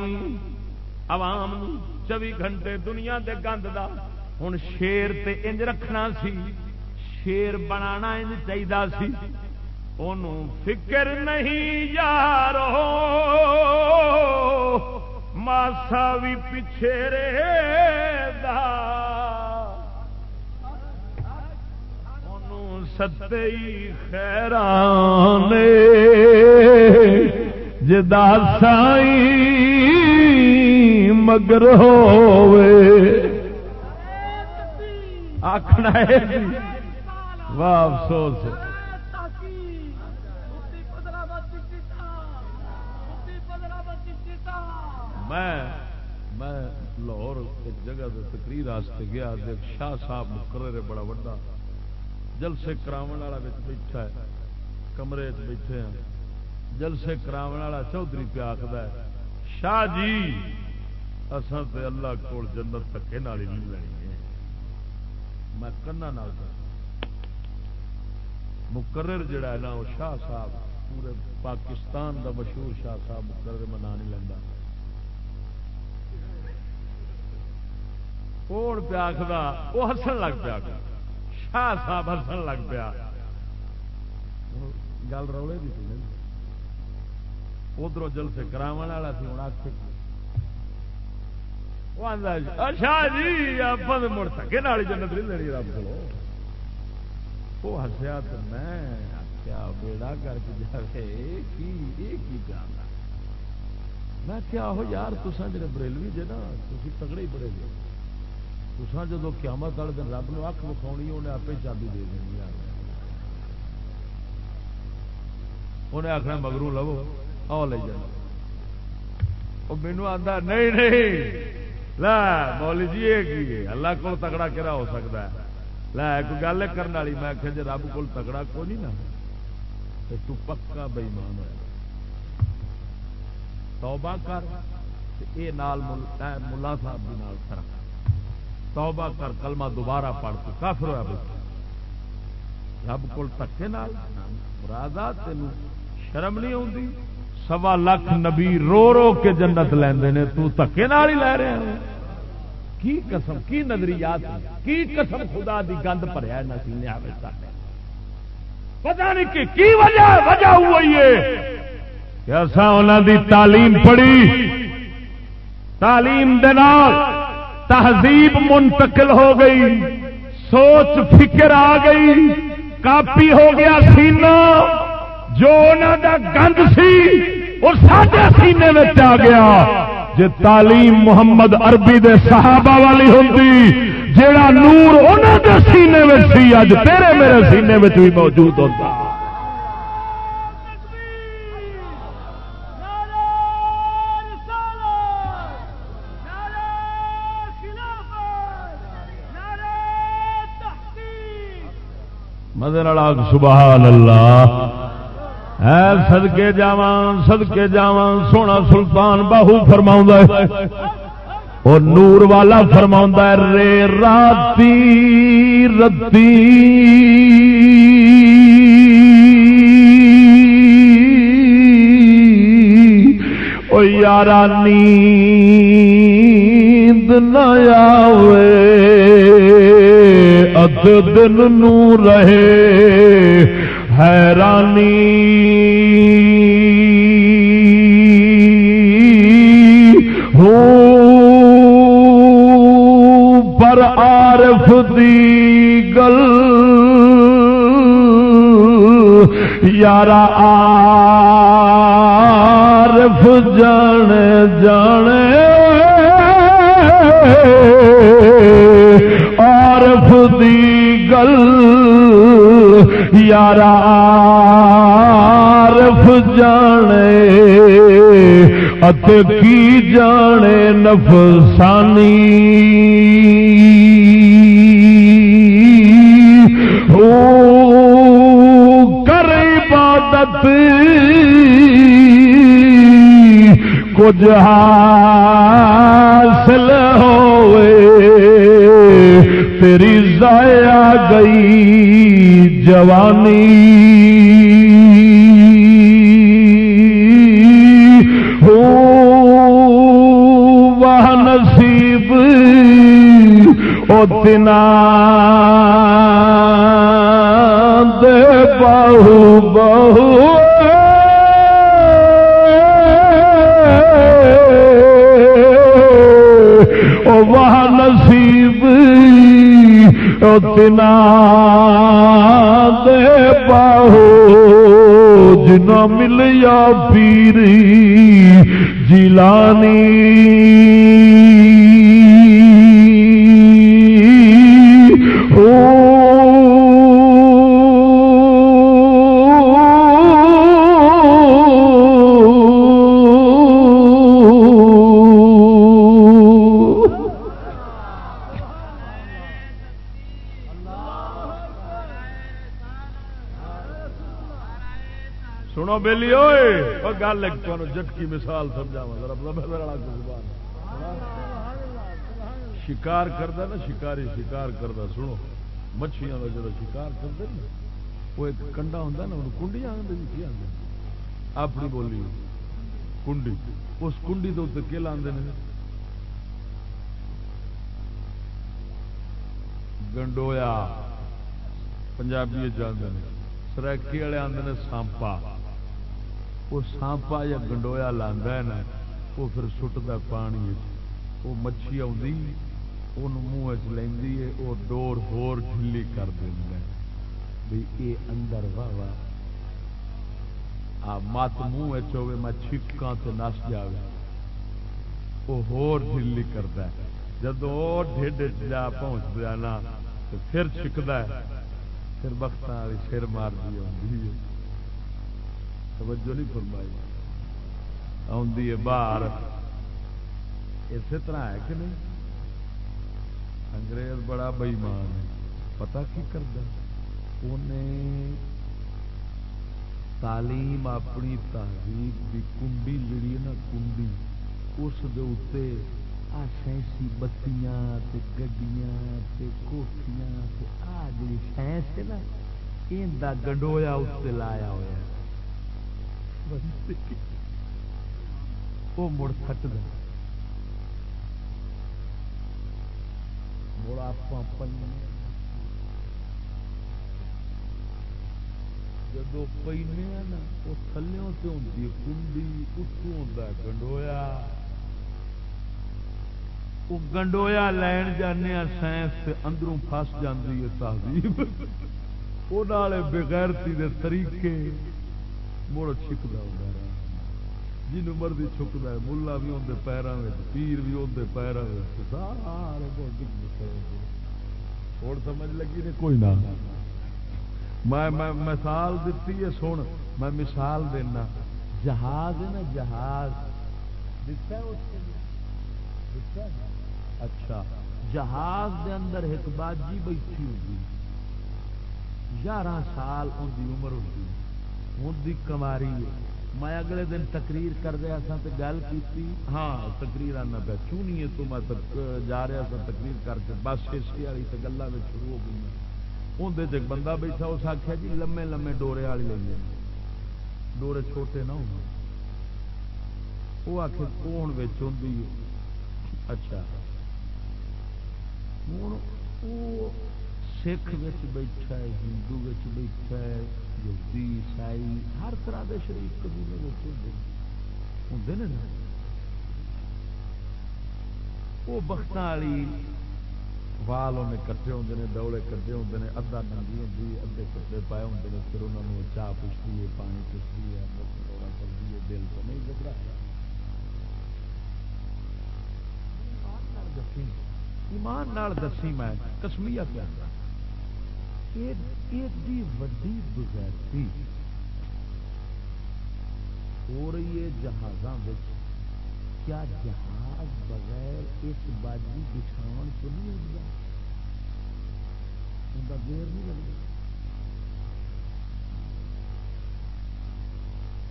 عوام چوبی گھنٹے دنیا دے گند دا۔ ہوں شیر تے انج رکھنا سی۔ شیر بنا چاہیے سی۔ ان فکر نہیں یار ماسا بھی پچھے رے خیران جدا سائی مگر ہوئے آخنا ہے جی۔ واہ افسوس. میں میں لاہور ایک جگہ سے تقریر واسطے گیا شاہ صاحب مقرر ہے بڑا وا جلسے کراو والا بیٹھا ہے، کمرے بیٹھے ہیں۔ جلسے کراو والا چودھری پہ آخر ہے، شاہ جی اصل تو اللہ کو جنت تکے نالی نہیں لینی ہے۔ میں کنا نال مقرر جڑا ہے نا، وہ شاہ صاحب، پورے پاکستان دا مشہور شاہ صاحب مقرر منا نہیں لینا کوڑ پیا آخر وہ ہسن لگ پیا۔ شاہ صاحب ہسن لگ پیا۔ گل رولے بھی تھی ادھر جل سے کرا والا سی ہوں آخ شاہ جی آپ مڑ سکے جنت نہیں لینی، رب کو وہ ہسیا تو میں کیا بیڑا کر کے جائے کی جانا میں کیا ہو یار تسان جی بریلوی جے نا تھی تگڑے ہی بڑے جے۔ تسان جب قیامت والے دن رب نو اک وکھاؤنی انہیں آپ چابی دے دینی یار انہیں آخنا مگرو لو آ لے جانا وہ مینو آتا نہیں نہیں، لا مولی جی یہ کی اللہ کو تگڑا کہڑا ہو سکتا ہے۔ لا کوئی گل کرنے والی میں آخیا جی رب کو تگڑا کو نہیں نا تو تو پکا بےمان ہوا توبہ کر یہ ملا صاحب بھی نال فرق توبہ کر کلمہ دوبارہ پڑھ تو کافر ہوا بچہ رب کو تکے نال مراد تین شرم نہیں آتی سوا لاکھ نبی رو رو کے جنت لیندے نے تو تکے نال ہی لے رہے ہیں کی قسم، کی نظریات، کی قسم خدا دی گند بھریا نسینے پتا نہیں کہ کی وجہ وجہ ہوئی ہے کہ اصا انہوں دی تعلیم پڑھی۔ تعلیم دے نال تہذیب منتقل ہو گئی، سوچ، فکر آ گئی، کاپی ہو گیا سینا جو انہوں دا گند سی، وہ سارے سینے میں آ گیا۔ جے تعلیم محمد عربی دے صحابہ والی ہوتی جیڑا نور انہوں دے سینے میں سی اج تیرے میرے سینے میں بھی موجود ہوتا مدر سبحان اللہ۔ ہے سدکے جاوا سدکے جاوا سونا سلطان باہو فرما اور نور والا فرما رے راتی، رتی۔ او یارا، نیند نہ آوے، اد دن نو رہے۔ حیرانی۔ ہو پر عارف دی گل یارا عارف جانے جانے۔ عارف دی گل یارا عارف جانے ات کی جانے نفسانی۔ ہو کر عبادت کچھ حاصل ہوئے۔ تیری ضائع گئی جوانی۔ ہو وہ نصیب او تنا دے بہو بہو وہ نصیب اتنا تنا دے باہو جنا ملیا پیری جیلانی۔ او گل ایک تمہیں جٹکی مثال سمجھاوا شکار کرتا نا، شکاری شکار کرتا سنو۔ مچھلیاں کا جب شکار کرتے نا، وہ ایک کنڈا ہوں نا، انہوں کنڈی آدھے جی، کی آدھے جی؟ اپنی بولی۔ کنڈی۔ اس کنڈی کے اتنے کل آدھے گنڈویا۔ پنجابی جانے سرکی والے آدھے سانپا۔ وہ سانپا یا گنڈویا لانا ہے نا، وہ پھر سٹتا پانی وہ مچھی آدھی ان منہ لینی ہے، وہ ڈور ہور ڈھیلی کر دینا بھی یہ اندر واہ واہ، آ مت منہ ہوے، میں چھکاں تو نس جاوے۔ وہ ہور ڈھیلی کرتا ہے۔ جب وہ ڈھڈ جا پہنچ دیا نا، تو پھر چھکتا ہے۔ پھر بخت والی سر مار دی آتی ہے۔ توجہ نہیں فرمائی۔ آدھی ہے باہر۔ اسی طرح ہے کہ نہیں؟ انگریز بڑا بئیمان ہے۔ پتا کی کرتا انہیں تعلیم اپنی تہذیب کی کنڈی جڑی نا، کنڈی۔ اس دے آ سائنسی بتیاں گڈیاں کوٹیاں آ جی سائنس ہے نا ان گنڈویا اتنے لایا ہوا وہ مڑ سٹ دے۔ مڑ آپ جب پینے نا، وہ تھلوں سے ہوتی کنڈی اتوں ہوتا گنڈویا۔ وہ گنڈویا لین جانے سائنس اندروں فس جاتی ہے، تہذیب۔ (laughs) وہ بغیرتی دے طریقے۔ مڑ چھکتا ہوتا رہا جن مرضی چھکتا ہے، ملا بھی آدھے پیروں میں پیر بھی آدھے پیروں میں سارے ہوں سمجھ لگی نے؟ کوئی نہ۔ میں مثال دیتی ہے، سن۔ میں مثال دینا۔ جہاز ہے نا، جہاز۔ اچھا۔ جہاز دے اندر ایک باجی بیٹھی ہوگی یارہ سال ان کی عمر ہوگی ہوں کماری ہے۔ میں اگلے دن تقریر کر رہا سا تو گل کی ہاں تقریر آنا پہ چونی ہے تو میں جا رہا سا تقریر کر کے۔ بس اسی والی تو گلوں میں شروع ہو گئی۔ اندر ایک بندہ بیٹھا، اس آخیا جی لمے لمے ڈورے والی لیں ڈورے چھوٹے نہ ہو وہ آخ کون بچ ہوں اچھا۔ ہوں وہ سکھ بیٹھا ہے، ہندو بیٹھا ہے۔ یہودی عیسائی، ہر طرح کے شریف قبیلے ہوں نا وہ بخت والی وال انہیں کٹے ہوتے ہیں ڈولے کٹے ہوتے ہیں ادھا ننگی ہوتی ادھے کپڑے پائے ہوتے ہیں پھر انہوں نے چاہ پوچھتی ہے، پانی پوچھتی ہے دورا کرتی ہے، دل تو نہیں گھبرا ایمان نال دسی میں کسمیا کیا ایڈی وڈی بغیرتی ہو رہی ہے جہازوں کیا جہاز بغیر اس باجی بچھاؤ تو نہیں اٹھتا ان کا گیر نہیں لگتا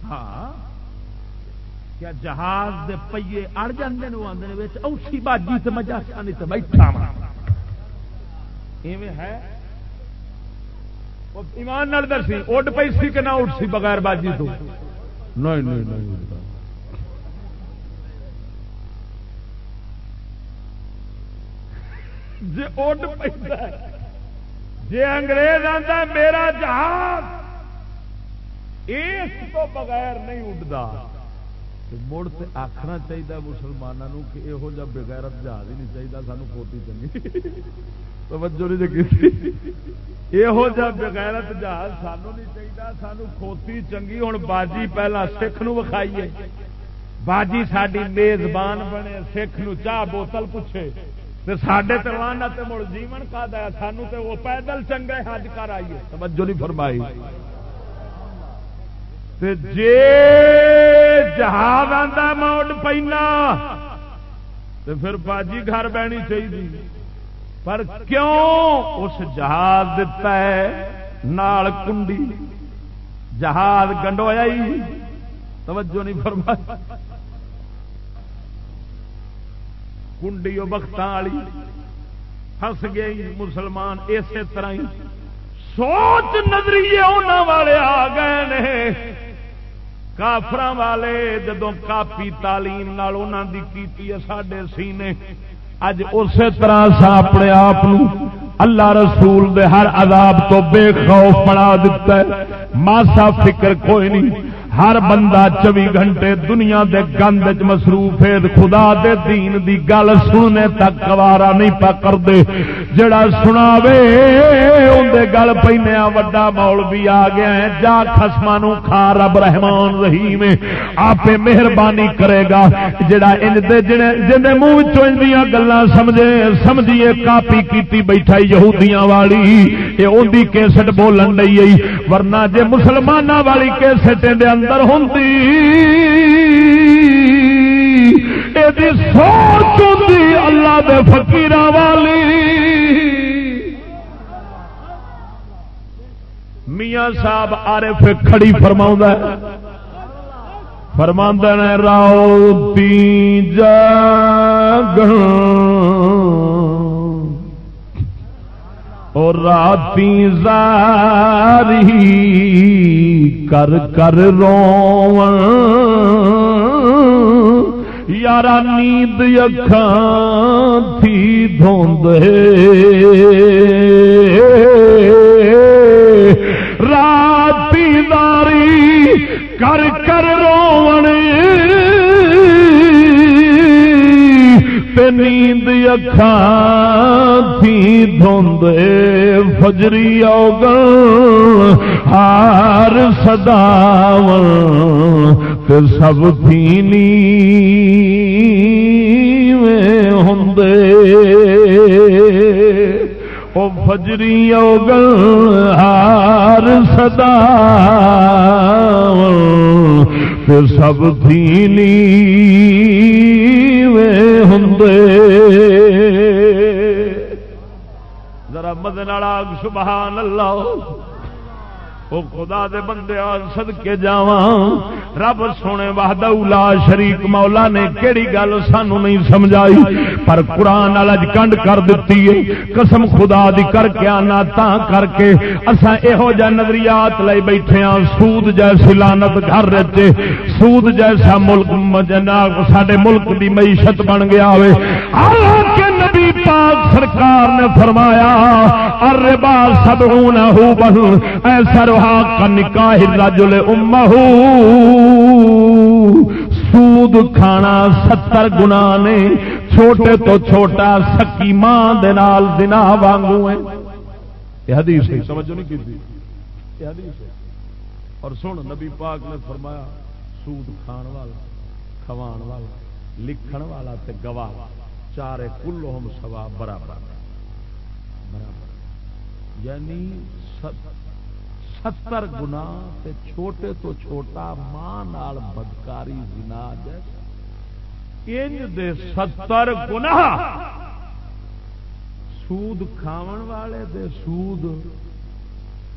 ہاں؟ کیا جہاز دے پہیے اڑ جاندے آدھے اوسی باجی سے مجا نہیں تو بیٹھا ہاں۔ ایویں ہے؟ ایمان نال درسی، اڈ پی سی کہ نہ اٹھ سی بغیر باجی تو؟ نہیں نہیں نہیں جی اڈ پہ جی انگریز آتا میرا جہاز اس تو بغیر نہیں اڈتا مڑ تو آخنا چاہیے مسلمانوں کہ یہو جہ بغیرت جہاز ہی نہیں چاہیے سانو پوتی چنگی۔ توجہ نہیں یہو جہ بغیرت جہاز سانو نہیں چاہیے سانو کھوتی چنگی۔ ہوں باجی پہلا سکھ نو وکھائیے۔ باجی ساری میزبان بنے، سکھ نو چاہ بوتل پوچھے۔ سڈے تلوان مڑ جیون کا دیا سانو تو وہ پیدل چنگے حج کر آئیے۔ توجہ نہیں فرمائی۔ جی جہاز آتا موڈ پینا تو پھر باجی گھر بہنی چاہیے پر کیوں اس جہاز دتا ہے نال کنڈی جہاز گنڈویا توجہ نہیں فرمائی کنڈی بخت والی فس گئی مسلمان اسی طرح ہی سوچ نظریے انہوں والے آ گئے کافر والے جدو کاپی تعلیم کی سڈے سینے۔ اج اسی طرح سا اپنے آپ اللہ رسول دے ہر عذاب تو بے خوف بنا دیتا ہے۔ ماسا فکر کوئی نہیں ہر بندہ چوبی گھنٹے دنیا دے گند مصروف ہے خدا دے دین دی گل سننے تک گوارا نہیں پا کر دے جڑا سنا اندر گل پہنیا وڈا مول بھی آ گیا ہے۔ جا خسما کھا رب رحمان رحیم آپ مہربانی کرے گا۔ جڑا ان دے جن منہ چیا گلا سمجھے، سمجھیے کاپی کیتی بیٹھا یہودیاں والی۔ یہ اندی کیسٹ بولن نہیں ورنہ جے مسلمانوں والی کیسٹ دے اندر اندر ہوں بندے سوچ ہوتی اللہ دے فقیر والی۔ میاں صاحب عارف کھڑی فرما فرما نے راؤ تی جگ اور راتی زاری کر کر رو یارا نیند اکھان تھی دھوند راتی داری کر کر رو نیند اکھان تھی دھوند فجری اوگل ہار سداو تے سب تھی میں ہوں او فجری اوگل ہار سدا تے سب تھی ذرا مدن آگ سبحان اللہ۔ وہ خدا دے بندے سد کے جاواں۔ رب سونے وحدہ لا شریک مولا نے کیڑی گل سانو نہیں سمجھائی؟ پر قرآن اج کنڈ کر دیتی ہے۔ قسم خدا دی کر کے آنا تا کر کے۔ اساں یہو جہ نظریات لے بیٹھے ہاں سود جیسی لانت گھر رہتے سود جیسا ملک، جناب ساڈے ملک دی معیشت بن گیا ہوئے۔ حالانکہ نبی پاک پاک سرکار نے فرمایا اربا سبعون ہو بہو ایسا روحا کا نکاح رجل امہ سود کھانا ستر گنا نے، چھوٹے تو چھوٹا سکی ماں دنال دنا وانگو ہے۔ یہ حدیث ہے۔ سمجھو نہیں کی یہ حدیث ہے۔ اور سن، نبی پاک نے فرمایا، سود کھان والا، کھوان والا، لکھن والا تے گواہ چارے کلو سوا برابر۔ برابر۔ یعنی ستر گنا تے چھوٹے تو چھوٹا ماں نال بدکاری، زنا جیسا۔ انج دے ستر گنا سود کھاون والے دے، سود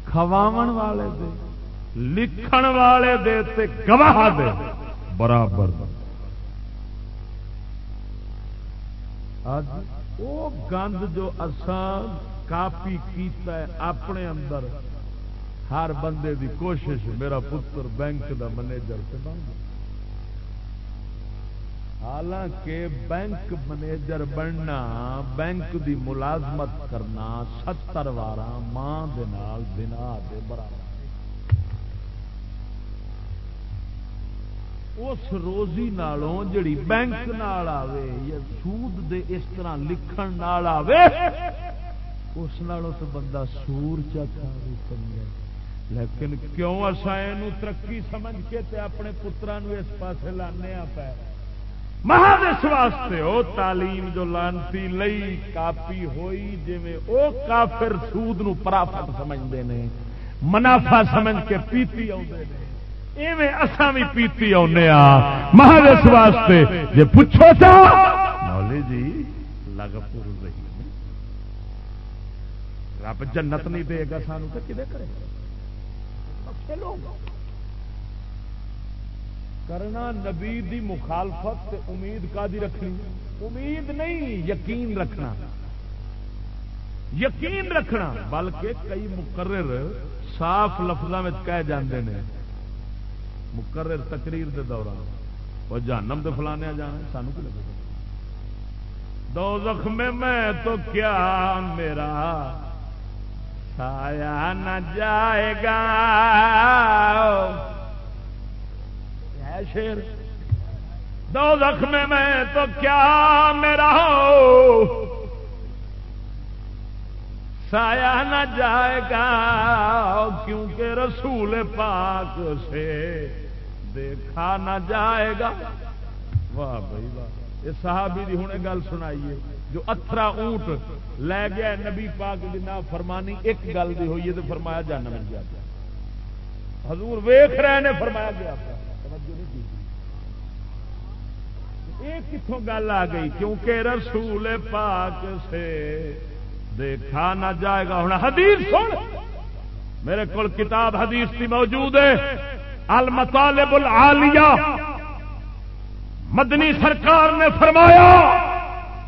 کھواون والے دے، لکھن والے دے تے گواہ دے۔ برابر۔ وہ گند جو اسان کاپی کیتا ہے اپنے اندر، ہر بندے دی کوشش میرا پتر بینک دا منیجر سے بن گیا۔ حالانکہ بینک منیجر بننا، بینک دی ملازمت کرنا ستر وارا ماں دے نال دنا دے برابر۔ اس روزی نالوں جڑی بینک نال آوے یا سود دے اس طرح لکھن نال آوے، اس نالوں تو بندہ سور چکا سمجھے لیکن کیوں اصا یہ ترقی سمجھ کے تے اپنے پترا اس پاسے لانے پہ مہاد اس واسطے او تعلیم جو لانتی لئی کاپی ہوئی جی او کافر سود نو پرافت سمجھتے ہیں منافع سمجھ کے پیتی آتے ہیں ایویں اساں بھی پیتی آنے مہاد اس واسطے جی پوچھو تو مولی جی لگ پور رہی۔ رب جنت نہیں دے گا سانو تو کدے کرے؟ کرنا نبی دی مخالفت تے امید کا دی رکھنی؟ امید نہیں، یقین رکھنا۔ یقین رکھنا، بلکہ کئی مقرر صاف لفظوں میں کہہ جاندے نے۔ مقرر تقریر دے دوران۔ وہ جانم دے فلانے جانا سانو کی لگے؟ دو زخم میں تو کیا میرا؟ سایا نہ جائے گا۔ شیر۔ دو زخم میں تو کیا میرا؟ ہو سایا نہ جائے گا، کیونکہ رسول پاک سے دیکھا نہ جائے گا۔ واہ بھائی واہ۔ یہ صحابی دی ہوں گل سنائیے۔ جو اترا اونٹ لے گیا نبی پاک کی نا فرمانی ایک گل دی ہوئی ہے تو فرمایا جانا مل گیا۔ حضور ویخ رہے نے، فرمایا گیا۔ یہ کتوں گل آ گئی، کیونکہ رسول پاک سے دیکھا نہ جائے گا۔ ہوں حدیث سن۔ میرے کو کتاب حدیث کی موجود ہے۔ المطالب العالیہ۔ مدنی سرکار نے فرمایا،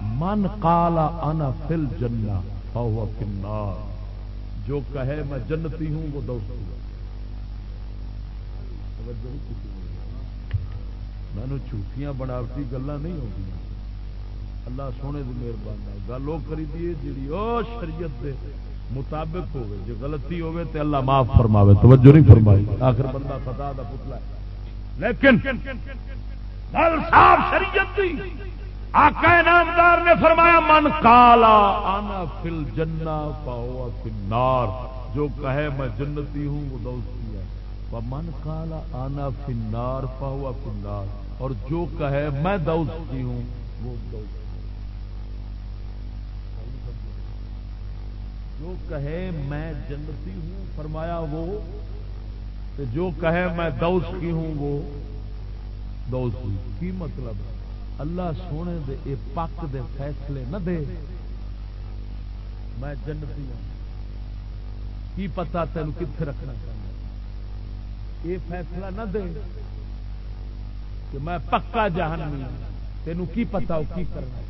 من کالا انا فل جنا فهو النار. جو کہے میں جنتی ہوں، وہ دوست ہوں۔ میں جھوٹیاں بناوٹی گلا نہیں ہوتی اللہ سونے کی مہربانی گل وہ کری دی جی وہ شریعت دے مطابق ہوگی۔ جو غلطی ہوگی تو اللہ معاف فرماوے۔ توجہ نہیں فرمائی۔ آخر بندہ خطا دا پتلا ہے۔ لیکن گل صاف شریعت دی آقا نامدار نے فرمایا، من کالا آنا فل جنا پاؤ نار جو کہے میں جنتی ہوں، وہ دوستی ہے۔ من کالا آنا فنار پاؤ فنار اور جو کہے میں دوستی ہوں، وہ دوستی جو کہے میں جنتی ہوں، فرمایا وہ جو کہے میں دوست کی ہوں، وہ دوستی کی۔ مطلب؟ اللہ سونے دے، اے پک دے فیصلے نہ دے۔ میں جنتی ہوں۔ کی پتا تین کتنے رکھنا چاہتا یہ فیصلہ نہ دے کہ میں پکا جہنمی ہوں۔ تینوں کی پتا وہ کی کرنا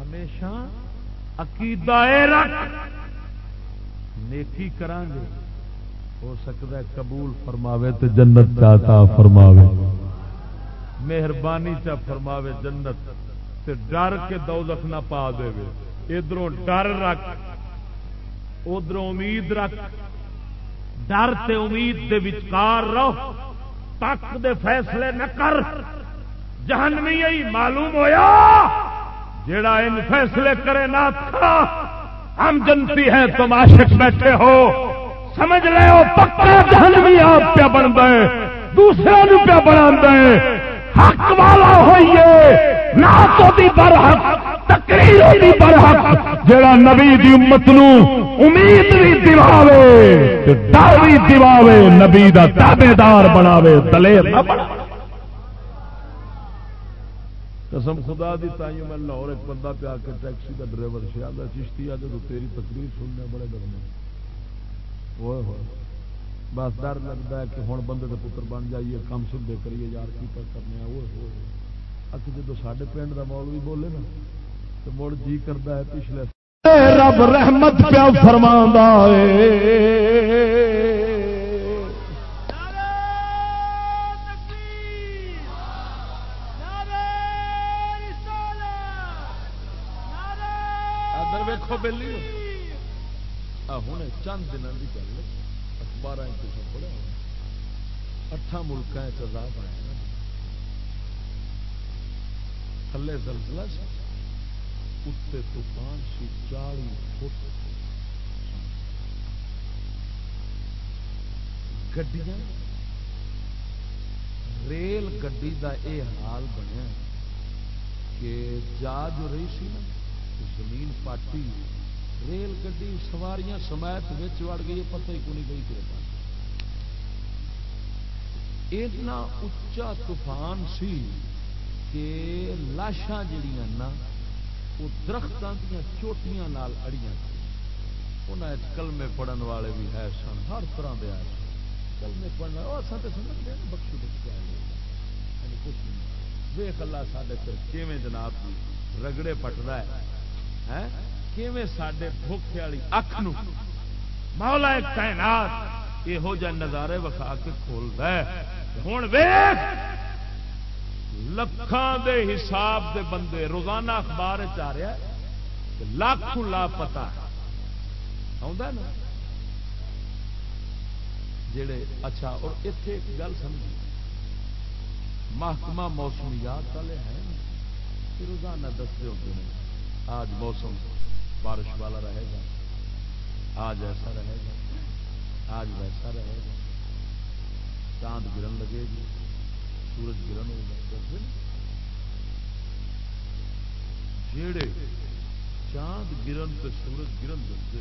ہمیشہ عقیدہ رکھ۔ نیکی کران گے ہو سکتا ہے قبول فرماوے تو جنت چاہتا فرماوے۔ مہربانی چا فرماوے جنت تے ڈر کے دوزخ نہ پا دے۔ ادھر ڈر رکھ ادھر امید رکھ۔ ڈر تے امید دے وچکار رہو تک دے فیصلے نہ کر۔ جہنمی ہی معلوم ہویا۔ جیڑا ان فیصلے کرے نہ تھا، ہم جنتی ہیں، تم عاشق بیٹھے ہو۔ سمجھ لے ہو پکا جہنمی آپ پہ بن گئے دوسرے پہ بنا دے حق والا ہوئیے، نہ تو دی برحق، تقریر دی برحق۔ جڑا نبی دی امت نو امید بھی دیواوے ڈر بھی دیواوے نبی دا تابے دار بناوے، دلیر نہ بنا قسم خدا دی تائیوں میں لاہور ایک بندہ پہ آ کے ٹیکسی کا ڈرائیور سے آدھا چشتی آ جب تیری تقریر سننے بڑے ڈرنے ہوئے۔ بس ڈر لگتا ہے کہ ہوں بندے کے پتر بن جائیے کم سدھے کریے، یار کی پر کرنے ہوئے۔ اچھا جب سارے پنڈ کا مول بھی بولے نا، تو مڑ جی کرتا ہے، پچھلے۔ رب رحمت پیا فرما ویکو چند دنوں کی گل اخبار پڑھا اٹھان ملک عذاب آیا تھلے زلزلہ سی۔ اتنے طوفان سی، چالی فٹ۔ گڈیاں۔ ریل گڈی دا اے حال بنیا کہ جا جو رہی سی نا، زمین پاٹی۔ ریل گڈی سواریاں سمایت بچ وڑ گئی پتہ ہی کونی گئی کہے اتنا اچا طوفان سی کہ لاشاں جڑیاں نا، وہ درختوں دیا چوٹیاں نال اڑیاں انہیں کلمے پڑھن والے بھی ہے سن، ہر طرح دے آئے سن کلمے پڑھنا وہ اصل تو سمجھتے ہیں بخشو بخش آئے یعنی کچھ نہیں۔ ویخ اللہ سارے پھر کیویں جناب کی رگڑے پٹتا ہے کیویں سڈے بھوکھے والی اکھ نو مولا تعینات یہو جہ نظارے وکھا کے کھولتا ہے ہوں ویخ لکھان دے حساب دے بندے روزانہ اخبار چ رہا لاکھ لا پتا نا جڑے اچھا اور اتے ایک گل سمجھ محکمہ موسمیات والے ہیں روزانہ دستے ہوتے ہیں آج موسم بارش والا رہے گا۔ آج ایسا رہے گا۔ آج ویسا رہے گا۔ چاند گرن لگے گی۔ سورج گرن ہوگا جڑے چاند گرن تے سورج گرن دستے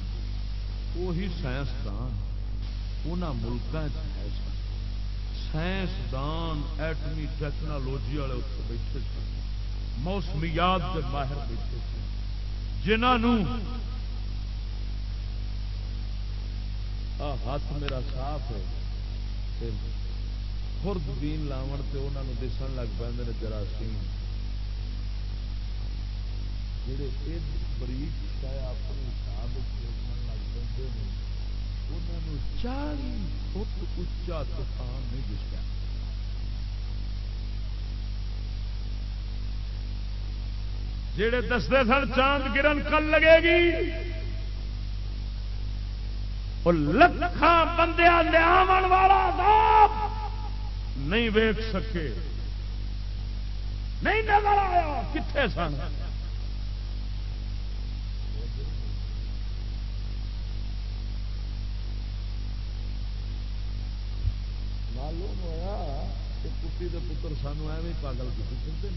وہی سائنسدان ان ملکوں ہے سائنسدان ایٹمی ٹیکنالوجی والے اتنے بیٹھے سن۔ موسمیات کے ماہر بیٹھے سن۔ جنہوں ہاتھ میرا صاف ہے۔ خرد بین لاون سے انہوں دسن لگ پہ جراثیم۔ جڑے یہ بریک شاید اپنے حساب لگ پہ انہوں چالی فٹ اچا طوفان نہیں دسیا۔ جڑے دستے سن چاند گرن کل لگے گی لکھان بندیا لیا والا نہیں ویک سکے۔ نہیں نظر آیا کتنے سن؟ معلوم ہوا کہ کتی کے پتر سانو ایویں پاگل کی کرتے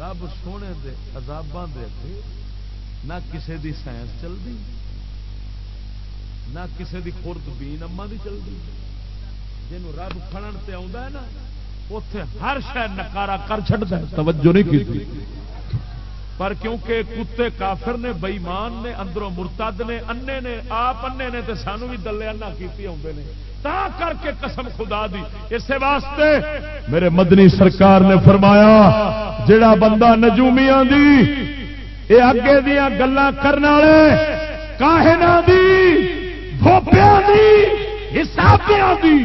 رب سونے دے عذاباں دے اگے نہ کسے دی سائنس چلدی، نہ کسے دی خورد بین اما دی چلدی۔ جنوں رب کھڑن تے آ نا، اوتھے ہر شے نکارا کر چڑتا توجہ نہیں کیتی پر کیونکہ کتے کافر نے، بئیمان نے، اندروں مرتد نے، انے نے، آپ انے نے تے سانو بھی دلے انا کی آتے تا کر کے قسم خدا دی۔ اس واسطے میرے مدنی سرکار نے فرمایا، جڑا بندہ نجومیاں دی، اے اگے دیا گلا کرنے والے کاہنا دی دی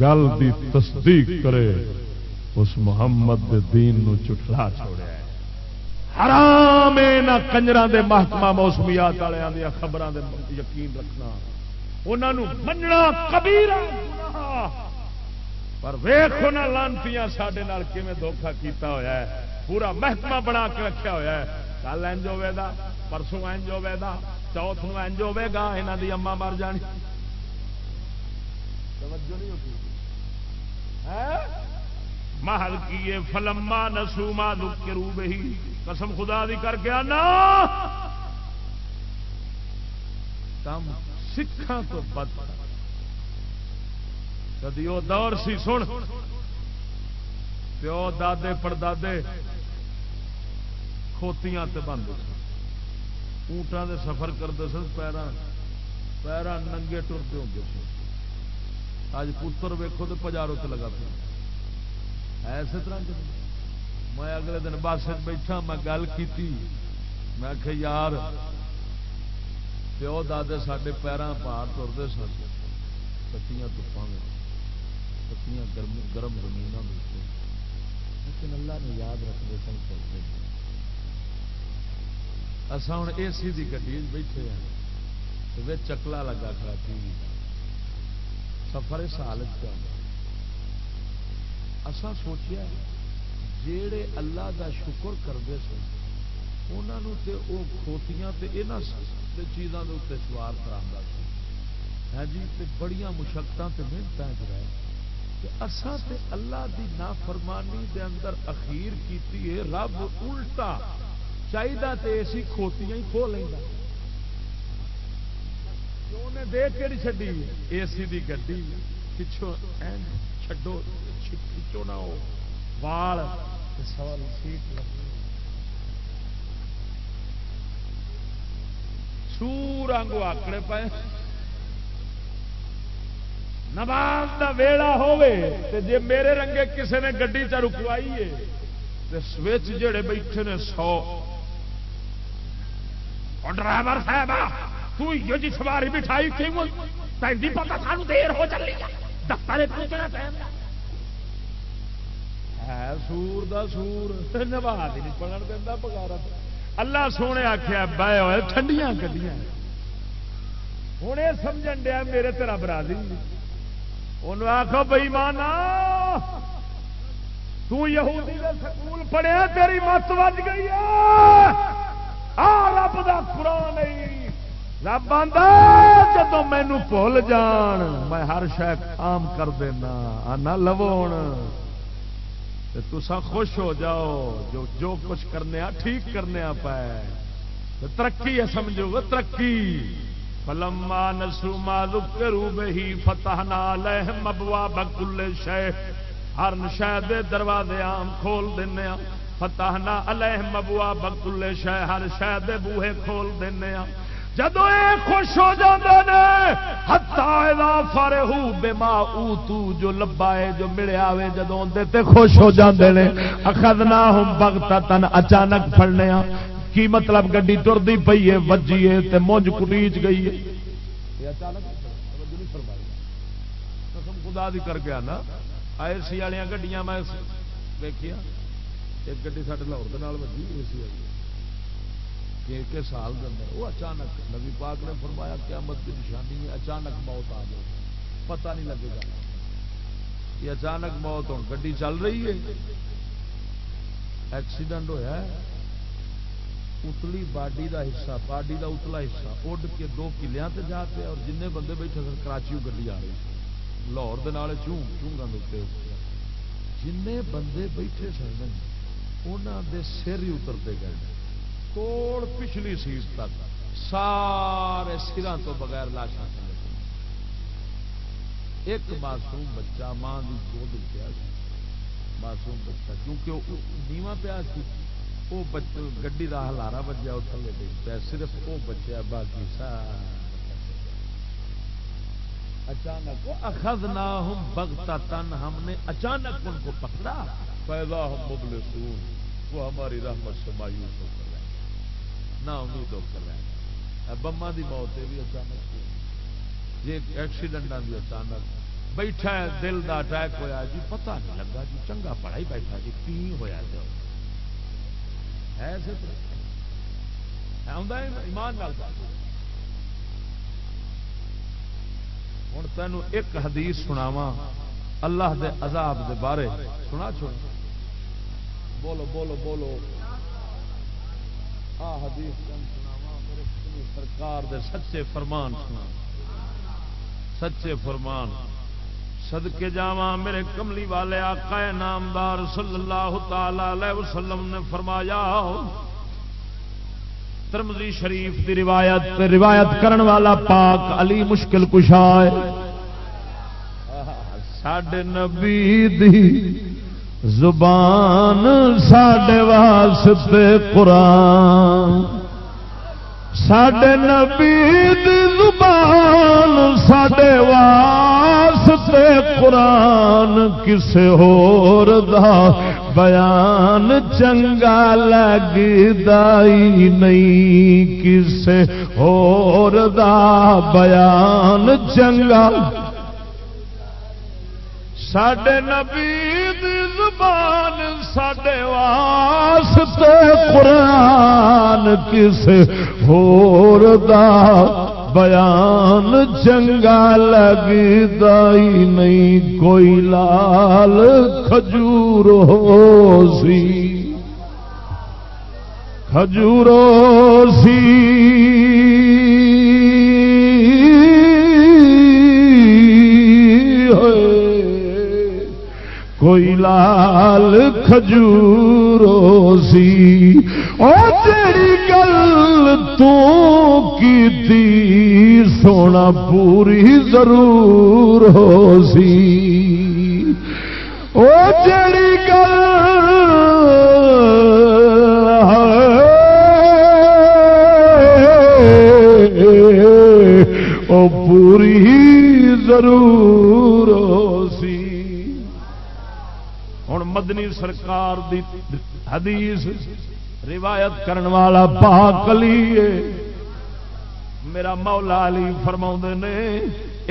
گل دی تصدیق کرے، اس محمد دین نو چٹلا چھوڑیا حرام نہ کنجر دے محکمہ موسمیات والے خبر یقین رکھنا۔ انہوں مننا کبیر پر ویخو نہ لانتی سڈے کیون دھوکھا کیتا ہوا ہے۔ پورا محکمہ بنا کے رکھا ہوا ہے۔ کل اینج ہوے گا، پرسوں اینج ہوے گا چوتھ انج ہوے گا یہاں دی اما مر جانی۔ توجہ نہیں ہوتی۔ محل کیے فلما نسوما دکھ روب ہی قسم خدا دی کر کے آنا۔ کم سکھان تو بد۔ کدی وہ دور سی سن۔ پیو دادے پردادے کھوتیاں تے بند سی اونٹا دے سفر کرتے سن پیرا پیرا ننگے ٹرتے ہوتے سن۔ اج پتر ویکو تو پجارو سے لگا پہ ایسے طرح میں اگلے دن بس بیٹھا، میں گل کی میں کہ یار، پیو دے سڈے پیروں پار ترتے سن کتیاں تپاں کتیاں گرم گرم زمین لیکن اللہ نے یاد رکھتے سن چلتے اصا ہوں اے سی کی گڈی بیٹھے ہیں چکلا لگا کھڑا ٹی وی سفر اس حالت کا اسا سوچیا جیڑے اللہ دا شکر کرتے سن انہوں تے او کھوتیاں تے یہاں چیزوں کے اتنے سوار کرا ہے ہاں جی تے بڑیاں مشقت محنت رہے۔ اساں تے اللہ دی نافرمانی دے اندر اخیر کیتی ہے، رب الٹا چاہیے تو اسی کھوتیاں ہی کھو لینا دے کے چڈی اے سی کی گی پچھو چڈو کھچو نہ ہو وال سوال سیٹ سور آنگو آکڑے پائے نماز کا ویڑا ہوے جے میرے رنگے کسے نے گڈی چ رکوائی ہے تے سوچ جڑے بیٹھے نے سو اور ڈرائیور صاحب تو یہ جی سواری بٹھائی کیوں تین پتا سانو دیر ہو چلی دفتر ہے سور دا سور۔ نواز نہیں پڑھن دینا پگارا اللہ سونے آخیا بہ ہوئے ٹھنڈیاں گڈیاں ہوں یہ سمجھ دیا میرے تیرا برادری انہوں آخو بئی مانا تو یہودی دے سکول پڑھیا تیری مت وج گئی ہے۔ رب دا قرآن رب جب مینو بھول جان، میں ہر شاید آم کر دینا۔ آنا لو تسا خوش ہو جاؤ، جو جو کچھ کرنے ٹھیک کرنے پائے۔ ترقی ہے، سمجھو گا ترقی۔ فلما نسو ما ذکروا به فتحنا عليهم ابواب كل شيء ہر شہ دے دروازے آم کھول دینے فتحنا علیہم ابواب كل شيء ہر شہ دے بوہے کھول دینے جدو یہ خوش ہو جاتے ہیں ہتا فارے ہو بے ماں تو جو لبا ہے، جو ملے آوے، جدو تے خوش ہو جاتے ہیں اخذنا ہم بگتا تن اچانک پڑنے کی مطلب گڈی ٹرتی پی ہے، وجی ہے، تے مونج کٹیچ گئی ہے۔ قسم خدا دی کر کے آنا۔ آئے سی والی گڈیاں میں دیکھیا ایک گڈی سارے لاہور دے نال وجی، اے سی والی ایک سال کے اندر وہ اچانک نبی پاک نے فرمایا قیامت کی نشانی ہے اچانک موت آ جائے پتہ نہیں لگے گا۔ یہ اچانک موت ہوں، گڈی چل رہی ہے۔ ایکسیڈنٹ ہوا اتلی باڈی دا حصہ، باڈی دا اتلا حصہ۔ اڈ کے دو کلیاں تے جا پہ اور جن بندے بیٹھے سن کراچی گڈی آ رہی لاہور دے نال چوں چونگا دے جن بندے بیٹھے سن انہوں دے سر ہی اترتے گئے۔ کوڑ پچھلی سیٹ تک سارے سران تو بغیر لاشا چلے ایک معصوم بچہ ماں کی گود پیا معصوم بچہ، کیونکہ نیوا پیا وہ گڈی کا ہلارا بجیا وہ تھلے ڈگ پیا، صرف وہ بچیا، باقی سارا اچانک اخذ نہ ہوں بگتا تن ہم نے اچانک ان کو پکڑا۔ پیدا ہم مبلسون، وہ ہماری رحمت سے مایوس ہو کر نہ امید ہو کر رہے بما دی موت بھی اچانک جی ایکسیڈنٹ بھی اچانک۔ بیٹھا ہے، دل دا اٹیک ہویا۔ جی پتہ نہیں لگا۔ جی چنگا پڑھا ہی بیٹھا۔ جی کی ہوا جو جی؟ ایسے ایمان ہوں تینوں ایک حدیث سناوا اللہ دے عذاب دے بارے۔ سنا چھوڑ بولو بولو بولو۔ سرکار دے سچے فرمان سنا سچے فرمان۔ سدکے جاوا میرے کملی والے آقا نامدار صلی اللہ تعالی وسلم نے فرمایا ترمزی شریف دی روایت روایت کرن والا پاک علی مشکل کشا ہے۔ ساڈے نبی دی زبان ساڈے واسطے قرآن۔ ساڈے نبی زبان ساڈے واسطے قرآن۔ کسے ہور دا بیان چنگا لگتا نہیں۔ کسے ہور دا بیان چنگا۔ سڈے نبی زبان سڈے واسطے قرآن کسے ہور دا بیان چنگا لگتا ہی نہیں، کوئی لال کھجور ہو سی۔ کھجورو سی۔ کوئی لال کھجورو سی اور تیری گل تو کی سونا پوری ضرور ہو سی او جڑی گل او پوری ضرور ہو مدنی سرکار دی حدیث روایت کرن والا پاک علی میرا مولا علی فرما نے،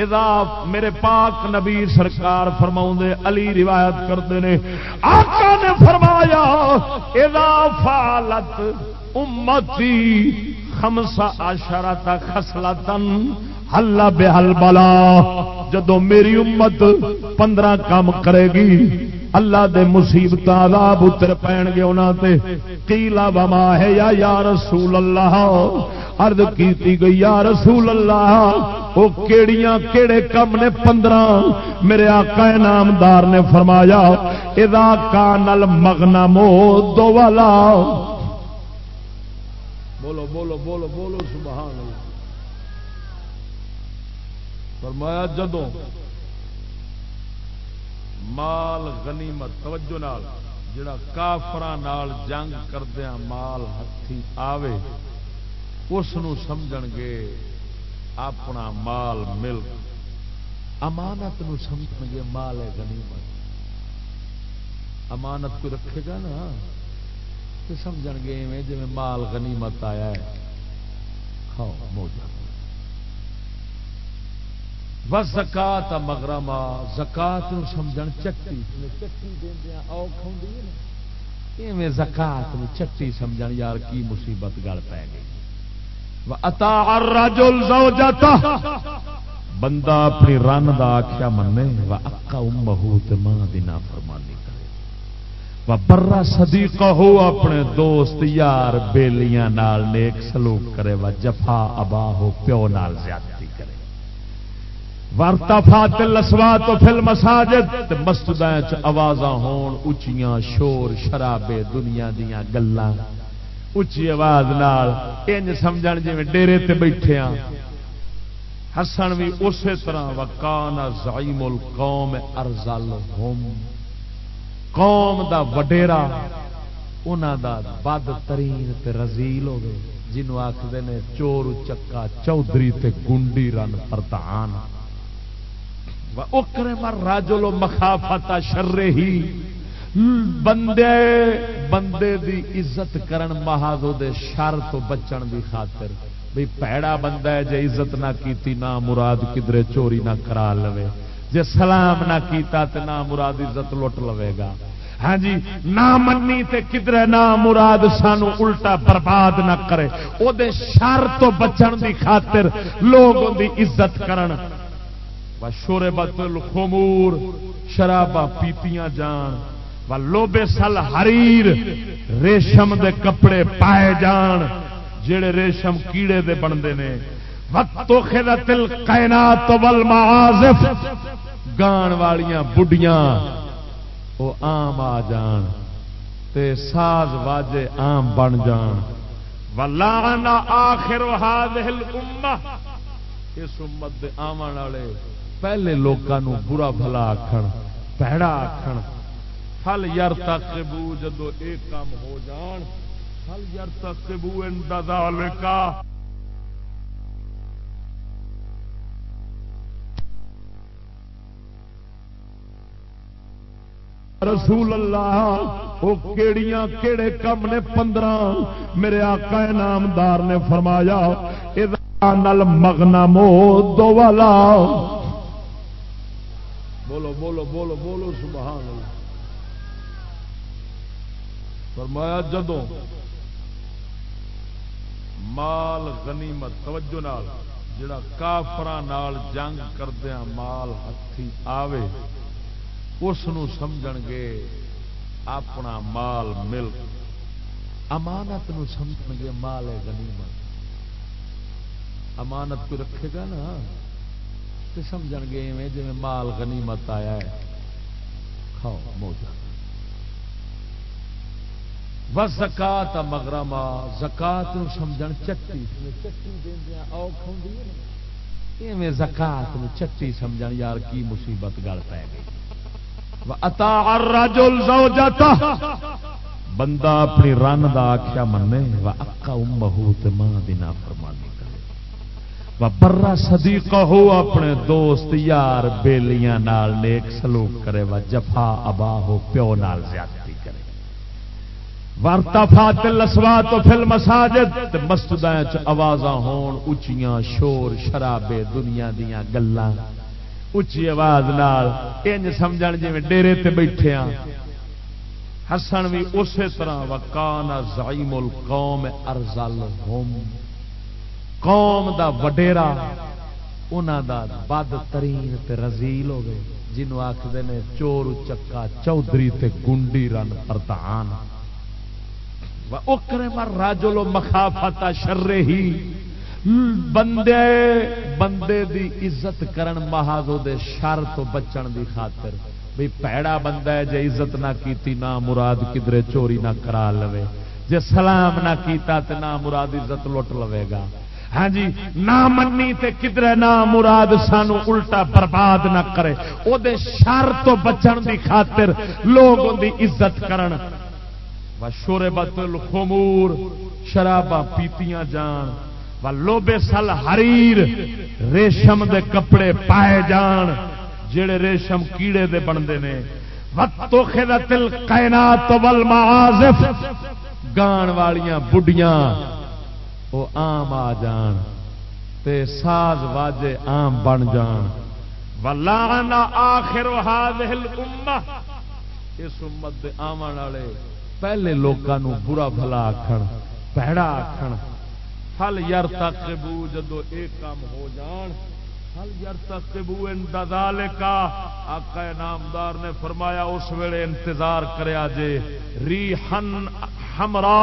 اذا میرے پاک نبی سرکار فرما علی روایت کرتے ہیں آقا نے فرمایا، اذا فالت امتی خمسا اشرت خسلتن ہلا بے حل بلا، جدو میری امت پندرہ کام کرے گی اللہ دے مصیبت عذاب اتر پین گے انہاں تے۔ قیلا وما ہے یا یا رسول اللہ عرض کیتی گئی، یا رسول اللہ او کیڑیاں کیڑے کم نے پندرہ؟ میرے آقا نامدار نے فرمایا، اذا کان المغنم دو والا بولو بولو بولو بولو، سبحان اللہ۔ فرمایا، جدوں مال غنیمت، توجہ نال، جڑا کافران نال جنگ کردیا مال ہتھی آوے اس سمجھ گے اپنا مال ملک۔ امانت نو سمجھ گے مال ہے غنیمت۔ امانت کو رکھے گا نا؟ تو سمجھ گے جی مال غنیمت آیا ہے۔ کھاؤ، موجہ۔ بس زکات مگرم زکات سمجھ چٹی۔ چٹی زکات چٹی سمجھ یار کی مصیبت گل پی گئی۔ بندہ اپنی رن کا آخیا منے اکا مہوت ماں دینا فرمانی کرے۔ برا سدی کہو اپنے دوست یار بیلیاں نال نیک سلوک کرے و جفا ابا ہو پیو نال زیادتی کرے وارتا لسوا تو فل مساجد مسجد آواز ہون اچیاں شور شرابے دنیا دیا گلان اچھی آواز نال، انج سمجھ جی ڈیرے تے بیٹھے ہاں ہسن بھی اسی طرح وکان زائم القوم ارزل ہوم قوم دا وڈیرا، انہاں دا بد ترین تے رزیل ہوگی جنہوں آخر نے چور چکا چودھری تے گنڈی رن پرتان۔ اکرے مر راجلو مخافت شرے ہی۔ بندے بندے دی عزت کرن محاذ دے شر تو بچن دی خاطر۔ بھی پیڑا بندہ ہے، جے عزت نہ کیتی، نہ مراد کدرے چوری نہ کرا لوے۔ جے سلام نہ کیتا تے نہ مراد عزت لٹ لوے گا۔ ہاں جی نہ منی تے کدرے نہ مراد سانو الٹا برباد نہ کرے۔ او دے شر تو بچن دی خاطر لوگ دی عزت کرن۔ شورے بتل خمور شرابا پیتیاں جان و لوبے سل حریر، ریشم دے کپڑے پائے جان جڑے ریشم کیڑے دے بنتے ہیں وقتو خدتل کائنات والمعازف، گان والیاں بڈیاں وہ آم آ جان، تے ساز واجے آم بن جان۔ ولانا آخر هذه الامه اس امت دے آمن والے پہلے لوگوں برا بلا آخر پیڑا آخر فل یار تک بو جدو ایک کام ہو جان، فل یار تک بو کا رسول اللہ وہ کیڑیاں، کیڑے کم نے پندرہ۔ میرے آقا نامدار نے فرمایا نل مگنا مو دو والا بولو بولو بولو بولو، سبحان اللہ۔ فرمایا جدو مال غنیمت، توجہ نال، جڑا کافران نال جنگ کردیا مال ہاتھی آوے، اس سمجھ گے اپنا مال مل امانت نو سمجھ گے مال غنیمت۔ امانت کو رکھے گا نا؟ تو سمجھ گے جی مال غنیمت آیا ہے۔ کھاؤ موجہ۔ بس زکات مگرم زکات سمجھ چٹی۔ چٹی زکات چٹی سمجھ یار کی مصیبت گل پی گئی۔ بندہ اپنی رن کا آخیا منے و اکا مہو ماں دینا فرمانی برا سدی کہو اپنے دوست یار بیلیاں نال نیک سلوک کرے و جفا ابا ہو پیو نال زیادتی کرے۔ وارتا فات لسوا تو فل مساجد مسجد آواز ہون اچیاں شور شرابے دنیا دیا گلان اچھی آواز نال انج سمجھ جی ڈیرے تے بیٹھے ہاں ہسن بھی اسی طرح، وکان زائم القوم ارزل ہوم قوم دا وڈیرا دا بد ترین تے رزیل ہو گئے، جنہوں آخر نے چور، چکا، چودھری تے گنڈی رن پرتان۔ اکرے مر راجلو مخافت شرے ہی۔ بندے بندے دی عزت کرن محاذ دے شر تو بچن دی خاطر۔ بھی پیڑا بندہ ہے، جے عزت نہ کیتی، نہ مراد کدرے چوری نہ کرا لوے۔ جے سلام نہ کیتا، تے نہ مراد عزت لٹ لوے گا۔ ہاں جی نہ منی تے کدھر نہ مراد سانو الٹا برباد نہ کرے۔ او دے شر تو بچن دی خاطر لوگ ان دی عزت کرن۔ و شوربت الخمور، شراباں پیتیاں جان۔ و لوبے سل حریر، ریشم دے کپڑے پائے جان۔ جڑے ریشم کیڑے دے بنتے نے۔ وَاتُّخِذَتِ الْقَيْنَاتُ وَالْمَعَازِفُ، گان والیاں بڈیاں۔ وہ آم آ جان تے ساز واجے آم بن جان۔ وَلَعَنَ آخِرُ هَذِهِ اس امت دے آمن والے پہلے لوگوں برا بھلا آخر پیڑا آخر فل یار تک بو جدو ایک کام ہو جان۔ فل یار تک بو انتظال کا آقا نامدار نے فرمایا، اس ویلے انتظار کریا جے۔ ری ہن ہمرا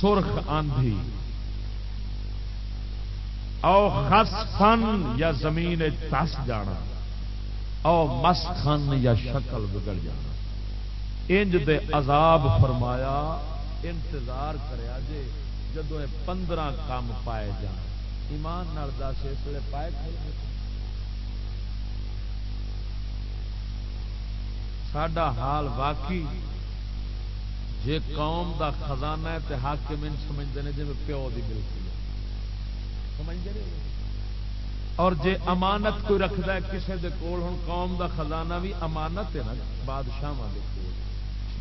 سرخ آندھی۔ او خس فن یا زمین تس جانا۔ او مس خن یا شکل بگڑ جانا۔ انج دے عذاب فرمایا، انتظار کریا جے جدو پندرہ کام پائے جان۔ ایمان نال دس، اس لیے پائے ساڈا حال واقعی جے قوم دا خزانہ ہے تے حاکم ان سمجھتے ہیں جی پیو دی بالکل سمجھتے اور جے امانت کوئی رکھتا ہے کسی دے کول ہوں قوم دا خزانہ بھی امانت ہے نا بادشاہ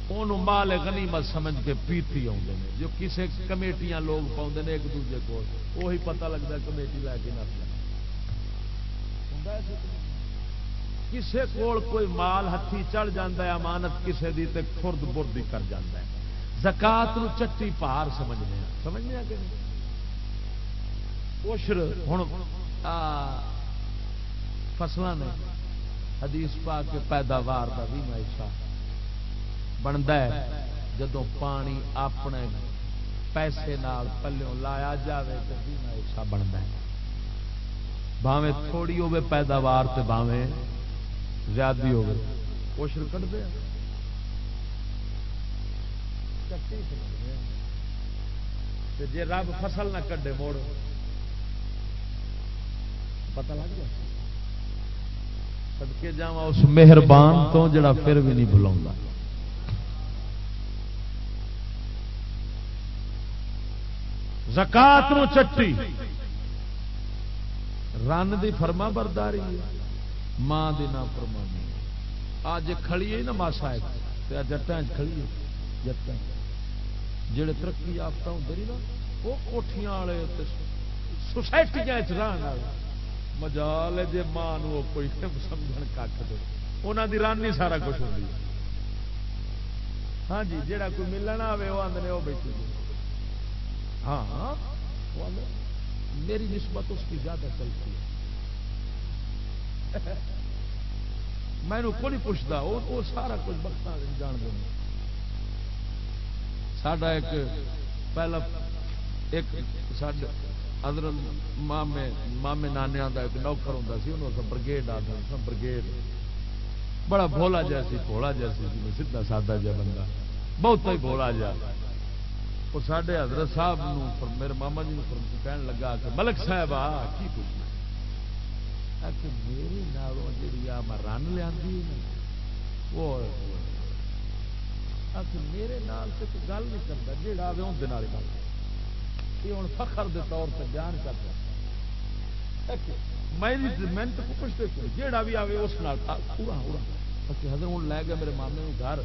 انہوں مال غنیمت سمجھ کے پیتی آتے ہیں۔ جو کسے کمیٹیاں لوگ پاؤں نے ایک دوجے کو وہی پتہ لگتا ہے کمیٹی لے کے نہ کسے کول کوئی مال ہتھی چڑھ جاتا ہے، امانت کسے دی تے خرد بردی کر جاتا ہے۔ زکات چٹی پار سمجھنے سمجھنے کہ کوشر ہوں فصل نے حدیث پا کے پیداوار کا بھی معاشہ بنتا ہے۔ جدو پانی اپنے پیسے نال پلوں لایا جائے تو بھی ایسا بنتا ہے۔ باویں تھوڑی ہوے پیداوار تے باویں زیادہ ہوے کوشش کرتے جی رب فصل نہ کڈے موڑ، پتہ لگ گیا۔ سدکے جا اس مہربان تو جڑا پھر بھی نہیں بلا زکات چٹی۔ رن دی فرما برداری ماں دی نہ فرمانی اج کھڑی ہے نا ماسا جٹان کھڑی جٹ جڑے ترقی یافتہ ہوتے نا، وہ کوٹیاں والے سوسائٹیاں رہن والے۔ مجال جی ماں کوئی (laughs) سمجھ کھ دے۔ انہوں دی رن ہی سارا کچھ ہوتی ہے۔ ہاں جی جہاں کوئی ملنا آئے وہ آدھے وہ بیٹھے جی۔ ہاں, ہاں، میری نسبت اس کی زیادہ چلتی ہے۔ میں کو نہیں پوچھتا، وہ سارا کچھ بخت جان دیں سڈا ایک پہلا ایک حضرت مامے مامے نانیا کا ایک نوکر ہوں سی، انہوں برگیڈ آتا برگیڈ بڑا بولا جیسی بولا جیسی سیدھا سادہ جا بندہ۔ بہت ہی بولا جا وہ سڈے حضرت صاحب میرے ماما جی کہن لگا کہ ملک صاحب آ، کی پوچھنا کہ میرے نالوں جی رن لیا وہ میرے نال سے تو گل نہیں کرتا جہاں آئے اندر گل یہ ہوں فخر دے طور پہ بیان کرتا میں تو پوچھتے جہاں بھی آئے اس نال پورا پورا حضرت ہوں لے گیا میرے مامے گھر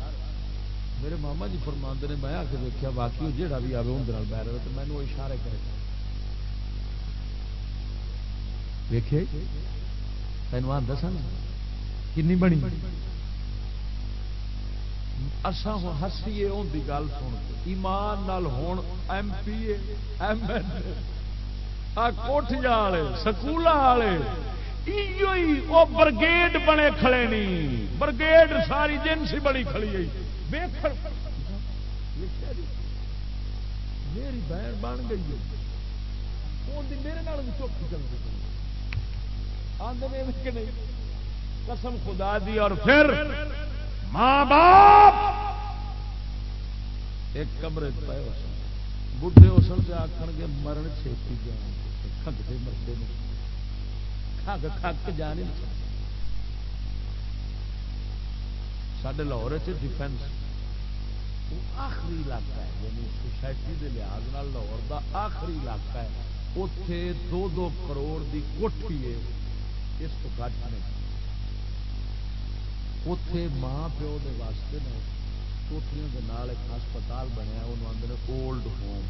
میرے ماما جی فرما نے میں آ کے دیکھا باقی جہاں بھی آئے اندر بہ رہے تو مینو اشارے کرے دیکھے تین دسا کنی بنی؟ اصا ہوں ہسیے ان کی گل سن ایمان نال ہون ایم پی ایم ایل کوٹیا والے سکول والے برگیڈ بنے کھڑے نہیں برگیڈ ساری جنسی بڑی کھڑی ہے میری بہن بن گئی میرے چوکی چل گئی رہی قسم خدا دی اور پھر ماں باپ ایک کمرے پہ ہو پے بڈھے اسل سے آخر گے مرن چھتی جان کھگتے مرتے کھگ کھگ کے جان نہیں سڈے لاہور ڈیفینس آخری علاقہ ہے یعنی سوسائٹی کے لحاظ لاہور کا آخری علاقہ ہے۔ اتے دو دو کروڑ کی کوٹھی ہے۔ اس کو گھٹ نہیں اتے ماں پیو کے واسطے نے کوٹریوں کے نال ایک ہسپتال بنیا وہ آدھے اولڈ ہوم۔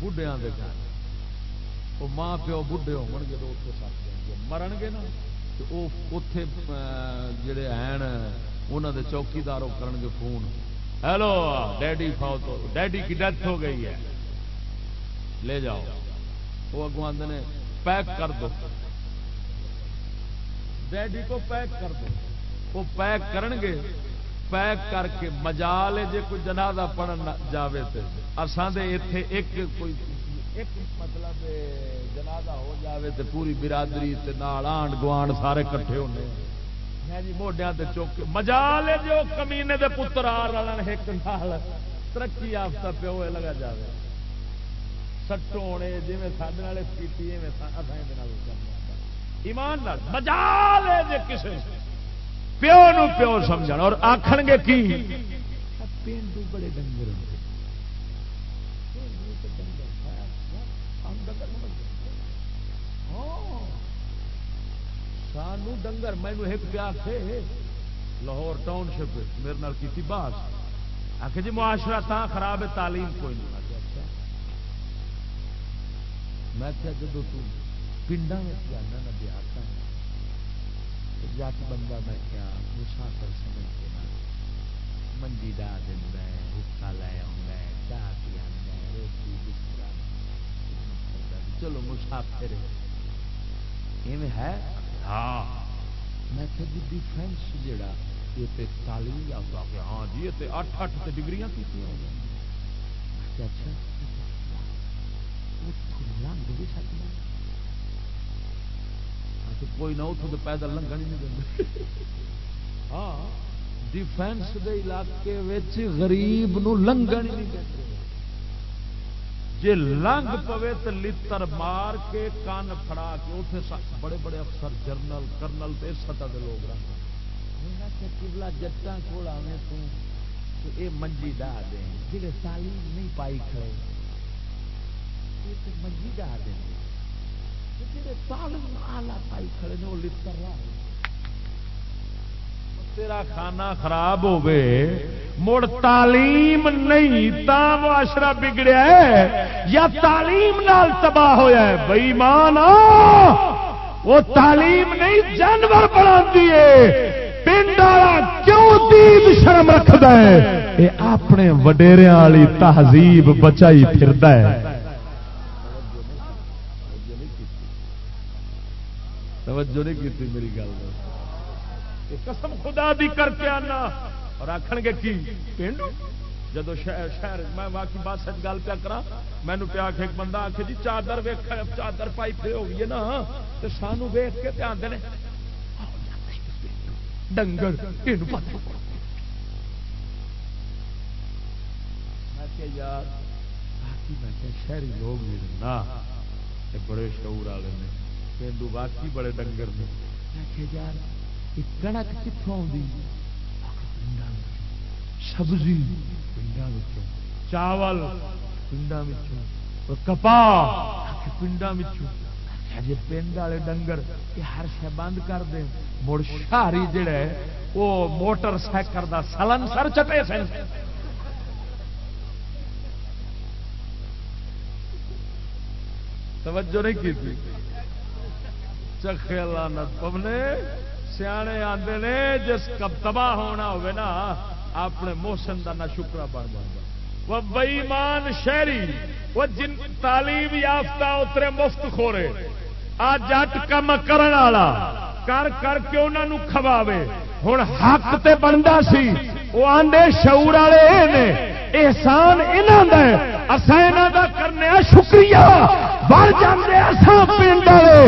بڑھیا کے گھر۔ وہ ماں پیو بڑھے ہو گے تو اتنے سک جائیں گے۔ مرن گے نا، تو وہ اتے جڑے ہیں انہوں دے چوکیدار کرن گے فون۔ ہیلو، ڈیڈی فوت ڈیڈی کی ڈیتھ ہو گئی ہے۔ لے جاؤ۔ وہ اگو آدھے پیک کر دو۔ ڈیڈی کو پیک کر دو۔ وہ پیک کرن گے۔ پیک کر کے مجال جی کوئی جنازہ پڑھن جاوے تے۔ اساں دے ایتھے ایک کوئی ایک مطلب جنازہ ہو جاوے تے پوری برادری تے نال آنڈ گوانڈ سارے کٹھے ہونے ہیں جی موڈیا چوک مجال جو کمینے دے پتر آ رلن ایک نال ترقی یافتہ پیو لگا جاوے۔ سٹو ہونے جی سارے پیتی ایمان مجال جی کسی پیو نو پیو سمجھ اور آخر گے کی پینڈو بڑے ڈنگر سانو ڈنگر مینو ایک پیا لاہور ٹاؤن شپ میرے نال کی بات آخ جی معاشرہ تا خراب ہے تعلیم کوئی نہیں میں کیا جب پنڈا میں جانا نہ دیہات جٹ بندہ میں کیا مسافر سمجھ کے نا، منڈی ڈا دینا حکا لے آؤں چاہ پی آنا روٹی بستر چلو مسافر ہے؟ ہاں۔ میں کہ جی ڈیفینس جڑا یہ تعلیم ہاں جی یہ اٹھ اٹھ ڈگریاں کی اچھا۔ کوئی نہ اتوں تو پیدل لنگن ہی نہیں دیں (laughs) ہاں ڈیفینس دے علاقے غریب نو لنگن ہی نہیں دیں جی لنگ پوے تو لتر مار کے کان پڑا کے اتنے بڑے بڑے افسر جرنل کرنل تے سطح کے لوگ رکھ کبلا جٹان کول آنے تو یہ منجی ڈا دیں جی تعلیم نہیں پائی کھڑے۔ منجی ڈا دیں جی تعلیم آلہ پائی کھڑے نے، وہ لڑ رہا ہے۔ تیرا کھانا خراب ہوے مڑ تعلیم نہیں، تا معاشرہ بگڑیا ہے، یا تعلیم نال تباہ ہویا ہے۔ بئی مان وہ تعلیم نہیں، جانور بنا دیے پنڈ والا کیوں دید شرم رکھد ہے؟ یہ اپنے وڈیریا والی تہذیب بچائی پھرد ہے۔ توجہ نہیں کی میری گل قسم خدا دی کر کے آنا اور آخر گے کی؟ پنڈ جب شہر شہر میں باقی بات سچ گل پیا کرا مینو پیا ایک بندہ آخ جی چادر ویخ چادر پائی پھر ہو گئی نا تو سانو ویخ کے آتے ہیں ڈنگر یار شہری لوگ بھی بڑے شعور والے نے۔ پینڈو باقی بڑے ڈنگر نے۔ یار کنک کتوں سبزی پنڈا چاول پنڈا کپا پنڈا جی پنڈ والے ڈنگر یہ ہر شہ بند کر دیں، مڑ شہری جڑا ہے، وہ موٹر سائیکل کا سلن سر چٹے سن۔ توجہ نہیں کی چکھے لانت پونے سیانے آتے نے، جس کب تباہ ہونا ہوا نا، اپنے موسم کا نہ شکرا بن جاتا وہ بئیمان شہری، وہ جن تعلیم یافتہ اترے مفت خورے۔ آ جٹ کم کرن والا، کر کر کے انہوں کھواوے۔ ہوں حق تے بنتا سی۔ وہ آدھے شعور والے نے۔ احسان انہوں کا اصا یہاں کا کرنے شکریہ۔ بڑھ جاتے اصا پنڈ والے۔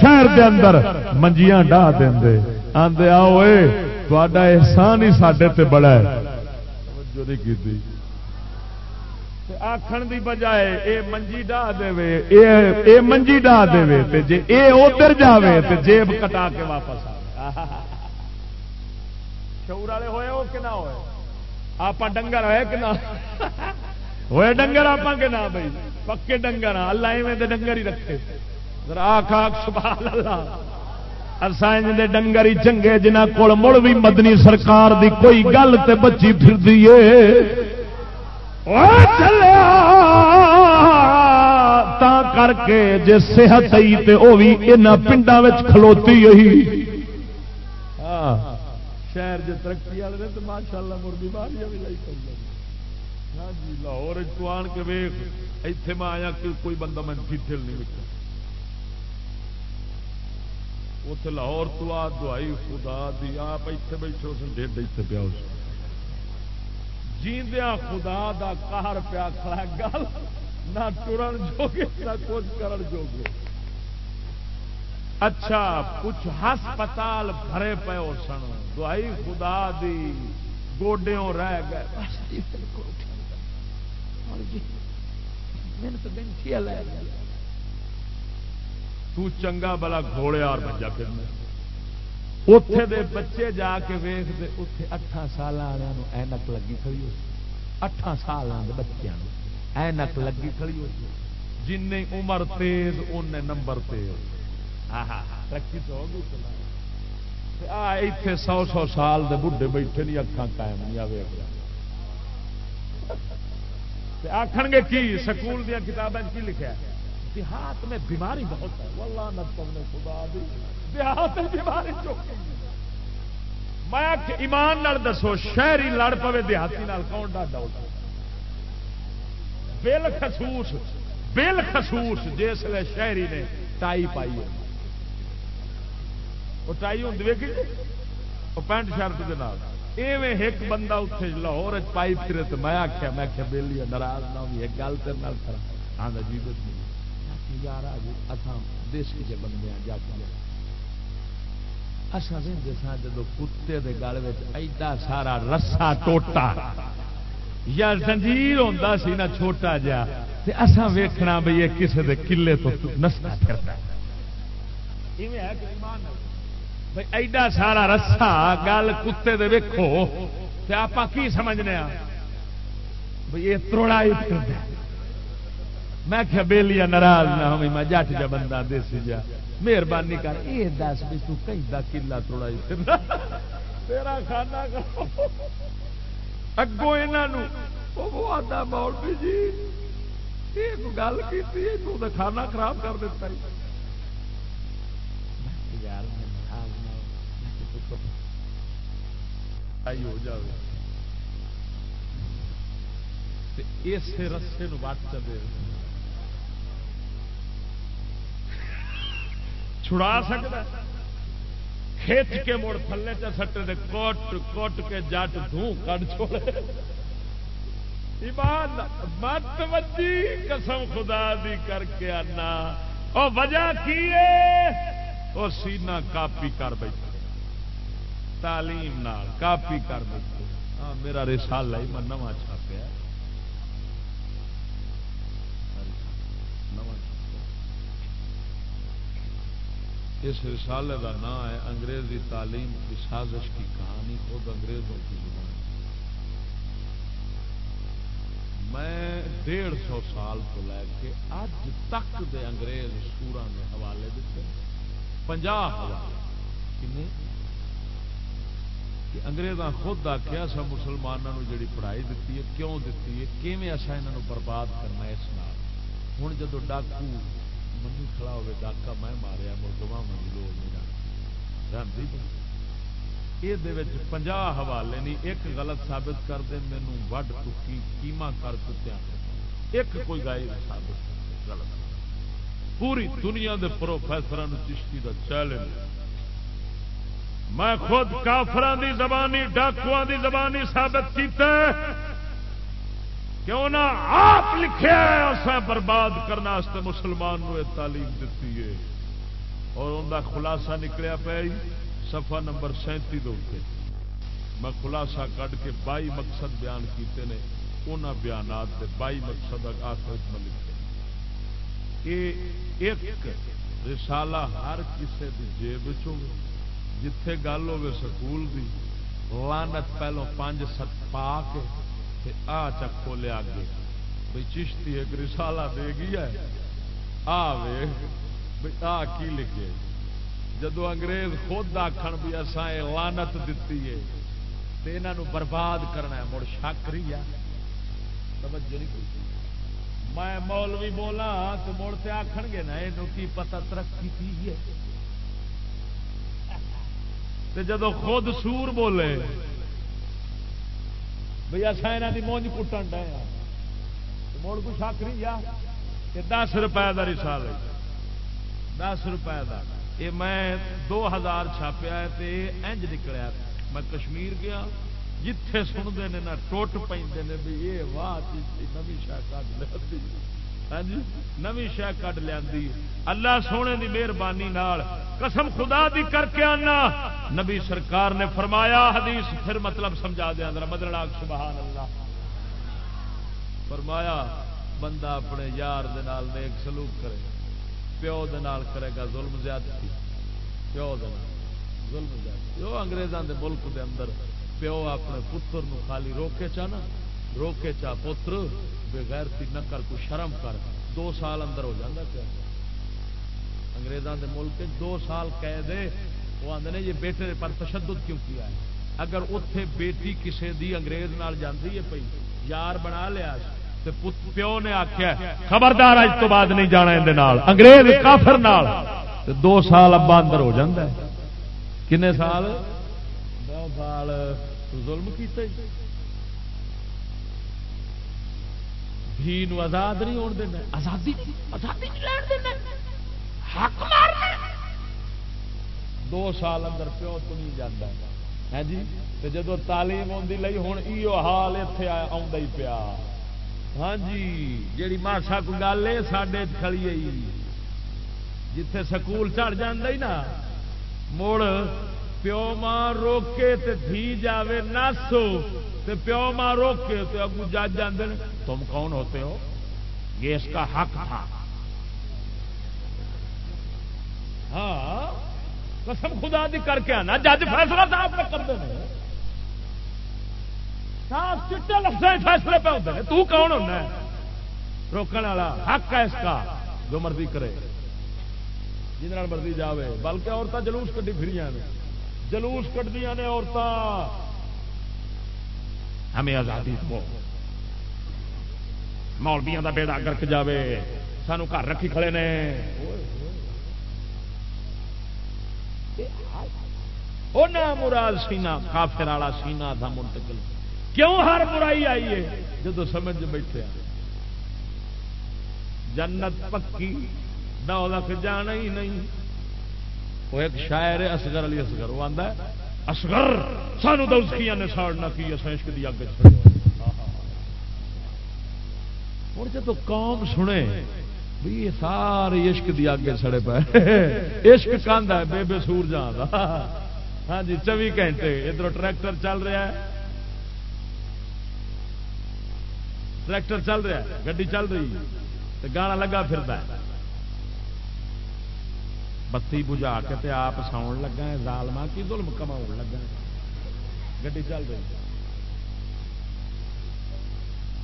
شہر دے اندر منجیاں ڈا دے آدھے آؤ تا احسان ہی سڈے تے بڑا ہے۔ آخر دی بجائے اے منجی ڈا دے اے منجی ڈا دے تے جے اے ادھر جاوے، تے جیب کٹا کے واپس آ شعور والے ہوئے ہو کہ نہ ہوئے آپ ڈنگر ہوئے کہ نہ ہوئے ڈنگر آپ کے نہ بھائی پکے ڈنگر ہاں اللہ ایویں دے ڈنگر ہی رکھے آخ آخ سبحان اللہ اسائن دے ڈنگر ہی چنگے جنہ کول مڑ بھی مدنی سرکار دی کوئی گل تے بچی پھر دیے چلیا تا کر کے جے صحت آئی تے او بھی انہاں پنڈاں وچ کھلوتی یہی شہر جے ترقی والے نے تو ماشاءاللہ مرغی باریاں بھی لائی کر ہاں جی لاہور تو آن کے ویخ ایتھے میں آیا کہ کوئی بندہ میں ڈیٹیل نہیں لکھا اتے لاہور تو آ دعائی خدا دی، آپ اتنے بیٹھے اس ڈیڈ اتنے پیا اس جیندیا خدا دا قہر پیا کھڑا گل نہ ٹرن جوگے، نہ کچھ کرن جوگے۔ اچھا کچھ ہسپتال بھرے پے ہو سن۔ دعائی خدا دی، گوڈیوں رہ گئے۔ تو چنگا بلا گھوڑے اور بچا پھرنا اتے دے بچے جا کے ویخ دے اتے اٹھان سال والوں اینک لگی کھڑی ہو اٹھان سال بچوں اینک لگی کھڑی ہو جن عمر تیز ان نمبر تیز۔ ترقی تو ہوگی اتے سو سو سال دے بڈھے بیٹھے نہیں اکھان قائم نہیں آئے آخر گے کی، سکول دیا کتابیں کی لکھا ہے؟ دیہات میں بیماری بہت ہے۔ واللہ نے خدا دی دیہات میں بیماری چوکی میں ایمان نال دسو، شہری لڑ پوے دیہاتی کون ڈاڈا ہوتا بل خصوص بل خصوص جس شہری نے ٹائی پائی ہے۔ وہ ٹائی ہوں دیکھی وہ پینٹ شرٹ کے نال۔ ایویں ایک بندہ اتنے لاہور پائی پھرے تو میں آخیا میں آخیا بہلی ناراض نہ ہوئی، ایک گل تیرے کرا ہاں جی یار آج اصا دیسی کے بندے ہیں جا کے اصا سا جب کتے کے گل ایڈا سارا رسا ٹوٹا، یا زنجیر ہوتا سی نا چھوٹا جا اصا ویکھنا بھائی یہ کسی کے کلے تو نسا پھرتا بھائی، ایڈا سارا رسا گل کتے دے ویکھو، تے آپ کی سمجھنے بھائی، یہ تروڑا ہی پھرتا میں کیا بےلیا ناراض نہ ہوئی میں جٹ جا بندہ دیسی جا۔ مہربانی کر، یہ دس بھی تو کہیں دا کلا توڑا تیرا کھانا اگوں یہ آتا مولوی جی یہ گل کی کھانا خراب کر دیتا یار ہو جائے اس رسے وٹ دے۔ چھڑا سکتا کھچ کے مڑ تھلے چ سٹے دے کوٹ کوٹ کے جٹ دھوں کٹ چھوڑے۔ مت وجی قسم خدا دی کر کے آنا۔ او وجہ کی وہ سینا کاپی کر بیٹھے تعلیم نال کاپی کر بیٹھے ہاں میرا رسالہ ہی میں نواں چھاپیا اس رسالے کا نام ہے انگریزی تعلیم کی سازش کی کہانی۔ خود انگریزوں کی زبان۔ میں ڈیڑھ سو سال تو لے کے اج تک دے انگریز سورا کے حوالے دیتے پنجا حوالے۔ کہ انگریزاں خود آخیا سا مسلمانوں جڑی پڑھائی دیتی ہے، کیوں دیتی ہے؟ کیون اصا یہ برباد کرنا اس نال؟ ہوں جدو ڈاکو منی کھڑا ہوئے، ڈاکا میں ماریا مردوا منی لوگ یہ پنجا حوالے نہیں ایک غلط ثابت کر دے مینو وڈ ٹکی، کیما کر چکیا۔ ایک کوئی گائی ثابت غلط۔ پوری دنیا دے پروفیسر چشتی کا چیلنج۔ میں خود کافران دی زبانی ڈاکو دی زبانی ثابت کیتا کیوں نہ آپ لکھے اسے برباد کرنے مسلمان نو تعلیم دیتی ہے۔ اور ان کا خلاصہ نکلیا پیا سفا نمبر سینتی دے میں خلاصہ کھ کے بائی مقصد بیان کیتے ہیں ان بیانات کے بائی مقصد آخر میں لکھے۔ یہ ایک رسالہ ہر کسی کی جیب چ جتھے گل ہوے سکول دی لانت پہلو پانچ ست پا کے آ چکو لیا گے بھائی چشتی ایک رسالہ دے گیا آ وے آ کی لکھے جدو انگریز خود آخر بھی اصا لانت دیتی ہے تو یہاں برباد کرنا ہے مڑ شک رہی ہے توجہ نہیں میں مولوی بولا تو مڑ سے آخر گے نا یہ کی پتا ترقی کی ہے جدو خود سور بولے بھائی اصا یہاں کی مونج کٹن ڈے ہاں۔ مڑ کو شک نہیں آ کہ دس روپئے کا رسال ہے۔ دس روپئے کا یہ میں دو ہزار چھاپیا انج نکلیا میں کشمیر گیا، جتھے سنتے ہیں نہ ٹوٹ پہ بھی یہ واہ نوی شہ کھ لیا ہاں جی نوی شہ کھ لیا اللہ سونے کی مہربانی قسم خدا دی کر کے آنا۔ نبی سرکار نے فرمایا، حدیث پھر مطلب سمجھا دیا مدر سبحان اللہ فرمایا، بندہ اپنے یار دال نیک سلوک کرے۔ پیو دال کرے گا ظلم زیادتی۔ پیو ظلم زیادتی۔ وہ انگریزوں دے ملک دے اندر پیو اپنے پتر نو خالی روکے چا نا روکے چا پتر بغیر نہ کر کو شرم کر۔ دو سال اندر ہو جاتا پیا۔ انگریزوں دے ملک دو سال کہہ دے وہ آدھے یہ بیٹے پر تشدد کیوں کیا ہے؟ اگر اتے بیٹی کسی دی انگریز نال جاندی ہے پی یار بنا لیا پیو نے آخیا خبردار اج تو بعد نہیں جانا اندر انگریز کافر نال۔ دو سال ابا اندر ہو جاتا ہے۔ کنے سال؟ دو سال ظلم کیتے۔ دھی آزاد نہیں ہونے دینا آزادی آزادی لین دینا حق مارنا دو سال اندر پیو تو نہیں جانا ہے۔ ہاں جی؟ جب تعلیم آتی لئی ہوں یہ حال اتنے آ پیا۔ ہاں جی؟ جیڑی ماسا کو گل ہے سڈے کھڑی جتھے سکول چڑھ جی نا، مڑ پیو ماں روکے تے دھی جاوے نسو تے پیو ماں روکے تے اگو جج جاندے تم کون ہوتے ہو؟ یہ اس کا حق تھا۔ ہاں قسم خدا دی کر کے آنا۔ جج فیصلہ صاحب نے کر دے صاف چٹے لفظ فیصلے پہ ہوتے ہیں۔ تو کون ہونا ہے؟ روکنے والا حق ہے اس کا، جو مرضی کرے۔ جن مرضی جاوے، بلکہ عورتیں جلوس کٹی پھری پھر جلوس کٹدیا نے عورتیں ہمیں آزادی دو مولبیا کا بیڑا گرک جاوے۔ سانو گھر رکھی کھڑے نے۔ مراد سینا، کافر والا سینا تھا منتقل۔ کیوں ہر برائی آئی ہے؟ جب سمجھ بیٹھے جنت پکی دو لکھ جانا ہی نہیں۔ وہ ایک شاعر ہے اصغر علی اصغر، وہ آتا ہے، اصغر، سانو دوسکیاں نے ساڑنا کی عشق کی اگ ہوں ہاں، ہاں، ہاں۔ جب قوم سنے بھی یہ سارے عشق دی اگ سڑے پے۔ عشق کاندھا ہے، بے بے سور جان دا۔ ہاں جی چوبی گھنٹے ادھر ٹریکٹر چل رہا ہے۔ ٹریکٹر چل رہا ہے گی چل رہی ہے گانا لگا پھر بتی بجا کے آپ ساؤن لگا ہے ظالما کی ظلم کما لگا گی چل رہی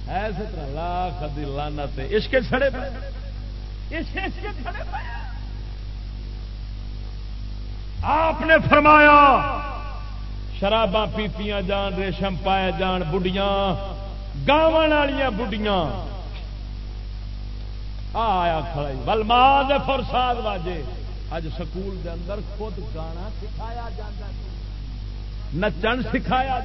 ایسے طرح لاکھ دی لانت عشق چھڑے پہ آپ نے فرمایا شراباں پیتیاں جان ریشم پائے جان بڑھیاں گاو والی بڑھیاں آیا کھڑائی بل ماں فرساد واجے اج سکول دے اندر خود گانا سکھایا جاتا نچن سکھایا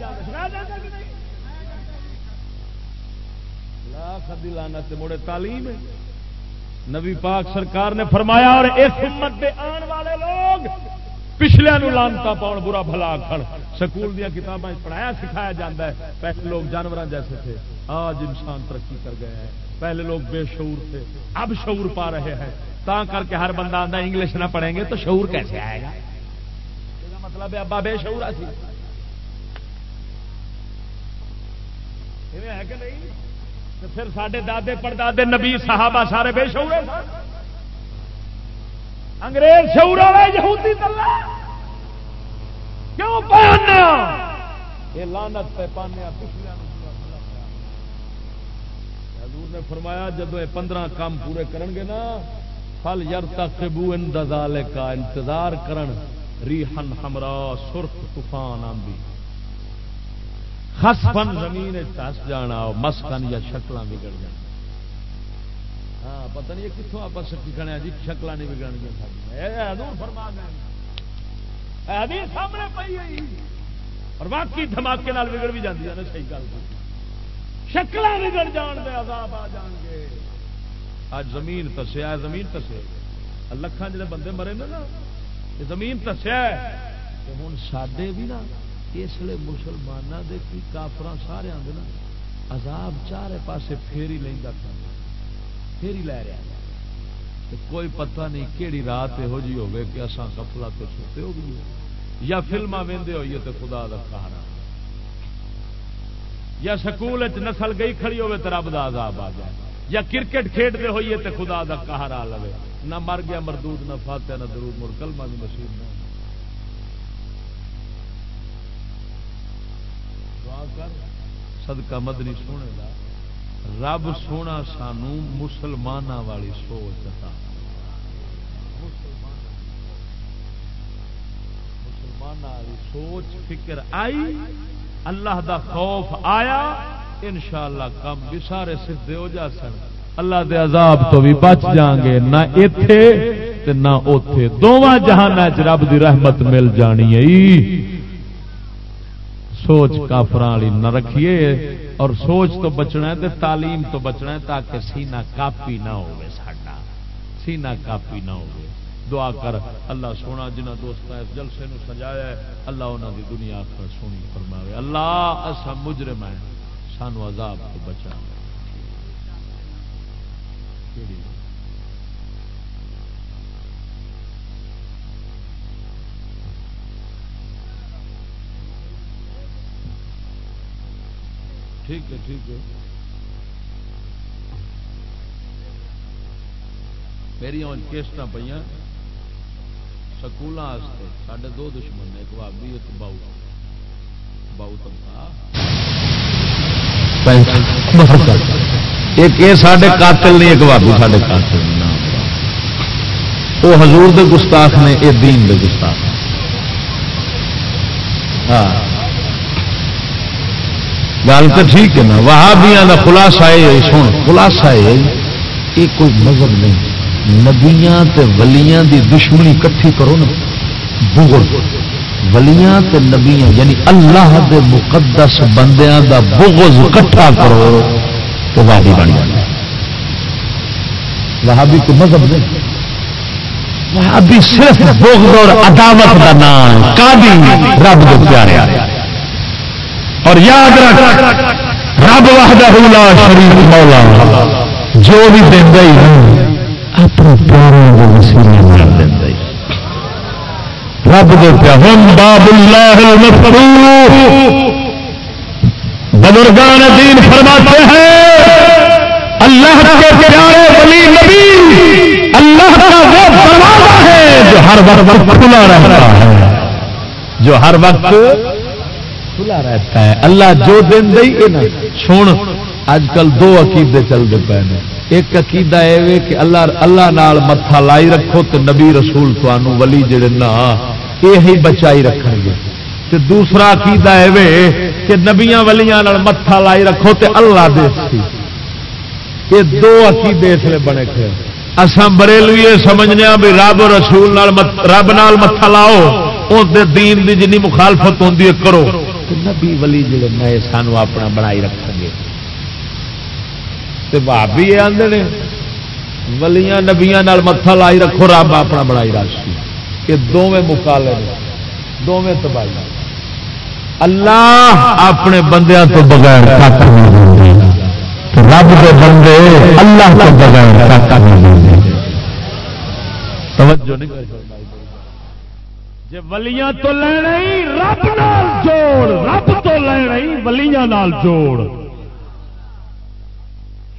لانا مڑے تعلیم نبی پاک سرکار نے فرمایا اور اس امت دے آن والے لوگ پچھلے لانتا پاؤ برا بھلا کھڑ۔ سکول دیا کتابیں پڑھایا سکھایا جاتا ہے۔ پہلے لوگ جانور جیسے تھے۔ آج انسان ترقی کر گئے ہیں پہلے لوگ بے شعور تھے۔ اب شعور پا رہے ہیں۔ تا کر کے ہر بندہ آتا انگلش نہ پڑھیں گے تو شعور کیسے آئے گا مطلب ہے ابا بے شعور سی ہے کہ نہیں پھر سارے دادے پردادے نبی صحابہ سارے بے شعور انگریز شعور والے یہودی دلہ کیوں پہننے یہ لانت پہ پانے پچھلے حضور نے فرمایا جب یہ پندرہ کام پورے کرن گے نا پھل یر تک اندازالے کا انتظار کرن ریحن ہمرا سرخ طوفان آندی خسفن زمین چس جانا، مسکن یا شکل بگڑ جانا۔ ہاں پتہ نہیں کتوں آپ سکی کھڑے جی شکل نہیں بگڑ گیا سامنے پی اور باقی دھماکے بگڑ بھی جاتی ہے صحیح گل۔ شکل بگڑ جان دے، عذاب آ جان گے۔ اج زمین تسیا زمین تسیا لکھان جڑے بندے مرے نا زمین تسیا ہوں سڈے بھی نا، اس لیے مسلمانوں کے کی کافر سارے آدھے نا، عذاب چارے پاسے پھیری لینا پھیری لے رہا کوئی پتہ نہیں کہڑی رات یہو جی ہوگی کہ اصا کفلا تو سوتے ہو گئی یا فلما وہدے ہوئیے تو خدا کا کہارا یا سکول نسل گئی کھڑی ہوے تو رب کا عذاب آ جائے۔ یا کرکٹ کھیڈتے ہوئیے تو خدا کا کہارا لوے۔ نہ مر گیا مردود، نہ فاتح نہ درود مڑ کلمہ بھی نصیب نہ صدقہ مدنی سونے دا۔ رب سونا سانو مسلمان والی سوچ عطا مسلمان والی سوچ، فکر آئی، اللہ دا خوف آیا۔ انشاءاللہ کم بھی سارے سدھے ہو جا سن۔ اللہ دے عذاب تو بھی بچ جان گے۔ نہ اتے نہ اتے دونوں جہان رب دی رحمت مل جانی ہے۔ سوچ کافر والی نہ رکھیے۔ اور سوچ تو بچنا ہے تعلیم تو بچنا ہے تاکہ سینہ کاپی نہ ہو ساڈا۔ سینہ کاپی نہ ہو دعا کر۔ اللہ سونا جنہ دوست اس جلسے نو سجایا ہے، اللہ انہوں دی دنیا آخر سونی فرماوے۔ اللہ اصا مجرم ہے سانو عذاب تو بچا۔ ٹھیک ہے ٹھیک ہے۔ میری ہوں کیسٹ پہ سکولوں سڈے دو دشمن نے، ایک بابی ایک باؤ۔ باؤ تنخواہ۔ ایک یہ سارے قاتل نہیں، ایک بابو سارے قاتل وہ حضور دے گستاخ نے، یہ دین دے گستاخ۔ ہاں۔ گل تو ٹھیک ہے نا وہابیا کا خلاصہ ہے، سن، خلاصہ یہ کوئی مذہب نہیں۔ نبیاں تے ولیاں دی دشمنی کٹھی کرو نا بغض ولیاں تے نبیاں یعنی اللہ دے مقدس بندیاں دا بغض کٹھا کرو تو وہابی بن جائے وہابی کوئی مذہب نہیں۔ وہابی صرف بغض اور عداوت کا نام ہے۔ رب دے پیارے اور یاد رکھ، رب وحدہ لا شریف مولا۔ جو بھی دینا ہی اپنے پیاروں کے وسیلے مار دینا رب دے پیا ہم باب اللہ بزرگان دین فرماتے ہیں، اللہ کے پیارے ولی نبی، اللہ کا وہ دروازہ ہے جو ہر وقت کھلا رہتا ہے۔ جو ہر وقت کھلا رہتا ہے۔ اللہ جو دن دے نا سن اج کل دو عقیدے چلتے پے نے۔ ایک عقیدہ یہ کہ اللہ اللہ نال متھا لائی رکھو تو نبی رسول تمہوں ولی جڑے نا یہ بچائی رکھ گے۔ تے دوسرا عقیدہ یہ کہ نبیاں ولیاں متھا لائی رکھو تے اللہ دے یہ دو عقیدے اس لیے بنے کھڑے اساں بریلوی سمجھنے بھی رب رسول نال مت رب نال متھا لاؤ اس دین دی جنی مخالفت ہوندی ہے، کرو۔ نبی ولی جڑے نئے سانو اپنا بنائی رکھ گے۔ بھابی یہ آدھے ولیاں نبیا متھا لائی رکھو، رب اپنا بنائی راشی یہ دونیں مکالے دونیں تباہی۔ اللہ اپنے بندیاں تو بغیر رب کے بندے اللہ کے بغیر توجہ نہیں جی ولیاں تو لینا رب نال جوڑ رب تو لینا ولیاں نال جوڑ۔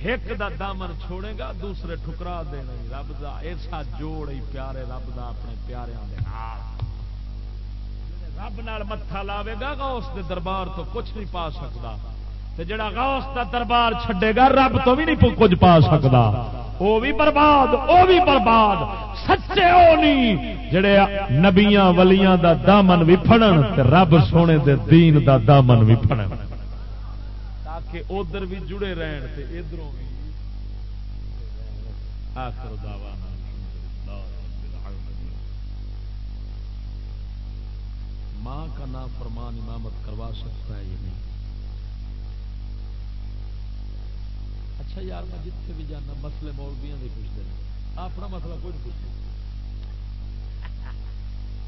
ایک دا دامن چھوڑے گا دوسرے ٹھکرا دینا رب دا ایسا جوڑ ہی پیارے رب دا اپنے پیاریاں دے نال رب نال متھا لاوے گا غوث دے دربار تو کچھ نہیں پا سکتا تے جڑا غوث دا دربار چھڈے گا رب تو بھی نہیں کچھ پا سکتا وہ بھی برباد وہ بھی برباد۔ سچے وہ نہیں جڑے نبیاں ولیاں دا دامن بھی پھڑن تے رب سونے دے دین دا دامن بھی پھڑن۔ تاکہ ادھر بھی جڑے رہن تے ادھروں بھی۔ آخر دعوانا ماں کا نام فرمان امامت کروا سکتا ہے یہ نہیں؟ اچھا یار، میں جتنے بھی جانا، مسئلے مولویاں دے پوچھتے ہیں۔ اپنا مسئلہ کوئی نہیں پوچھتے۔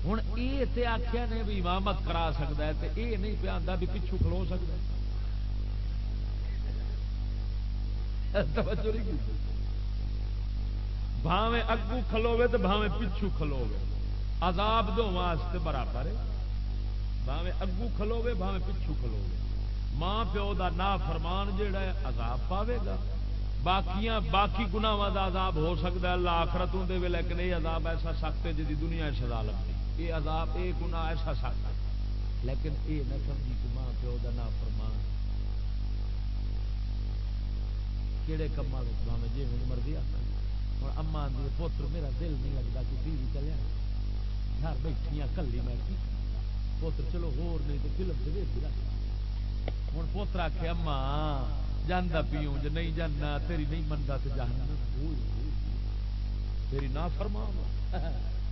ہوں یہ آخیا نے بھی امامت کرا سکتا ہے تے یہ نہیں پیا آتا بھی پچھو کھلو سکتا ہے۔ (laughs) بھاویں اگو کھلوے تو بھاویں پچھو کھلوے عذاب دو واسطے برابر ہے۔ بھاویں اگو کھلوے بھاویں پچھو کھلوے ماں پیو دا نا فرمان جیڑا ہے، عذاب پاوے گا۔ باقیاں، باقی گناواں دا عذاب ہو سکتا ہے۔ اللہ آخرت ہوں دے لیکن یہ عذاب ایسا سخت ہے جی دنیا سزا لگتی یہ عذاب، یہ گناہ ایسا سخت ہے۔ لیکن یہ نہ سمجھی کہ ماں پیو دا نا فرمان کہڑے کما میں جی میری مرضی آتا ہوں اما آدھی پوتر میرا دل نہیں لگتا کہ ٹی چلیا گھر بیٹھی کلی میں پوتر چلو ہور نہیں تو فلم سے ویچ رکھ۔ ہوں پوتر آخ اما جانا پیوں جی نہیں جانا تیری نہیں منتا تو جانا تیری نہ فرما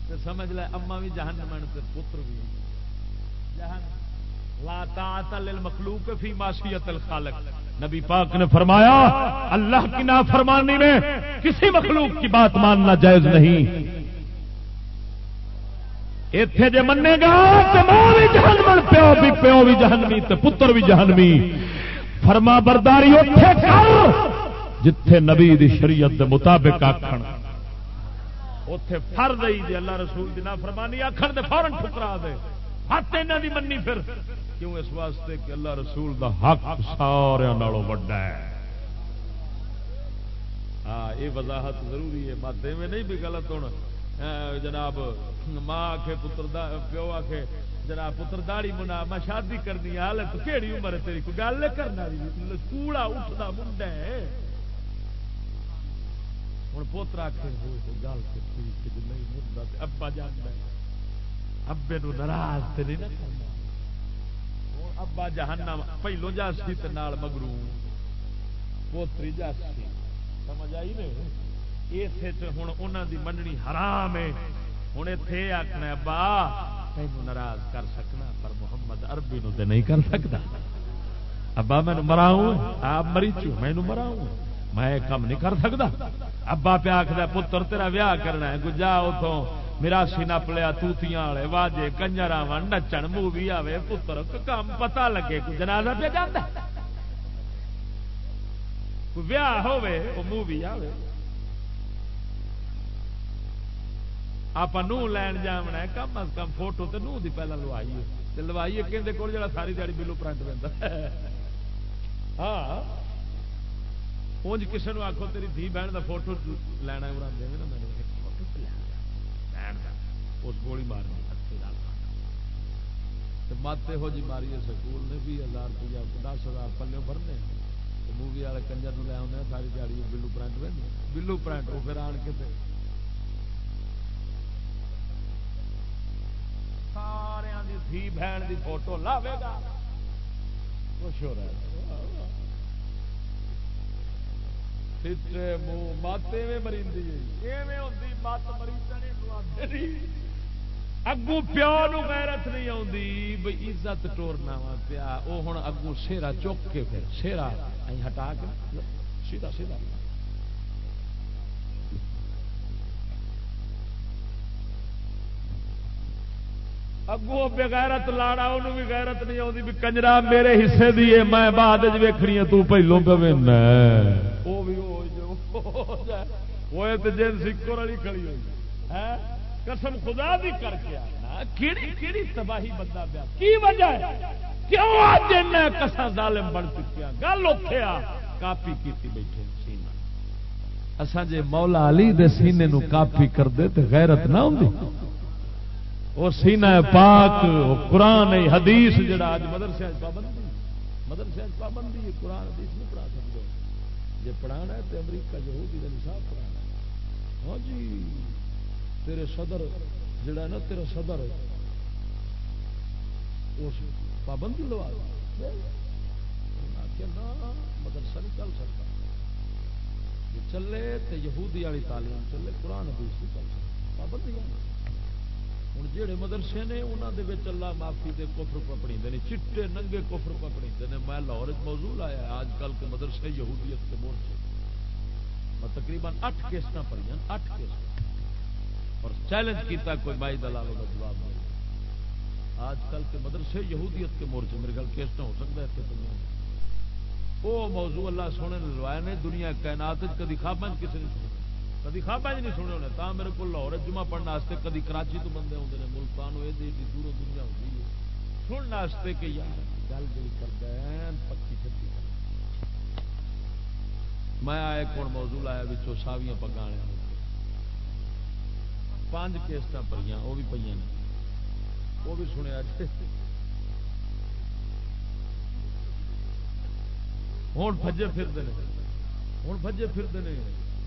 تو سمجھ لے اما بھی جہن من پتر بھی جہن لا طاعت للمخلوق فی معصیت الخالق۔ نبی پاک نے فرمایا، اللہ کی نافرمانی میں کسی مخلوق کی بات ماننا جائز نہیں۔ اتے جے منے گا تو ماں بھی جہنم، پیو بھی پیو بھی جہنمی، تے پتر بھی جہنمی۔ فرما برداری اتے کر جتھے نبی دی شریعت دے مطابق آخر اتے فرد ہی جی اللہ رسول دی نافرمانی آخر دے فورن ٹھکرا دے۔ ہاتھ یہاں دی منی پھر۔ کیوں اس واسطے کہ اللہ رسول دا حق سارا وڈا ہے۔ ہاں یہ وضاحت ضروری ہے ماتے میں نہیں بھی غلط ہونا۔ ہاں، جناب، ماں آخ پتر پیو آخ جناب، پتر داڑی منا، میں شادی کرنی حالت کہڑی عمر ہے تیری؟ کوئی گل کرنا مطلب کوڑا اٹھتا منڈا ہے۔ ہوں پوتر آخ گل نہیں، مرد ابا جانا ابے ناراض تو نہیں نہ کرنا۔ ابا جہانا پہلو جاسی مگرو پوتری جاسی سمجھ آئی نے؟ اسے ہوں انہوں دی مننی حرام ہے۔ ہوں اتے آخنا ابا تین ناراض کر سکنا، پر محمد عربی نو تے نہیں کر سکتا ابا، میں مراؤں، آپ مری چو، میں مراؤں۔ میں کم نہیں کر سکتا ابا پیا آخر پتر، تیرا ویاہ کرنا ہے گجا اتوں میراسی نپ لیا توتیاں والے، واجے کنجر نچن، مووی آوے، پتر کام پتا لگے کوئی جنازہ پہ جانا کوئی ویاہ ہوے وہ مووی آوے؟ آپ نو لین جامنا کم از کم فوٹو تو نو دی پہلے لوائیے۔ لوائیے کہ کول جڑا ساری دیہی بلو پرنٹ پہ ہاں۔ اونج کسی نے آخو تیری دھی بہن کا فوٹو لینا ہے دے نا میں۔ گولی مارنی۔ مت یہو جی ماری سکول نے بھی ہزار روپیہ، دس ہزار پلے بھرنے مووی والے کنجر لے آنے ساری دیہی بلو پرنٹ بن بلو پرنٹ، وہ پھر آن کے سارا دھی بہن دی فوٹو لاوے گا۔ خوش ہو رہا ہے۔ منہ مات مریندی مت مریض اگو پیو نو غیرت نہیں آتی بھائی عزت ٹورنا وا پیا۔ وہ ہوں اگو سیرا چک کے پھر سیرا ہٹا کے۔ سیدھا سیدھا۔ اگو بغیرت لاڑا انہوں بھی غیرت نہیں آتی بھی کنجرا میرے حصے دی ہے میں بعد ویکنی تو پہلو پہ وہ بھی وہ تو جن سکر والی کھڑی ہوئی۔ قسم خدا بھی کر کے آنا، کیڑی کیڑی تباہی بندہ پیا۔ کی وجہ ہے؟ کیوں آج کسا ظالم بن چکیا گل اتے آ، کاپی کیتی بیٹھے سینہ اسا جے مولا علی دے سینے نو کاپی کر دے تے غیرت نہ ہوندی۔ وہ سینہ پاک وہ قرآن ہے حدیث جڑا اج مدرسے وچ پابندی مدرسے وچ پابندی ہے، قرآن، حدیث نہیں پڑھا سکتے جے پڑھانا ہے تے امریکہ، یہودی دا نصاب پڑھانا ہاں جی۔ تیرے صدر، جڑا ہے نا تیرا صدر، اس پابندی لوا دے۔ آخیا مدرسہ نہیں چل سکتا۔ جی چلے تو یہودی والی تعلیم چلے، قرآن حدیث نہیں چل سکتا۔ پابندی ہوں جہے مدرسے نے انہوں دے وچ اللہ معافی دے کفر پپڑی نے، چٹے ننگے کفر پپڑی نے۔ میں لاہور موضوع آیا آج کل کے مدرسے یہودیت کے مورچے میں تقریباً اٹھ کیسٹ پڑھی اٹھ کیسٹ اور چیلنج کیتا کوئی بائی دلال کا جواب نہیں آج کل کے مدرسے یہودیت کے مورچے، میرے گھر کیس نہ ہو سکتا ہے دنیا وہ موضوع اللہ سونے نے لوائے نے دنیا کائنات کدی خواب کسی نے سنے۔ کدی خواب نہیں سنے ہونے، تا میرے کو لاہور جمعہ پڑھنے واسطے کدی کراچی تو بندے ہوتے ہیں، ملتان ہوئے دی دوروں دنیا ہوتی ہے۔ سننے واسطے کہ یار، گل جی کرتا ہے، پکی چکی میں آئے کون موضوع لایا بچوں ساویاں پگا پانچ کیسٹ پڑھیاں وہ بھی پہ وہ بھی سنیا جی۔ ہوں فجے پھرتے ہیں ہوں فجے پھرتے ہیں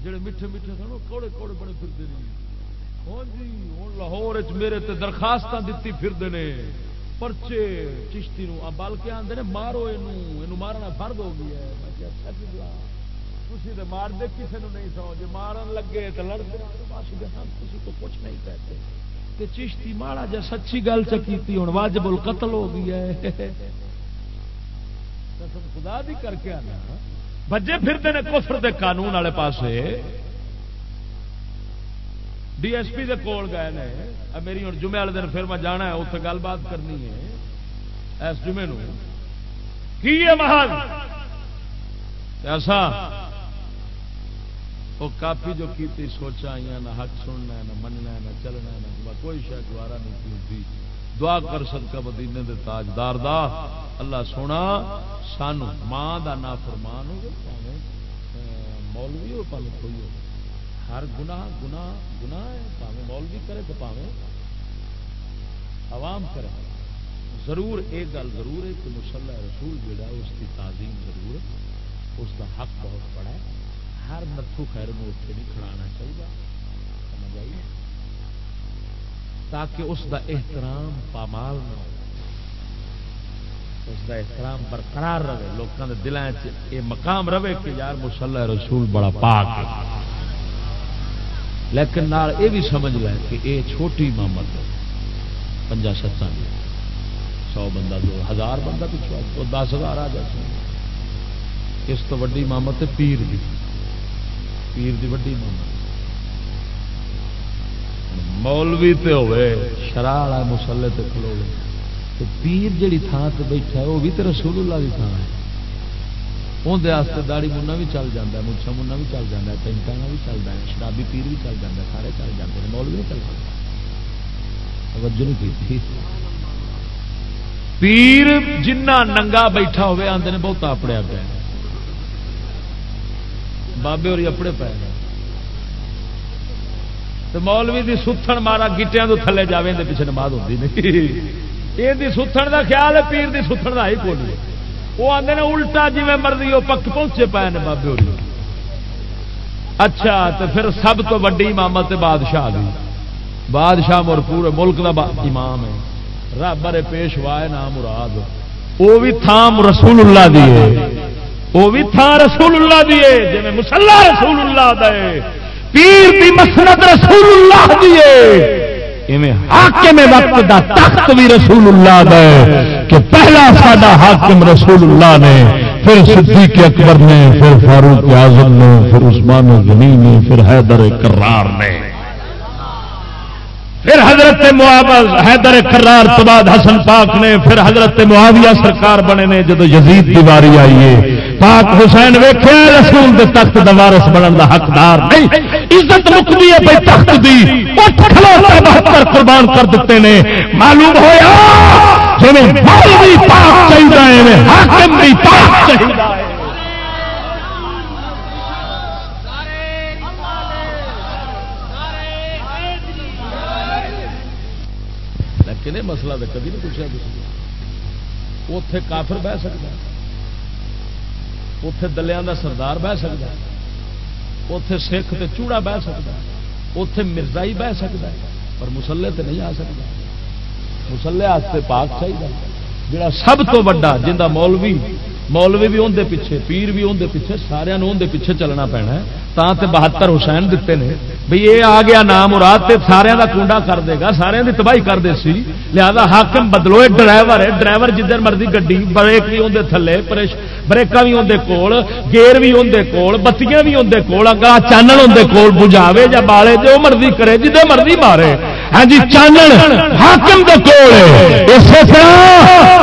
جڑے میٹھے میٹھے سن، وہ کوڑے کوڑے بڑے پھرتے ہیں ہاں جی ہوں لاہور میرے تے درخواست دیتی پھرتے ہیں پرچے، چشتی نو آدھے مارو یہ مارنا فرد ہو گیا ہے تھی تو مار دے کسی نے نہیں سو جی مارن لگے تو لڑتے۔ جی، کسی کو کچھ نہیں کہتے۔ تے چشتی ماڑا جا جی، سچی گل چکی ہوں واجب القتل ہو گئی ہے۔ قسم خدا بھی کر کے آنا۔ بجے پھرتے ہیں کفر دے قانون والے پاسے۔ ڈی ایس پی دے کول گئے نے۔ میری ہوں جمعے والے دن پھر میں جانا ہے اتنے گل بات کرنی ہے۔ اس جمعے کی ہے محل ایسا وہ کافی جو کی سوچا آئی نہ حق سننا نہ مننا نہ چلنا نہ کوئی شاید گوارا نہیں کی دعا کر سکتا مدینے دے تاجدار دا۔ اللہ سونا سان ماں دا نا فرمان ہو مولوی ہو پہ کوئی ہو۔ ہر گنا گنا گنا ہے، پاوے مولوی کرے تو پاوے۔ عوام کرے۔ ضرور ایک گل ضرور ہے کہ مسلح رسول جڑا اس کی تعظیم ضرور ہے۔ اس کا حق بہت بڑا ہے۔ ہر نتھو خیر اتنے نہیں کھڑانا چاہیے۔ سمجھ آئی؟ تاکہ اس دا احترام پامال نہ ہو۔ اس دا احترام برقرار رہے۔ لوگوں کے دلان یہ مقام رہے کہ یار مسلح رسول بڑا پاک ہے۔ لیکن نال یہ بھی سمجھ لے کہ یہ چھوٹی امامت ہے۔ پنجا ستاں سو بندہ دو ہزار بندہ پچھو دس ہزار آ جائے۔ اس تو ویڈی امامت پیر کی پیر دی وڈی محمد مولوی تے ہوئے، شرح والا مسلے تے کھلو تو پیر جڑی تھان تے بیٹھا ہے وہ بھی تے رسول اللہ کی تھان ہے اندر داڑی منا بھی چل جاتا ہے مچھا منا بھی چل جاتا ہے پینٹانا بھی چلتا ہے، شرابی پیر بھی چل جاتا ہے، سارے چل جاتے ہیں، مولوی نہیں چل پاتا توجہ نہیں کی پیر جنہ ننگا بیٹھا ہوئے آدھے نے بہت اپڑیا پیا بابے اور اپنے پے تو مولوی دی ستھن مارا گیٹیا تو تھلے جاوے دے پیچھے نماز ہوتی نہیں یہ ستھن دا خیال ہے پیر دی ستھن دا ہی کون وہ آتے نے الٹا جی مرضی وہ پک پہنچے پائے نے بابے اور اچھا تو پھر سب تو ویڈی امامت بادشاہ دی بادشاہ مر پورے ملک دا امام ہے رب بڑے پیشوا ہے نام مراد وہ بھی تھام رسول اللہ دی ہے وہ بھی تھا رسول اللہ دیے جی مسلا رسول اللہ دے پیر دی مسنت رسول اللہ دیے حاکم وقت دا تخت بھی رسول اللہ دے کہ پہلا ساڈا حاکم رسول اللہ نے، پھر صدیق اکبر نے، پھر فاروق اعظم نے، پھر عثمان غنی نے، پھر حیدر کرار نے۔ پھر حضرت حیدر کرار تو بعد حسن پاک نے، پھر حضرت معاویہ سرکار بنے نے، جدو یزید کی واری آئی ہے۔ پاک حسین ویخیا رسول دے تخت دوارس بنن دا حقدار نہیں۔ عزت مکتی ہے بھائی تخت دی۔ بہتر قربان کر دیتے ہیں معلوم ہوا جی پاک چاہیے حاکم بھی پاک چاہیے اتے کافر بہ سکتا اتے دلیا کا سردار بہ سکتا اتے سکھ تے چوڑا بہ سکتا اتے مرزائی بہ سکتا پر مسلے تے نہیں آ سکتا۔ مسلے پاک چاہیے۔ جڑا سب تو وا جا مولوی مولوی بھی اندر پیچھے، پیر بھی اندر پیچھے سارے اندر پیچھے چلنا پینا ہے۔ تا تے بہتر حسین دیتے ہیں بھئی یہ آ گیا نام مراد تے سارے دا کنڈا کر دے گا سارے دی تباہی کر دے سی لہذا حاکم بدلو یہ ڈرائیور ہے ڈرائیور جدھر مرضی گڈی بریک بھی اندر تھلے بریکا بھی اندر کول گیئر بھی اندر کول بتیاں بھی اندر کول اگا چانل اندر کول بجاوے یا بالے جو مرضی کرے جدھر مرضی مارے ہاں جی چانل حاکم دے کول اسی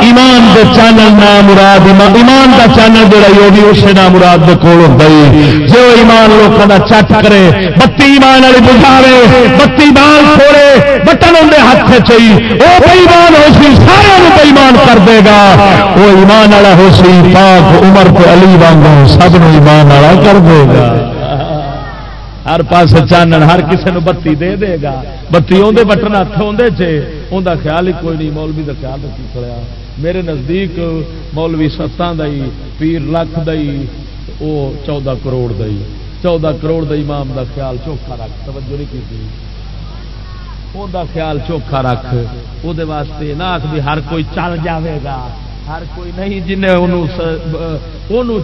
ایمان دے چانل نام مراد ایمان دا چانل جڑا وہ بھی اسے نام مراد دے کول ہوتا ہی جو ایمان لوگوں کا چٹ کرے، بتی ایمان والی بجاوے بتی بال چھوڑے بٹن اندر ہاتھ چاہیے وہ بےمان ہو سی سارے بےمان کر دے گا۔ وہ ایمان والا ہو سی پاک عمر کو علی وانگ سب ایمان والا کر دے گا۔ ہر پاس چانن، ہر کسی نو بتی دے دے گا۔ بتی اندر بٹن ہاتھ آدھے اندر چ خیال ہی کوئی نہیں، مولوی کا خیال رکھی کھڑیا۔ میرے نزدیک مولوی ستان دئی پیر لکھ دئی وہ چودہ کروڑ دئی چودہ کروڑ دئی امام دا خیال چوکھا رکھ، توجہ نہیں کی دا خیال چوکھا رکھ وہ واسطے نہ آخ بھی ہر کوئی چل جاوے گا۔ ہر کوئی نہیں جنہیں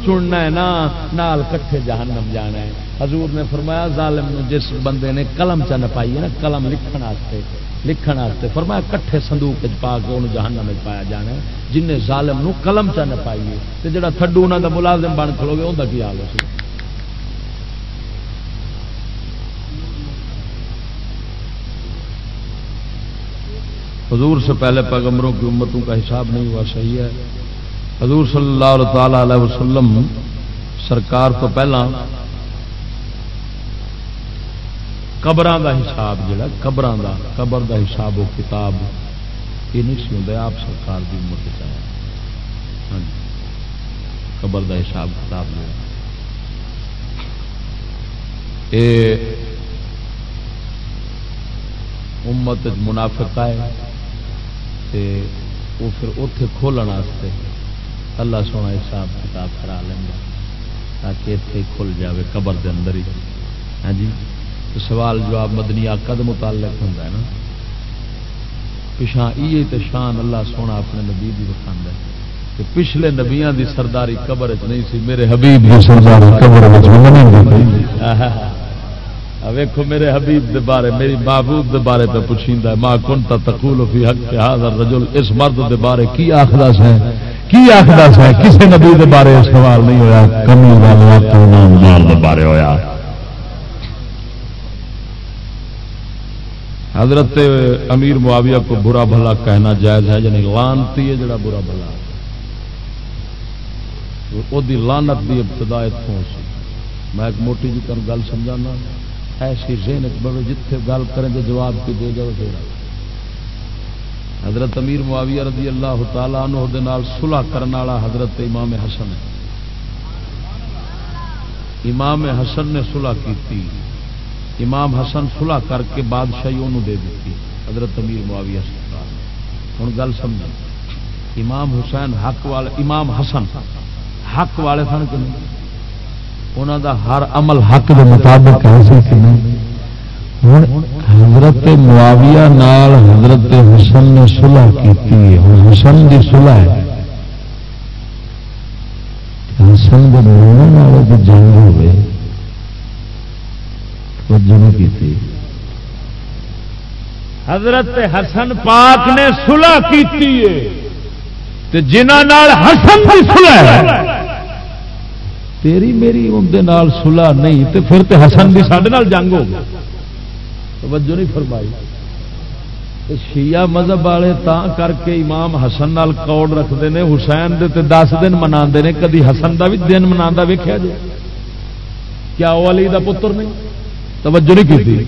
چننا ہے نا نال کٹھے جہنم جانا ہے۔ حضور نے فرمایا، ظالم جس بندے نے قلم چ نپائی ہے نا، قلم لکھن واسطے لکھن واسطے فرمایا، کٹھے سندوق پا کے انہوں جہنم میں پایا جانا ہے۔ جن ظالم نو قلم چ نپائی ہے تو جڑا تھڈو انہوں کا ملازم بن کھلو گے انہوں کا کی حال ہو حضور سے پہلے پیغمبروں کی امتوں کا حساب نہیں ہوا، صحیح ہے۔ حضور صلی اللہ تعالی علیہ وسلم، سرکار تو پہلا قبر دا حساب جڑا قبر دا قبر دا حساب و کتاب، یہ نہیں سی ہوں آپ سرکار کی امت چاہیے ہاں جی، قبر دا حساب کتاب جو امت منافق ہے وہ پھر اتے کھولنے اللہ سونا حساب کتاب کرا لینا تاکہ اتنے کھل جاوے قبر دے اندر ہی۔ ہاں جی؟ تو سوال جواب مدنی آقا دے متعلق ہوتا ہے نا؟ پچھا یہ تو شان اللہ سونا اپنے نبی بھی دکھا ہے کہ پچھلے نبیاں دی سرداری قبر چ نہیں سی، میرے حبیب دی سرداری قبر ویکو میرے حبیب دے بارے، میری محبوب دے بارے پہ پوچھیندا ما کنت تقول فی حق هذا الرجل، اس مرد دے بارے کی آخدا ہے؟ کی آخدا ہے؟ کسے نبی دے بارے سوال نہیں ہویا؟ کمی والا تو نام دے بارے ہویا۔ حضرت امیر معاویہ کو برا بھلا کہنا جائز ہے یعنی لانتی ہے جڑا برا بھلا۔ وہ دی لانت دی ابتدا اتوں سی میں ایک موٹی جی کر گل سمجھانا۔ ایسی ذہن بڑے جتھے گل کریں تو جواب کی دے جاؤ دے حضرت امیر معاویہ رضی اللہ تعالیٰ عنہ صلح کرنے والا حضرت امام حسن ہے۔ امام حسن نے صلح کی امام حسن صلح کر کے بادشاہی انہوں دے دیتی حضرت امیر معاویہ سرکار ہوں گل سمجھ امام حسین حق والے امام حسن حق والے سن کہ نہیں؟ انہوں دا ہر عمل حق دے مطابق ہے حضرت معاویہ نال حضرت حسن نے سلح کی حسن کی سلح ہے۔ حسن کے دونوں جنگ ہوئے۔ کی حضرت حسن پاک نے صلح کیتی سلح کی جنہ حسن کی سلح تیری میری اندر سلا نہیں تو پھر تو حسن بھی سڈے جنگ ہو توجہ نہیں فرمائی۔ شیعہ مذہب والے تا کر کے امام حسن نال کوڑ رکھتے ہیں حسین دے تے دس دن منا کدی حسن دا بھی دن منا ویکیا جی۔ کیا وہ علی دا پتر نہیں؟ توجہ نہیں کی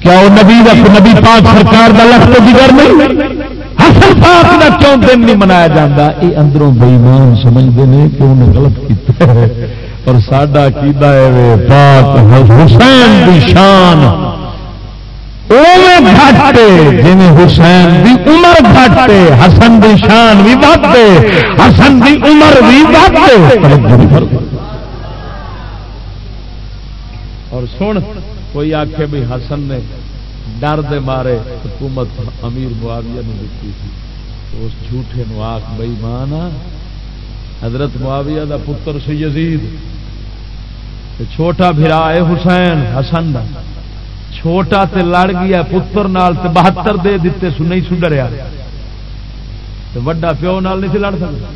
کیا وہ نبی نبی پاک سرکار دا لفظ جگر نہیں؟ حسن پاک کا کیوں دن نہیں منایا جاتا یہ اندروں بےمان سمجھتے ہیں کہ انہیں غلط کیا اور سڈا کیدا ہے پاک حسین کی شان۔ گھٹ جی حسین دی عمر گھٹ حسن دی شان بھی بد حسن دی عمر بھی بد اور سن، کوئی آخے بھی حسن نے ڈر دے مارے، حکومت امیر معاویہ نے دیتی تھی۔ اس جھوٹے نو آخ بئی مان حضرت معاویہ دا پتر سی یزید۔ چھوٹا بھرا ہے حسین حسن دا۔ چھوٹا تے لڑ گیا پتر نال تے بہتر دے دیتے سو نہیں سو ڈریا۔ وڈا پیو نال نہیں سی لڑ سکتا۔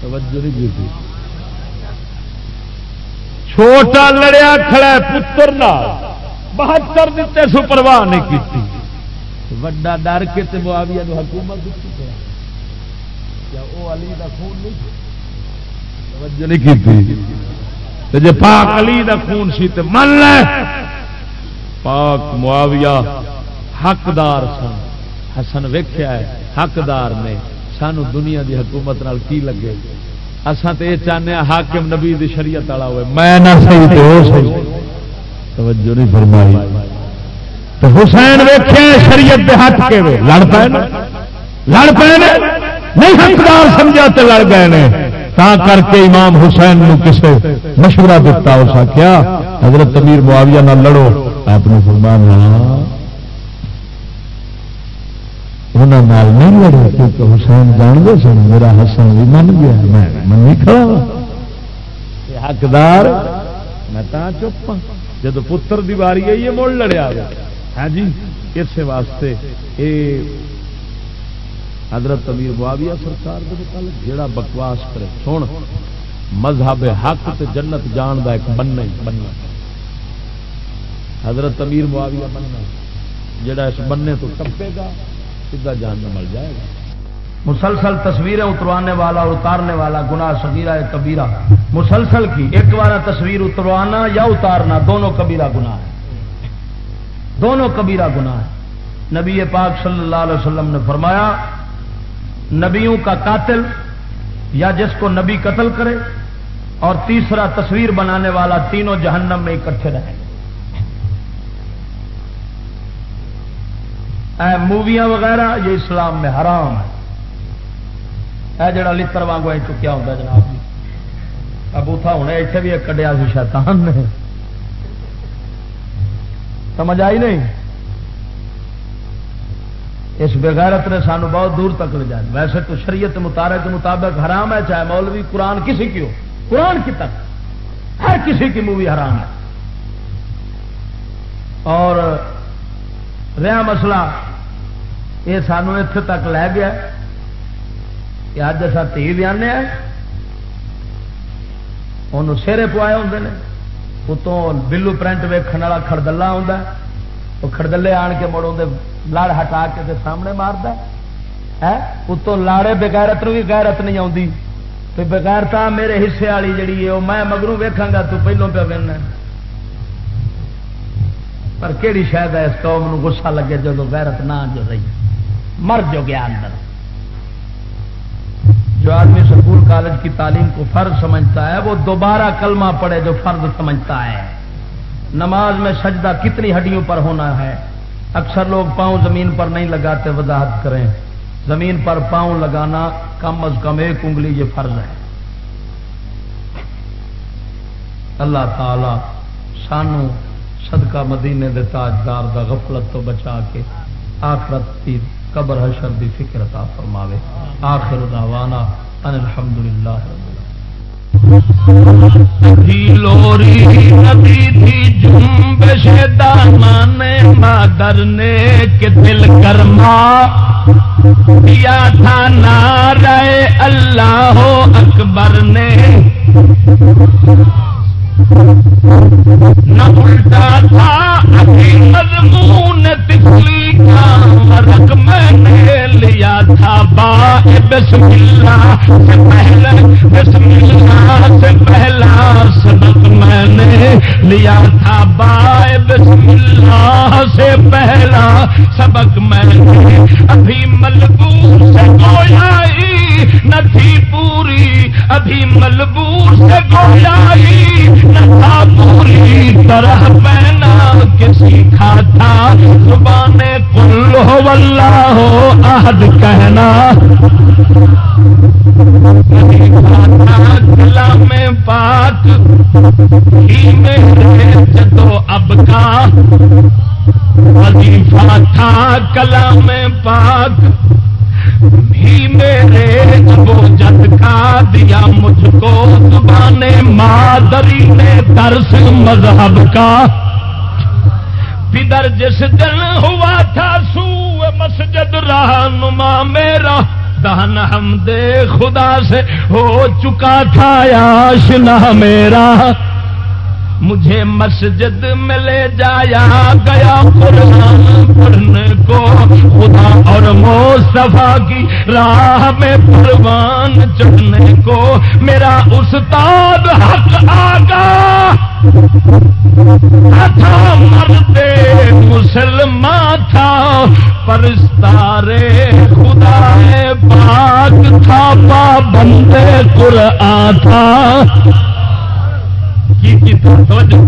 توجہ نہیں کی چھوٹا لڑیا کھڑا پتر نال۔ بہتر دیتے سو پرواہ نہیں کی وڈا ڈر کے تے معاویہ نو حکومت دیتی کیا وہ علی دا خون نہیں توجہ نہیں کی جی پاک علی دا خون سی تے من لے۔ پاک معاویہ حقدار سن۔ حسن ویخیا ہے، حقدار نے۔ سانو دنیا دی حکومت نال کی لگے؟ اساں تے چاہنے حاکم نبی دی شریعت والا ہوئے۔ میں نہ صحیح تے ہو صحیح۔ توجہ نہیں فرمائی۔ تو حسین ویکھے شریعت دے ہاتھ کے لڑ پے لڑ پے نہیں حقدار سمجھا تے لڑ گئے نے۔ تا کر کے امام حسین نو کسے مشورہ دیتا ہو کیا حضرت امیر معاویہ نہ لڑو۔ آپ نے فرمانا انہوں نہیں لڑے کیونکہ حسین جان دے سن، میرا حسن بھی من گیا، میں من نہیں کھڑا ہاں۔ حقدار، میں تا چپ ہاں۔ جب پتر دی واری آئی ہے، مڑ لڑیا ہاں جی اس واسطے اے حضرت امیر معاویہ سرکار دے متعلق جیڑا بکواس کرے، سن، مذہب حق تے جنت جان دا ایک بننا ہی بننا۔ حضرت امیر معاویہ بننا جڑا اس بننے تو ٹپے گا، سیدھا جان مل جائے گا۔ مسلسل تصویریں اتروانے والا اور اتارنے والا گنا سگیرہ کبیرہ۔ مسلسل کی، ایک بار تصویر اتروانا یا اتارنا، دونوں کبیرہ گنا ہے دونوں کبیرہ گنا ہے نبی پاک صلی اللہ علیہ وسلم نے فرمایا، نبیوں کا قاتل یا جس کو نبی قتل کرے، اور تیسرا تصویر بنانے والا تینوں جہنم میں اکٹھے رہیں۔ اے موویاں وغیرہ، یہ اسلام میں حرام ہے۔ اے جڑا لڑ وانگو چکیا ہوتا جناب جی ابو تھا ہونے اتنے بھی کڈیا سی شیطان نے سمجھ آئی نہیں اس بغیرت نے سانو بہت دور تک لے جائے ویسے تو شریعت مطابق کے مطابق حرام ہے چاہے مولوی قرآن کسی کی ہو قرآن کی تک ہر کسی کی مووی حرام ہے اور رہا مسئلہ یہ سانو اتنے تک لے گیا کہ اج اصا تھی بھی آنے انہوں سیرے پوائے ہوں نے۔ اتوں بلو پرنٹ ویکن والا خردلا آتا وہ خردلے آن کے مڑ لڑ ہٹا کے سامنے مارد اتوں لاڑے بغیرت بھی غیرت نہیں آتی بغیرتا میرے حصے والی جڑی ہے وہ میں مگروں ویکھا گا تو پہلوں پہ وہنا پر کہڑی شاید ہے اس قوم غصہ لگے جب غیرت نہ جو رہی۔ مر جو گیا اندر۔ جو آدمی سکول کالج کی تعلیم کو فرض سمجھتا ہے، وہ دوبارہ کلمہ پڑے جو فرض سمجھتا ہے۔ نماز میں سجدہ کتنی ہڈیوں پر ہونا ہے۔ اکثر لوگ پاؤں زمین پر نہیں لگاتے، وضاحت کریں۔ زمین پر پاؤں لگانا کم از کم ایک انگلی یہ فرض ہے۔ اللہ تعالی سانو صدقہ مدینے دے تاجدار دا غفلت تو بچا کے آخرت کی قبر حشر دی فکر عطا فرماوے۔ آخر دعوانا ان الحمدللہ۔ لوری ندی تھی جنبش دامان مادر نے کہ دل کرما۔ دیا تھا نعرہ اللہ اکبر نے۔ نہ الٹا تھا مضمون تفلی کا رق میں نے لیا تھا با بسم اللہ سے پہلے بسم اللہ سے پہلا سبق میں نے لیا تھا با بسم اللہ سے پہلا، سبق میں نے ابھی ملبور سے گویائی نہ تھی پوری، ابھی ملبور سے گویائی نہ تھا پوری طرح پہنا کے سیکھا تھا۔ زبان کل ہو، واللہ ہو، عہد کہنا۔ کلام پاک، ہی میں جدو اب کا۔ وظیفہ تھا کلام پاک۔ بھی میرے ابو جد کا دیا مجھ کو زبان مادری نے درس مذہب کا۔ پدر جس دن ہوا تھا سو مسجد رہنما میرا، دہن ہم دے خدا سے ہو چکا تھا آشنا میرا۔ مجھے مسجد میں لے جایا گیا قرآن پڑھنے کو۔ خدا اور مصطفیٰ کی راہ میں پروان چڑھنے کو۔ میرا استاد حق آگا تھا مرد مسلمان تھا، پرستارے خدا پاک تھا پابند قرآن تھا۔ کی کی توجہ